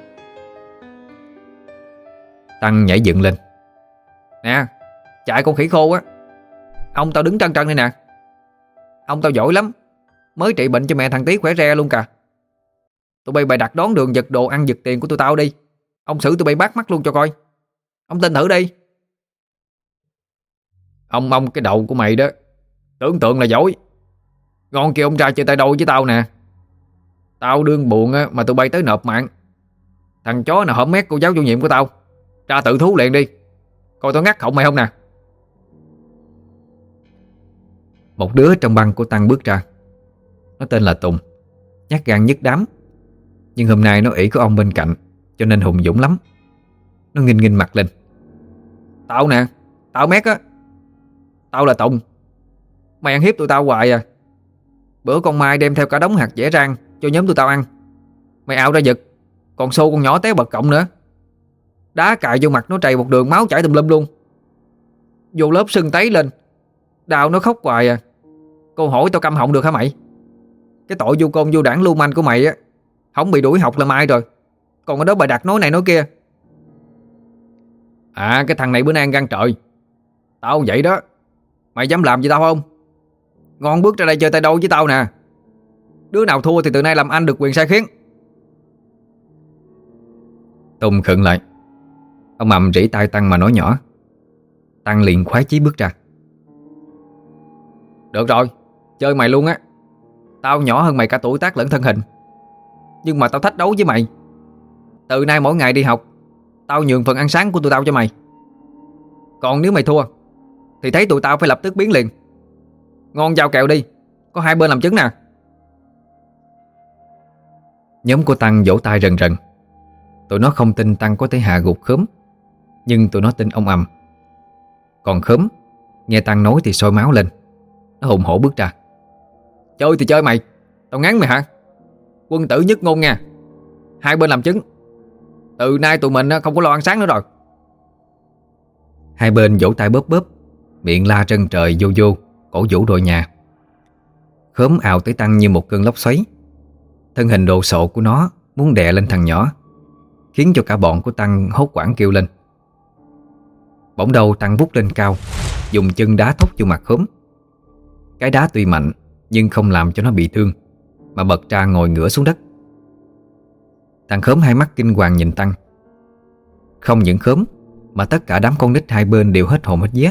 Tăng nhảy dựng lên. Nè, Chạy con khỉ khô á. Ông tao đứng trân trân đây nè. Ông tao giỏi lắm. Mới trị bệnh cho mẹ thằng tí khỏe re luôn cả Tụi bay bày đặt đón đường giật đồ ăn giật tiền của tụi tao đi. Ông xử tụi bay bắt mắt luôn cho coi. Ông tin thử đi Ông mong cái đầu của mày đó. Tưởng tượng là giỏi. Ngon kia ông ra chơi tay đôi với tao nè. Tao đương buồn á, mà tụi bay tới nộp mạng. Thằng chó nào hổm mét cô giáo chủ nhiệm của tao. Ra tự thú liền đi. Coi tao ngắt họng mày không nè. Một đứa trong băng của Tăng bước ra. Nó tên là Tùng. Nhát gan nhất đám. Nhưng hôm nay nó ỷ có ông bên cạnh Cho nên hùng dũng lắm. Nó nghinh nghinh mặt lên. Tao nè Tao mét á. Tao là Tùng. Mày ăn hiếp tụi tao hoài à. Bữa con Mai đem theo cả đống hạt dễ rang Cho nhóm tụi tao ăn. Mày ảo ra giật, Còn xô con nhỏ té bật cộng nữa. Đá cài vô mặt nó trầy một đường máu chảy tùm lum luôn. Vô lớp sưng tấy lên Đào nó khóc hoài à. Cô hỏi tao căm họng được hả mày? Cái tội vô công vô đảng lưu manh của mày á, Không bị đuổi học là mai rồi. Còn ở đó bà đặt nói này nói kia. À cái thằng này bữa nay ăn gan trời. Tao vậy đó. Mày dám làm gì tao không? Ngon bước ra đây chơi tay đâu với tao nè. Đứa nào thua thì từ nay làm anh được quyền sai khiến. Tùng khựng lại. Ông ầm rỉ tay Tăng mà nói nhỏ. Tăng liền khoái chí bước ra. Được rồi Chơi mày luôn á. Tao nhỏ hơn mày cả tuổi tác lẫn thân hình. Nhưng mà tao thách đấu với mày. Từ nay mỗi ngày đi học Tao nhường phần ăn sáng của tụi tao cho mày. Còn nếu mày thua Thì thấy tụi tao phải lập tức biến liền Ngon giao kẹo đi. Có hai bên làm chứng nè. Nhóm của Tăng vỗ tay rần rần. Tụi nó không tin Tăng có thể hạ gục khớm, Nhưng tụi nó tin ông ầm Còn khớm, Nghe Tăng nói thì sôi máu lên. Nó hùng hổ bước ra. Chơi thì chơi mày, Tao ngán mày hả? Quân tử nhất ngôn nha. Hai bên làm chứng. Từ nay tụi mình không có lo ăn sáng nữa rồi. Hai bên vỗ tay bóp bóp, Miệng la trân trời vô vô. Cổ vũ đội nhà. Khớm ào tới Tăng như một cơn lốc xoáy. Thân hình đồ sộ của nó Muốn đè lên thằng nhỏ, Khiến cho cả bọn của Tăng hốt quảng kêu lên. Bỗng đầu Tăng vút lên cao, Dùng chân đá thốc vô mặt khớm. Cái đá tuy mạnh, Nhưng không làm cho nó bị thương, Mà bật ra ngồi ngửa xuống đất. Thằng khớm hai mắt kinh hoàng nhìn Tăng. Không những khớm, Mà tất cả đám con nít hai bên đều hết hồn hết vía.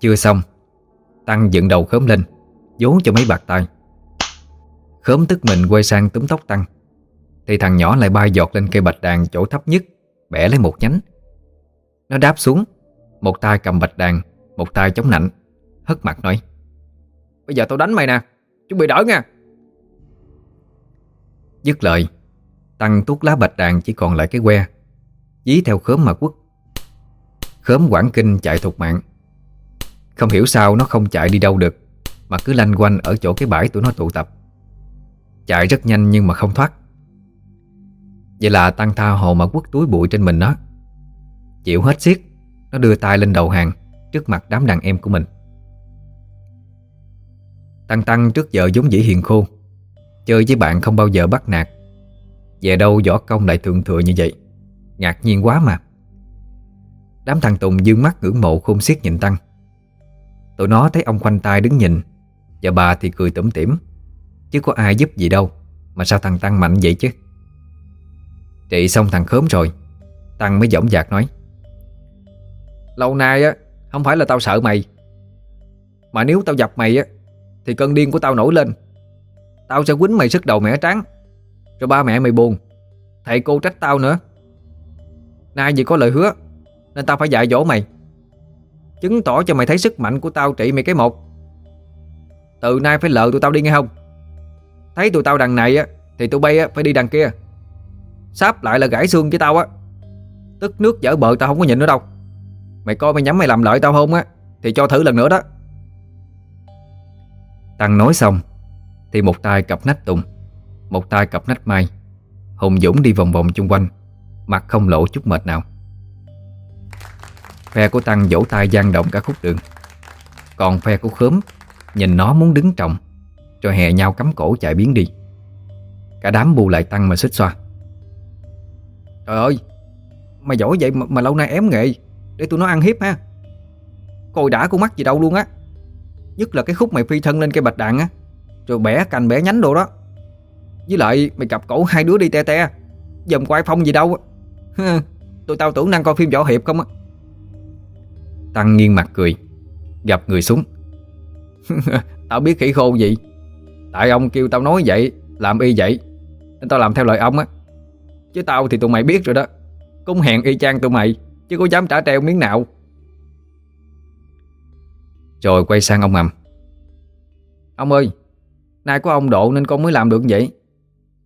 Chưa xong Tăng dựng đầu khớm lên Vố cho mấy bạc tay. Khớm tức mình quay sang túm tóc Tăng. Thì thằng nhỏ lại bay giọt lên cây bạch đàn chỗ thấp nhất, Bẻ lấy một nhánh. Nó đáp xuống, Một tay cầm bạch đàn, Một tay chống nạnh, Hất mặt nói, Bây giờ tao đánh mày nè, Chuẩn bị đỡ nha. Dứt lời, Tăng tuốt lá bạch đàn chỉ còn lại cái que, Dí theo khớm mà quất. Khớm quảng kinh chạy thục mạng. Không hiểu sao nó không chạy đi đâu được, Mà cứ lanh quanh ở chỗ cái bãi tụi nó tụ tập. Chạy rất nhanh nhưng mà không thoát. Vậy là Tăng tha hồ mà quất túi bụi trên mình nó. Chịu hết xiết, Nó đưa tay lên đầu hàng, Trước mặt đám đàn em của mình. Tăng Tăng trước giờ giống dĩ hiền khô, Chơi với bạn không bao giờ bắt nạt. Về đâu võ công lại thường thừa như vậy? Ngạc nhiên quá mà. Đám thằng Tùng dương mắt ngưỡng mộ khôn xiết nhìn Tăng. Tụi nó thấy ông khoanh tay đứng nhìn, Và bà thì cười tủm tỉm. Chứ có ai giúp gì đâu, Mà sao thằng Tăng mạnh vậy chứ? Trị xong thằng khớm rồi, Tăng mới dõng dạc nói, Lâu nay á, Không phải là tao sợ mày, Mà nếu tao gặp mày á, Thì cơn điên của tao nổi lên. Tao sẽ quýnh mày sức đầu mẻ trắng Rồi ba mẹ mày buồn, Thầy cô trách tao nữa. Nay vì có lời hứa, Nên tao phải dạy dỗ mày. Chứng tỏ cho mày thấy sức mạnh của tao trị mày cái một. Từ nay phải lờ tụi tao đi nghe không? Thấy tụi tao đằng này á, Thì tụi bay á, phải đi đằng kia. Sáp lại là gãy xương với tao á. Tức nước dở bờ tao không có nhìn nữa đâu. Mày coi mày nhắm mày làm lợi tao không á, Thì cho thử lần nữa đó. Tăng nói xong, Thì một tay cặp nách Tùng, Một tay cặp nách Mai. Hùng Dũng đi vòng vòng chung quanh, Mặt không lộ chút mệt nào. Phe của Tăng vỗ tay gian động cả khúc đường. Còn phe của Khớm Nhìn nó muốn đứng trọng Rồi hè nhau cắm cổ chạy biến đi. Cả đám bù lại Tăng mà xích xoa. Trời ơi Mày giỏi vậy mà, mà lâu nay ém nghệ Để tụi nó ăn hiếp ha. Coi đã con mắt gì đâu luôn á. Nhất là cái khúc mày phi thân lên cây bạch đạn á. Rồi bẻ cành bẻ nhánh đồ đó. Với lại mày cặp cổ hai đứa đi te te. Dầm quay phong gì đâu Tụi tao tưởng đang coi phim võ hiệp không á. Tăng nghiêng mặt cười Gặp người súng Tao biết khỉ khô gì. Tại ông kêu tao nói vậy, Làm y vậy, Nên tao làm theo lời ông á. Chứ tao thì tụi mày biết rồi đó. Cũng hẹn y chang tụi mày, Chứ có dám trả treo miếng nào. Rồi quay sang ông ầm Ông ơi, Nay có ông độ nên con mới làm được vậy.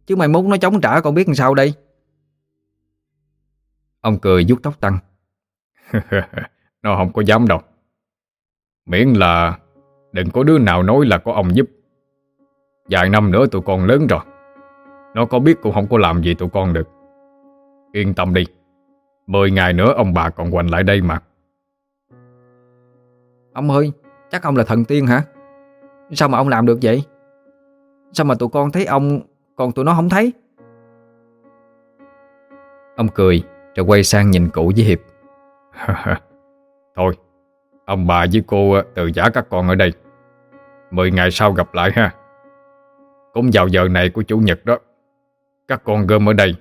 Chứ mày muốn nó chống trả con biết làm sao đây? Ông cười vuốt tóc Tăng. Nó không có dám đâu. Miễn là Đừng có đứa nào nói là có ông giúp. Vài năm nữa tụi con lớn rồi. Nó có biết cũng không có làm gì tụi con được. Yên tâm đi. Mười ngày nữa ông bà còn quanh lại đây mà. Ông ơi Chắc ông là thần tiên hả? Sao mà ông làm được vậy? Sao mà tụi con thấy ông Còn tụi nó không thấy? Ông cười Rồi quay sang nhìn cụ với Hiệp Thôi, Ông bà với cô ờ, từ giả các con ở đây. Mười ngày sau gặp lại ha. Cũng vào giờ này của Chủ nhật đó, Các con gom ở đây.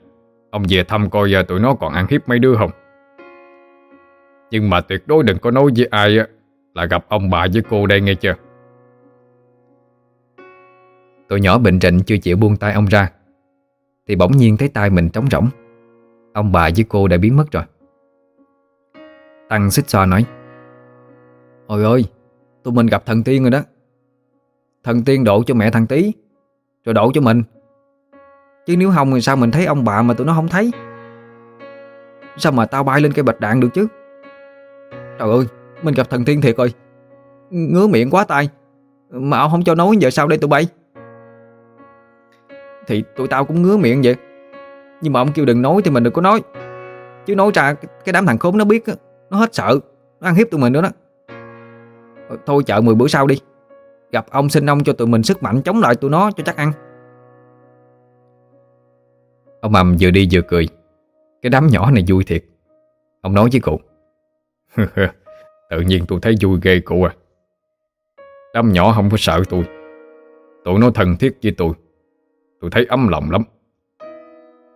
Ông về thăm coi giờ tụi nó còn ăn hiếp mấy đứa không? Nhưng mà tuyệt đối đừng có nói với ai ờ, Là gặp ông bà với cô đây nghe chưa? Tụi nhỏ bệnh rịnh chưa chịu buông tay ông ra, Thì bỗng nhiên thấy tay mình trống rỗng. Ông bà với cô đã biến mất rồi. Tăng xích xoa nói. Ôi ơi Tụi mình gặp thần tiên rồi đó. Thần tiên đổ cho mẹ thằng tí, Rồi đổ cho mình. Chứ nếu không thì sao mình thấy ông bà mà tụi nó không thấy? Sao mà tao bay lên cây bạch đạn được chứ? Trời ơi Mình gặp thần tiên thiệt rồi. Ngứa miệng quá tay Mà ông không cho nói giờ sao đây tụi bay? Thì tụi tao cũng ngứa miệng vậy. Nhưng mà ông kêu đừng nói thì mình đừng có nói. Chứ nói ra cái đám thằng khốn nó biết nó hết sợ, Nó ăn hiếp tụi mình nữa đó. Thôi chợ 10 bữa sau đi. Gặp ông xin ông cho tụi mình sức mạnh chống lại tụi nó cho chắc ăn. Ông Mầm vừa đi vừa cười. Cái đám nhỏ này vui thiệt. Ông nói với cụ. Tự nhiên tôi thấy vui ghê cụ à. Đám nhỏ không có sợ tôi. Tụi nó thân thiết với tôi. Tôi thấy ấm lòng lắm.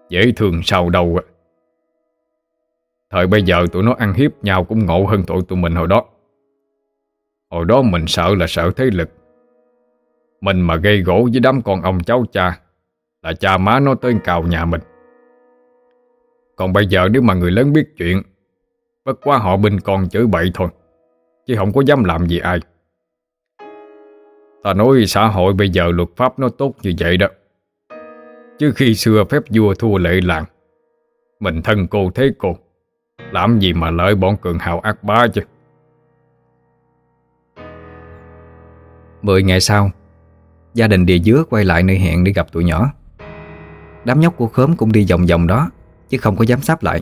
Dễ thương sao đâu à. Thời bây giờ tụi nó ăn hiếp nhau cũng ngộ hơn tụi tụi mình hồi đó. Hồi đó mình sợ là sợ thế lực. Mình mà gây gỗ với đám con ông cháu cha, Là cha má nó tới cào nhà mình. Còn bây giờ nếu mà người lớn biết chuyện, Bất quá họ binh con chửi bậy thôi, Chứ không có dám làm gì ai. Ta nói xã hội bây giờ luật pháp nó tốt như vậy đó. Chứ khi xưa phép vua thua lệ làng, Mình thân cô thế cô. Làm gì mà lợi bọn cường hào ác bá chứ? Mười ngày sau, Gia đình địa dứa quay lại nơi hẹn để gặp tụi nhỏ. Đám nhóc của khóm cũng đi vòng vòng đó, Chứ không có dám sắp lại.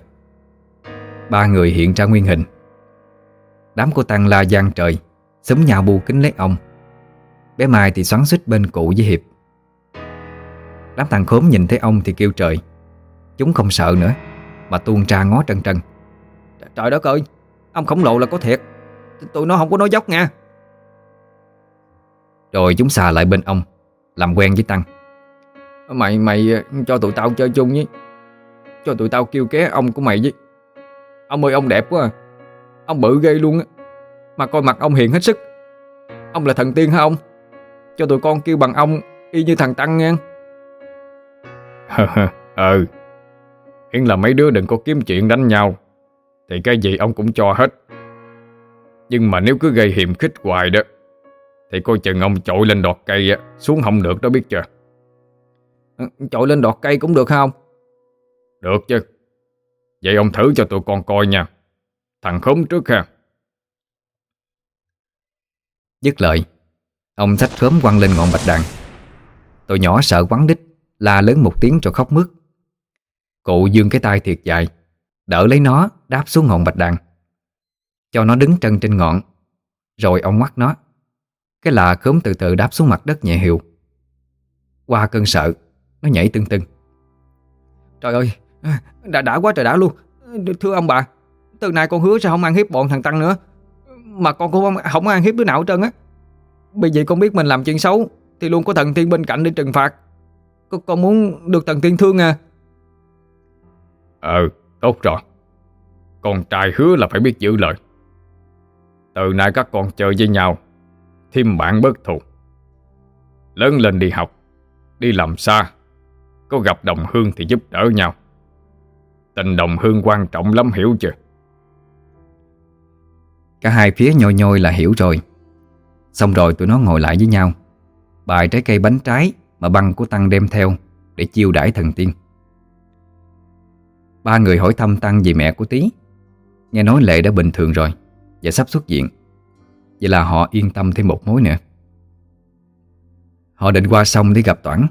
Ba người hiện ra nguyên hình. Đám cô Tăng la gian trời, Xúm nhau bu kính lấy ông. Bé Mai thì xoắn xích bên cụ với Hiệp. Đám thằng khóm nhìn thấy ông thì kêu trời. Chúng không sợ nữa, Mà tuôn ra ngó trân trân. Trời đất ơi Ông khổng lồ là có thiệt. Tụi nó không có nói dốc nha. Rồi chúng xà lại bên ông Làm quen với Tăng. Mày mày cho tụi tao chơi chung với Cho tụi tao kêu ké ông của mày với. Ông ơi ông đẹp quá à. Ông bự ghê luôn á. Mà coi mặt ông hiền hết sức. Ông là thần tiên hả ông? Cho tụi con kêu bằng ông Y như thằng Tăng nha. Ừ. Hiển là mấy đứa đừng có kiếm chuyện đánh nhau Thì cái gì ông cũng cho hết. Nhưng mà nếu cứ gây hiểm khích hoài đó Thì coi chừng ông trội lên đọt cây Xuống không được đó biết chưa? Trội lên đọt cây cũng được không? Được chứ. Vậy ông thử cho tụi con coi nha. Thằng khốn trước ha. Dứt lời Ông xách khóm quăng lên ngọn bạch đàn. Tụi nhỏ sợ quắn đích La lớn một tiếng rồi khóc mướt. Cụ dương cái tay thiệt dài Đỡ lấy nó đáp xuống ngọn bạch đằng. Cho nó đứng chân trên ngọn. Rồi ông ngoắt nó. Cái là khóm từ từ đáp xuống mặt đất nhẹ hiệu Qua cơn sợ Nó nhảy tưng tưng. Trời ơi Đã đã quá trời đã luôn. Thưa ông bà Từ nay con hứa sẽ không ăn hiếp bọn thằng Tăng nữa. Mà con cũng không, không ăn hiếp đứa nào hết trơn á. Bởi vì con biết mình làm chuyện xấu Thì luôn có thần tiên bên cạnh để trừng phạt. Con, con muốn được thần tiên thương à? Ừ tốt rồi. Con trai hứa là phải biết giữ lời. Từ nay các con chơi với nhau, Thêm bạn bớt thù. Lớn lên đi học, Đi làm xa, Có gặp đồng hương thì giúp đỡ nhau. Tình đồng hương quan trọng lắm, hiểu chưa? Cả hai phía nhoi nhoi là hiểu rồi. Xong rồi tụi nó ngồi lại với nhau. Bài trái cây bánh trái Mà băng của Tăng đem theo Để chiêu đãi thần tiên. Ba người hỏi thăm Tăng về mẹ của Tý. Nghe nói Lệ đã bình thường rồi, Và sắp xuất viện. Vậy là họ yên tâm thêm một mối nữa. Họ định qua sông để gặp Toản,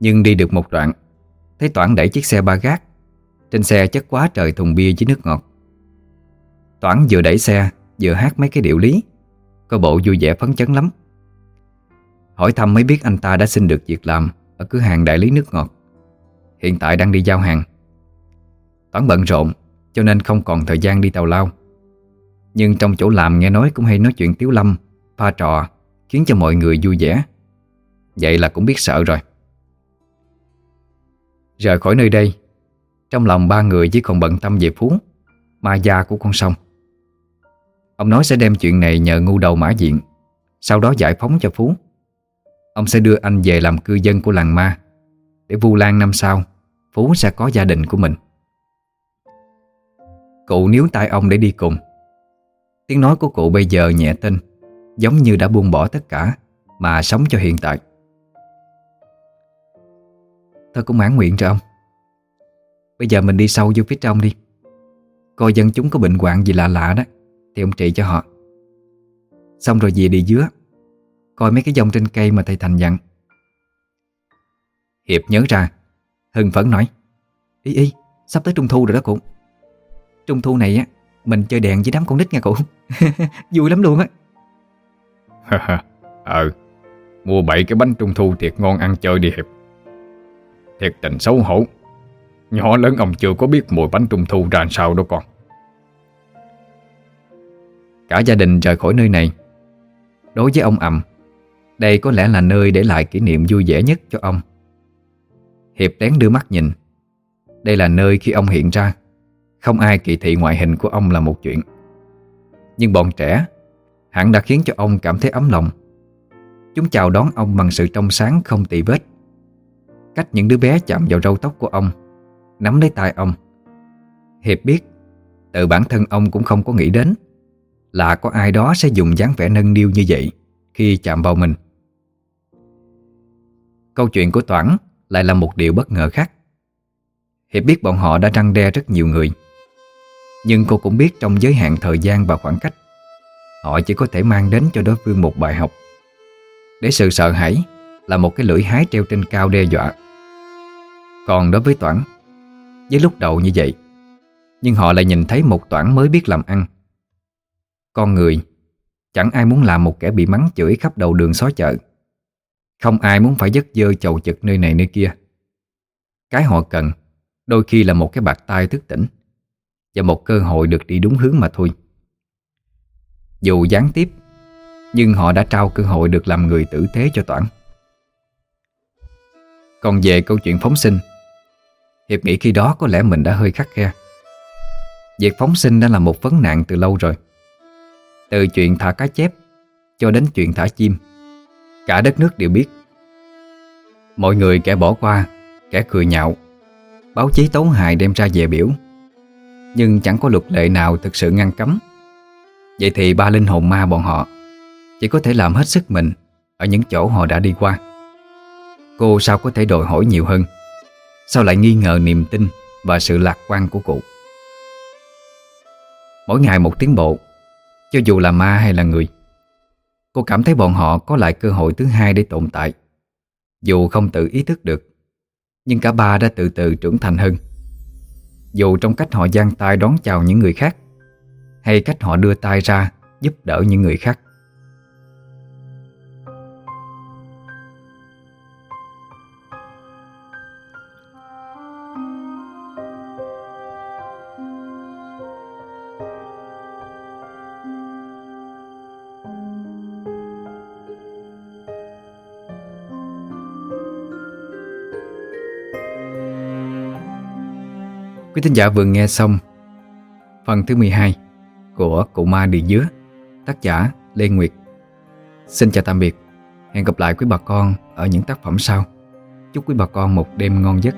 Nhưng đi được một đoạn, Thấy Toản đẩy chiếc xe ba gác. Trên xe chất quá trời thùng bia với nước ngọt. Toản vừa đẩy xe, Vừa hát mấy cái điệu lý. Có bộ vui vẻ phấn chấn lắm. Hỏi thăm mới biết anh ta đã xin được việc làm Ở cửa hàng đại lý nước ngọt. Hiện tại đang đi giao hàng. Toán bận rộn, Cho nên không còn thời gian đi tàu lao. Nhưng trong chỗ làm nghe nói cũng hay nói chuyện tiếu lâm, Pha trò, Khiến cho mọi người vui vẻ. Vậy là cũng biết sợ rồi. Rời khỏi nơi đây, Trong lòng ba người chỉ còn bận tâm về Phú, Ma gia của con sông. Ông nói sẽ đem chuyện này nhờ ngu đầu mã diện, Sau đó giải phóng cho Phú. Ông sẽ đưa anh về làm cư dân của làng ma, Để Vu Lan năm sau, Phú sẽ có gia đình của mình. Cụ níu tay ông để đi cùng. Tiếng nói của cụ bây giờ nhẹ tinh Giống như đã buông bỏ tất cả Mà sống cho hiện tại. Tôi cũng mãn nguyện cho ông. Bây giờ mình đi sâu vô phía trong đi. Coi dân chúng có bệnh hoạn gì lạ lạ đó Thì ông trị cho họ. Xong rồi về đi dứa Coi mấy cái dòng trên cây mà thầy Thành dặn. Hiệp nhớ ra Hưng phấn nói Ý ý, sắp tới trung thu rồi đó cụ. Trung thu này á, Mình chơi đèn với đám con nít nha cụ Vui lắm luôn á. Ờ Mua bảy cái bánh trung thu thiệt ngon ăn chơi đi Hiệp. Thiệt tình xấu hổ. Nhỏ lớn ông chưa có biết mùi bánh trung thu ra sao đâu con. Cả gia đình rời khỏi nơi này. Đối với ông ẩm, Đây có lẽ là nơi để lại kỷ niệm vui vẻ nhất cho ông. Hiệp lén đưa mắt nhìn. Đây là nơi khi ông hiện ra. Không ai kỳ thị ngoại hình của ông là một chuyện. Nhưng bọn trẻ, Hẳn đã khiến cho ông cảm thấy ấm lòng. Chúng chào đón ông bằng sự trong sáng không tì vết. Cách những đứa bé chạm vào râu tóc của ông, Nắm lấy tay ông. Hiệp biết, Tự bản thân ông cũng không có nghĩ đến Là có ai đó sẽ dùng dáng vẻ nâng niu như vậy Khi chạm vào mình. Câu chuyện của Toản lại là một điều bất ngờ khác. Hiệp biết bọn họ đã răng đe rất nhiều người. Nhưng cô cũng biết trong giới hạn thời gian và khoảng cách, Họ chỉ có thể mang đến cho đối phương một bài học. Để sự sợ hãi là một cái lưỡi hái treo trên cao đe dọa. Còn đối với Toản, Với lúc đầu như vậy, Nhưng họ lại nhìn thấy một Toản mới biết làm ăn. Con người, Chẳng ai muốn làm một kẻ bị mắng chửi khắp đầu đường xó chợ. Không ai muốn phải dứt dơ chầu chực nơi này nơi kia. Cái họ cần Đôi khi là một cái bạc tai thức tỉnh. Và một cơ hội được đi đúng hướng mà thôi. Dù gián tiếp, Nhưng họ đã trao cơ hội được làm người tử tế cho Toản. Còn về câu chuyện phóng sinh, Hiệp nghĩ khi đó có lẽ mình đã hơi khắc khe. Việc phóng sinh đã là một vấn nạn từ lâu rồi. Từ chuyện thả cá chép Cho đến chuyện thả chim, Cả đất nước đều biết. Mọi người kẻ bỏ qua, Kẻ cười nhạo, Báo chí tấu hài đem ra về biểu. Nhưng chẳng có luật lệ nào thực sự ngăn cấm. Vậy thì ba linh hồn ma bọn họ Chỉ có thể làm hết sức mình Ở những chỗ họ đã đi qua. Cô sao có thể đòi hỏi nhiều hơn? Sao lại nghi ngờ niềm tin Và sự lạc quan của cụ? Mỗi ngày một tiến bộ, Cho dù là ma hay là người, Cô cảm thấy bọn họ có lại cơ hội thứ hai để tồn tại. Dù không tự ý thức được, Nhưng cả ba đã từ từ trưởng thành hơn. Dù trong cách họ giang tay đón chào những người khác, Hay cách họ đưa tay ra giúp đỡ những người khác. Quý thính giả vừa nghe xong phần thứ 12 của Cụ Ma Đi Dứa, tác giả Lê Nguyệt. Xin chào tạm biệt, hẹn gặp lại quý bà con ở những tác phẩm sau. Chúc quý bà con một đêm ngon giấc.